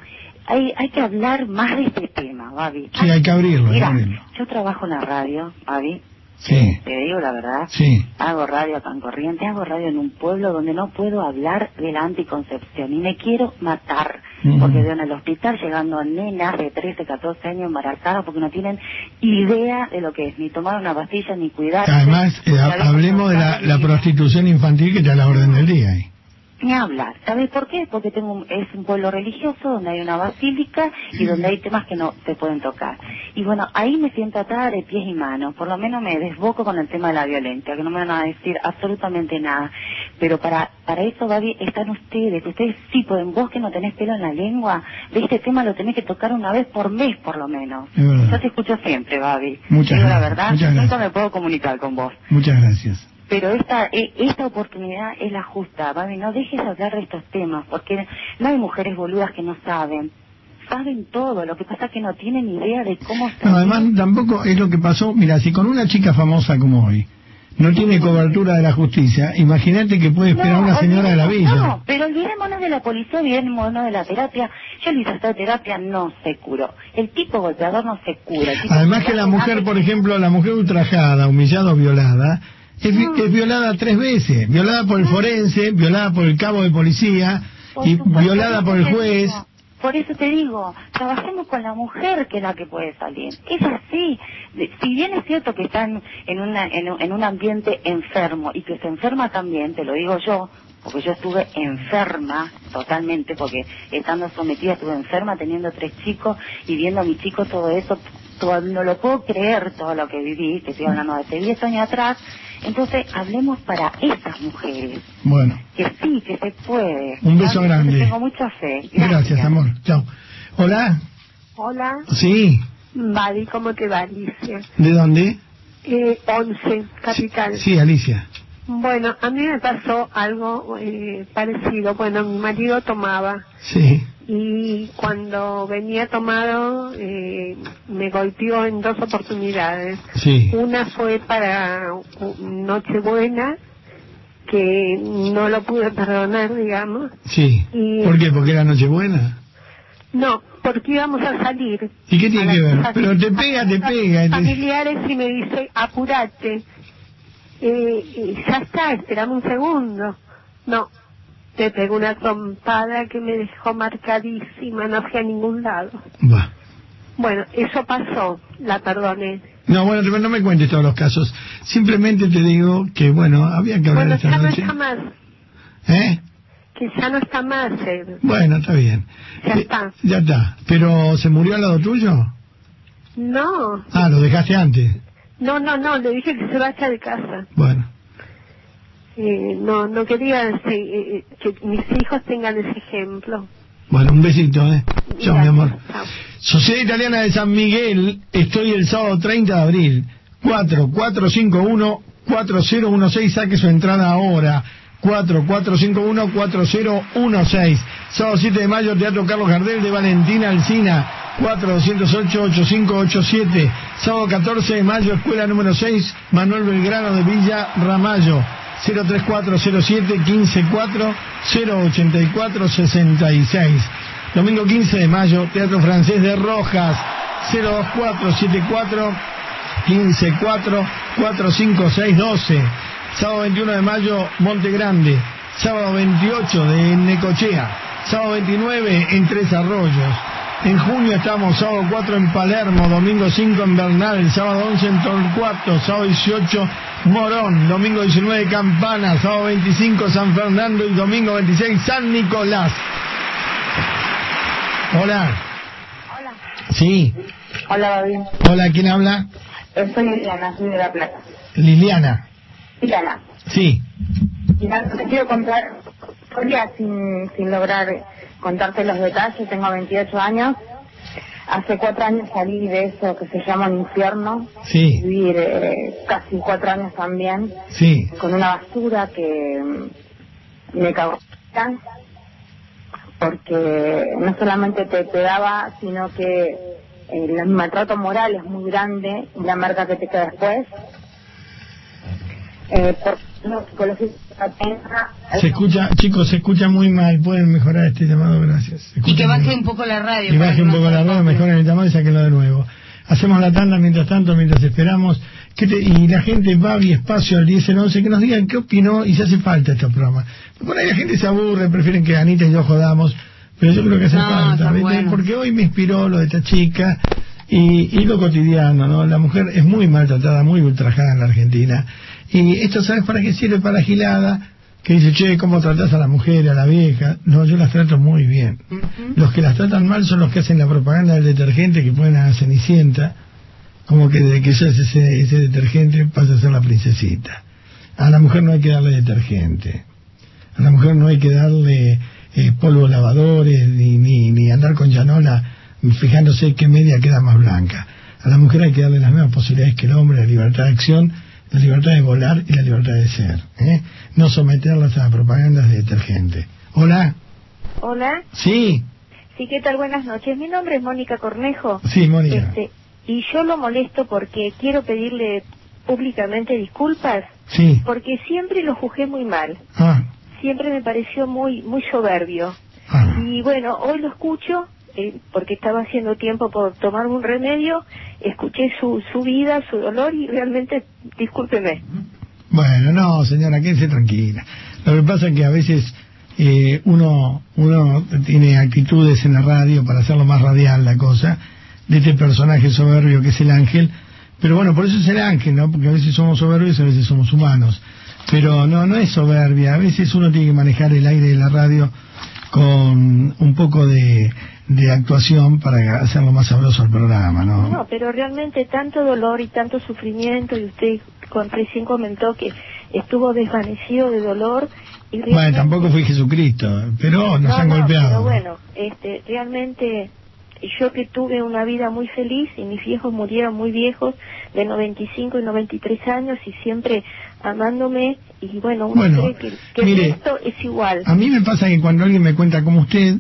hay, hay que hablar más de este tema, Babi. Sí, hay que abrirlo, Mira, abrirlo. yo trabajo en la radio, Babi. Sí, Te digo la verdad. sí. Hago radio acá en Corriente, hago radio en un pueblo donde no puedo hablar de la anticoncepción y me quiero matar. Porque veo en el hospital llegando nenas de 13, 14 años embarazadas porque no tienen idea de lo que es, ni tomar una pastilla, ni cuidarse. Además, eh, a hablemos de la, prostitución infantil que está a la orden del día ahí. Ni hablar. ¿Sabes por qué? Porque tengo un- es un pueblo religioso donde hay una basílica y donde hay temas que no se pueden tocar. Y bueno, ahí me siento atada de pies y manos. Por lo menos me desboco con el tema de la violencia, que no me van a decir absolutamente nada. Pero para para eso, Babi, están ustedes. Ustedes sí pueden. Vos que no tenés pelo en la lengua, de este tema lo tenés que tocar una vez por mes, por lo menos. Verdad. Yo te escucho siempre, Babi. Muchas Digo la gracias, verdad, muchas nunca me puedo comunicar con vos. Muchas gracias. Pero esta, e- esta oportunidad es la justa, Babi, no dejes de hablar de estos temas, porque no hay mujeres boludas que no saben. Saben todo, lo que pasa es que no tienen idea de cómo No, además tampoco es lo que pasó, mira, si con una chica famosa como hoy no tiene cobertura de la justicia, imagínate que puede esperar una señora de la villa. No, pero olvidémonos de la policía, olvidémonos de la terapia. Yo le hice esta terapia, no se curó. El tipo golpeador no se cura. Además que la mujer, por ejemplo, la mujer ultrajada, humillada o violada, es, es violada tres veces. Violada por el forense, violada por el cabo de policía y violada por el juez. Por eso te digo, trabajemos con la mujer que es la que puede salir. Es así. Si bien es cierto que están en, una, en, un- en un ambiente enfermo y que se enferma también, te lo digo yo, porque yo estuve enferma totalmente, porque estando sometida estuve enferma teniendo tres chicos y viendo a mi chico todo eso, no lo puedo creer todo lo que viví, que estoy hablando de hace 10 años atrás. Entonces, hablemos para esas mujeres, Bueno, que sí, que se puede. Un beso grande. Tengo mucha fe. gracias, amor. Chao. Hola. Hola, Sí. Mari, ¿cómo te va, Alicia? ¿De dónde? Eh, 11, capital. Sí, Alicia. Bueno, a mí me pasó algo eh, parecido. Bueno, mi marido tomaba Sí. y cuando venía tomado eh, me golpeó en dos oportunidades. Sí. Una fue para Nochebuena, que no lo pude perdonar, digamos. Sí. Y- ¿Por qué? ¿Porque era Nochebuena? No, porque íbamos a salir. ¿Y qué tiene que ver? Pero te pega, te pega. familiares y me dice, apurate. Y ya está, esperame un segundo. No, te pegó una trompada que me dejó marcadísima, no fui a ningún lado. Bueno, eso pasó, la perdoné. No, bueno, no me cuentes todos los casos. Simplemente te digo que, bueno, había que hablar Bueno, esta ya no está más, ¿Eh? que ya no está más. eh. Bueno, está bien. Ya Eh, está. Ya está. ¿Pero se murió al lado tuyo? No, Ah, lo dejaste antes. No, no, no, le dije que se vaya de casa. Bueno. Eh, no, no quería eh, eh, que mis hijos tengan ese ejemplo. Bueno, un besito, ¿eh? Chao, mi amor. chao. Sociedad Italiana de San Miguel, estoy el sábado 30 de abril. 4451-4016, saque su entrada ahora. 4451-4016. Sábado 7 de mayo, Teatro Carlos Gardel de Valentina Alcina. 4208-8587. Sábado 14 de mayo, Escuela número 6, Manuel Belgrano de Villa Ramallo. 03407 154 084 66. Domingo 15 de mayo, Teatro Francés de Rojas, 02474 154 45612. Sábado 21 de mayo, Monte Grande. Sábado 28 de Necochea. Sábado 29 en Tres Arroyos. En junio estamos sábado 4 en Palermo, domingo 5 en Bernal, sábado 11 en Torcuato, sábado 18 Morón, domingo 19 Campana, sábado 25 San Fernando y domingo 26 San Nicolás. Hola. Hola. Sí. Hola, Babi. Hola, ¿quién habla? Eh, Soy Liliana, soy de La Plata. Liliana. Liliana. Sí. Mira, te quiero contar, historia sin, sin lograr contarte los detalles, tengo 28 años. Hace cuatro años salí de eso que se llama un infierno. Sí. Vivir eh, casi cuatro años también Sí. con una basura que me cagó porque no solamente te pegaba, sino que eh, el maltrato moral es muy grande y la marca que te queda después. Eh, Se escucha, chicos, se escucha muy mal. Pueden mejorar este llamado, gracias. Y que baje un poco la radio. Y para baje que un poco la acople. mejoren el llamado y sáquenlo de nuevo. Hacemos la tanda mientras tanto, mientras esperamos. ¿Qué te- y la gente va y espacio al 10 en 11, que nos digan qué opinó y si hace falta este programa. Por ahí la gente se aburre, prefieren que Anita y yo jodamos, pero yo creo que hace No, falta, bueno. porque hoy me inspiró lo de esta chica y, y lo cotidiano, ¿no? La mujer es muy maltratada, muy ultrajada en la Argentina. Y esto, ¿sabes para qué sirve? Para la gilada, que dice, che, ¿cómo tratás a la mujer, a la vieja? No, yo las trato muy bien. Los que las tratan mal son los que hacen la propaganda del detergente que ponen a la cenicienta, como que desde que se hace ese, ese detergente pasa a ser la princesita. A la mujer no hay que darle detergente. A la mujer no hay que darle eh, polvo lavadores ni, ni, ni andar con llanola fijándose qué media queda más blanca. A la mujer hay que darle las mismas posibilidades que el hombre, la libertad de acción, la libertad de volar y la libertad de ser. ¿eh? No someterlas a propagandas de detergente. Hola. Hola, Sí. sí, ¿qué tal? Buenas noches. Mi nombre es Mónica Cornejo. Sí, Mónica. Este, y yo lo molesto porque quiero pedirle públicamente disculpas Sí. porque siempre lo juzgué muy mal. Ah. Siempre me pareció muy muy soberbio. Y bueno, hoy lo escucho eh, porque estaba haciendo tiempo por tomarme un remedio, escuché su, su vida, su dolor y realmente, discúlpeme. Bueno, no, señora, quédese tranquila. Lo que pasa es que a veces eh, uno, uno tiene actitudes en la radio para hacerlo más radial la cosa, de este personaje soberbio que es el ángel. Pero bueno, por eso es el ángel, ¿no? Porque a veces somos soberbios y a veces somos humanos. Pero no, no es soberbia. A veces uno tiene que manejar el aire de la radio con un poco de, de actuación para hacerlo más sabroso al programa, ¿no? No, pero realmente tanto dolor y tanto sufrimiento, y usted con, recién comentó que estuvo desvanecido de dolor. Y Bueno, tampoco fui Jesucristo, pero nos No, han no, golpeado. Pero bueno, este, realmente yo que tuve una vida muy feliz y mis viejos murieron muy viejos, de 95 y 93 años y siempre amándome y bueno, uno Bueno, cree que, que mire, el resto es igual. A mí me pasa que cuando alguien me cuenta como usted,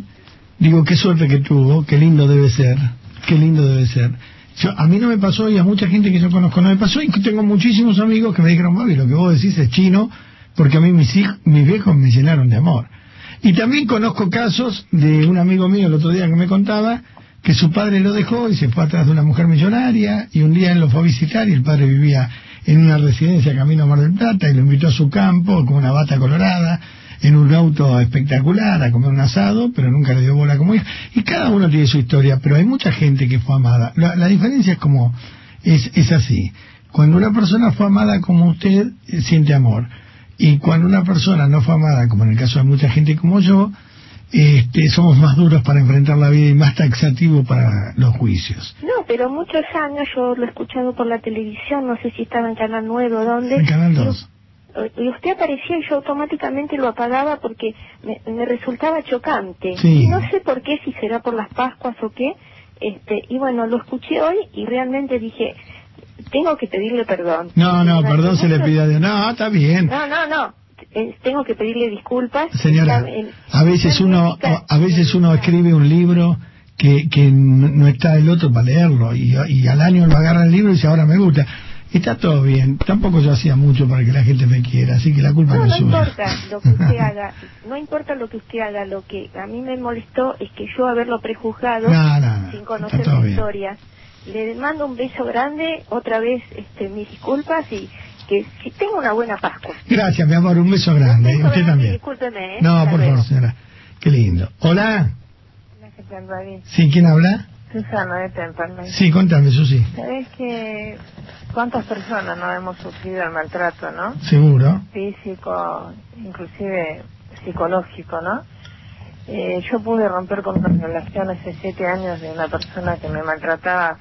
digo, qué suerte que tuvo, qué lindo debe ser, qué lindo debe ser. Yo, a mí no me pasó y a mucha gente que yo conozco no me pasó y tengo muchísimos amigos que me dijeron, Babi, lo que vos decís es chino, porque a mí mis, hijos, mis viejos me llenaron de amor. Y también conozco casos de un amigo mío el otro día que me contaba que su padre lo dejó y se fue atrás de una mujer millonaria y un día él lo fue a visitar y el padre vivía en una residencia camino a Mar del Plata y lo invitó a su campo con una bata colorada en un auto espectacular a comer un asado, pero nunca le dio bola como hija. Y cada uno tiene su historia, pero hay mucha gente que fue amada. La, la diferencia es como, es, es así. Cuando una persona fue amada como usted, eh, siente amor. Y cuando una persona no fue amada, como en el caso de mucha gente como yo, este, somos más duros para enfrentar la vida y más taxativos para los juicios. No, pero muchos años yo lo he escuchado por la televisión, no sé si estaba en Canal 9 o dónde. En Canal 2. Y usted aparecía y yo automáticamente lo apagaba porque me, me resultaba chocante. Sí. No sé por qué, si será por las Pascuas o qué. Este, y bueno, lo escuché hoy y realmente dije, tengo que pedirle perdón. No, no, perdón se le pide a Dios. No, está bien. No, no, no. Eh, tengo que pedirle disculpas. Señora, a veces uno, a veces uno escribe un libro que, que no está el otro para leerlo y, y al año lo agarra el libro y dice ahora me gusta. Está todo bien. Tampoco yo hacía mucho para que la gente me quiera, así que la culpa No, no, no es suya. importa lo que usted haga, no importa lo que usted haga, lo que a mí me molestó es que yo haberlo prejuzgado No, no, no, sin conocer bien. historia. Le mando un beso grande, otra vez este, mis disculpas y que si tengo una buena Pascua. Gracias, mi amor. Un beso grande. beso Usted grande también. discúlpeme, ¿eh? No, Hasta por luego. favor, señora. Qué lindo. Hola. ¿Qué tal, David? ¿Sí? ¿Quién habla? Susana de Temperley. Sí, contame, Susi. ¿Sabes que cuántas personas no hemos sufrido el maltrato, no? Seguro. Físico, inclusive psicológico, ¿no? Eh, yo pude romper con una relación hace siete años de una persona que me maltrataba.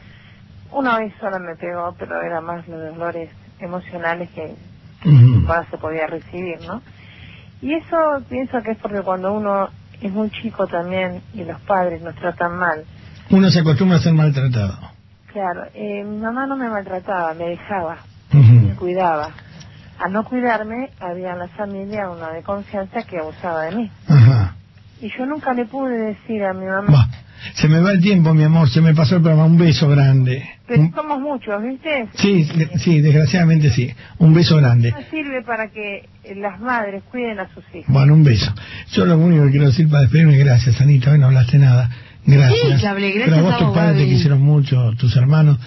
Una vez sola me pegó, pero era más los dolores emocionales que más se podía recibir, ¿no? Y eso pienso que es porque cuando uno es muy chico también y los padres nos tratan mal, Uno se acostumbra a ser maltratado. Claro, eh, mi mamá no me maltrataba, me dejaba, me cuidaba. Al no cuidarme, había en la familia una de confianza que abusaba de mí. Ajá. Y yo nunca le pude decir a mi mamá, Se me va el tiempo, mi amor. Se me pasó el programa. Un beso grande. pero somos muchos, ¿viste? Sí, sí, desgraciadamente sí. Un beso grande. Sirve para que las madres cuiden a sus hijos. Bueno, un beso. Yo lo único que quiero decir para despedirme, gracias, Anita. Hoy no hablaste nada. Gracias. Sí, que hablé. Gracias Pero a vos a tus vos, padres te quisieron mucho, tus hermanos.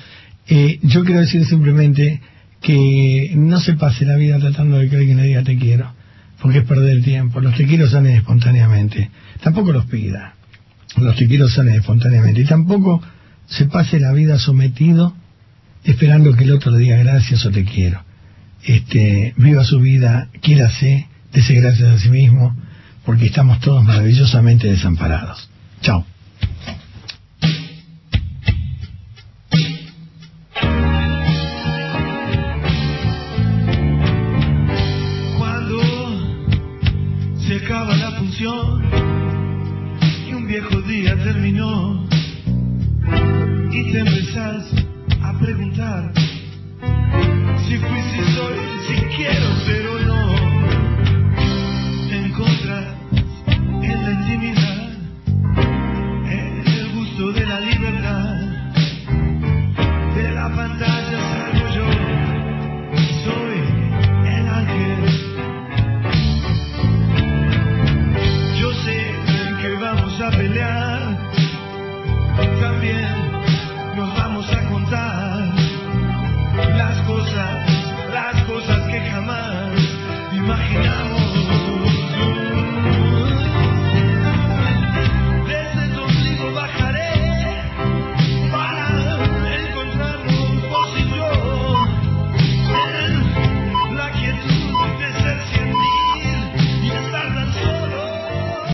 Eh, yo quiero decir simplemente que no se pase la vida tratando de que alguien le diga te quiero, porque es perder el tiempo. Los te quiero salen espontáneamente. Tampoco los pida. Los te quiero salen espontáneamente. Y tampoco se pase la vida sometido esperando que el otro le diga gracias o te quiero. Este, viva su vida, quiérase, dese gracias a sí mismo, porque estamos todos maravillosamente desamparados. Chao. Se acaba la función y un viejo día terminó. Y te empezás a preguntar si fui, si soy, si quiero ser o no, te encontrás en la intimidad, en el gusto de la libertad, de la pantalla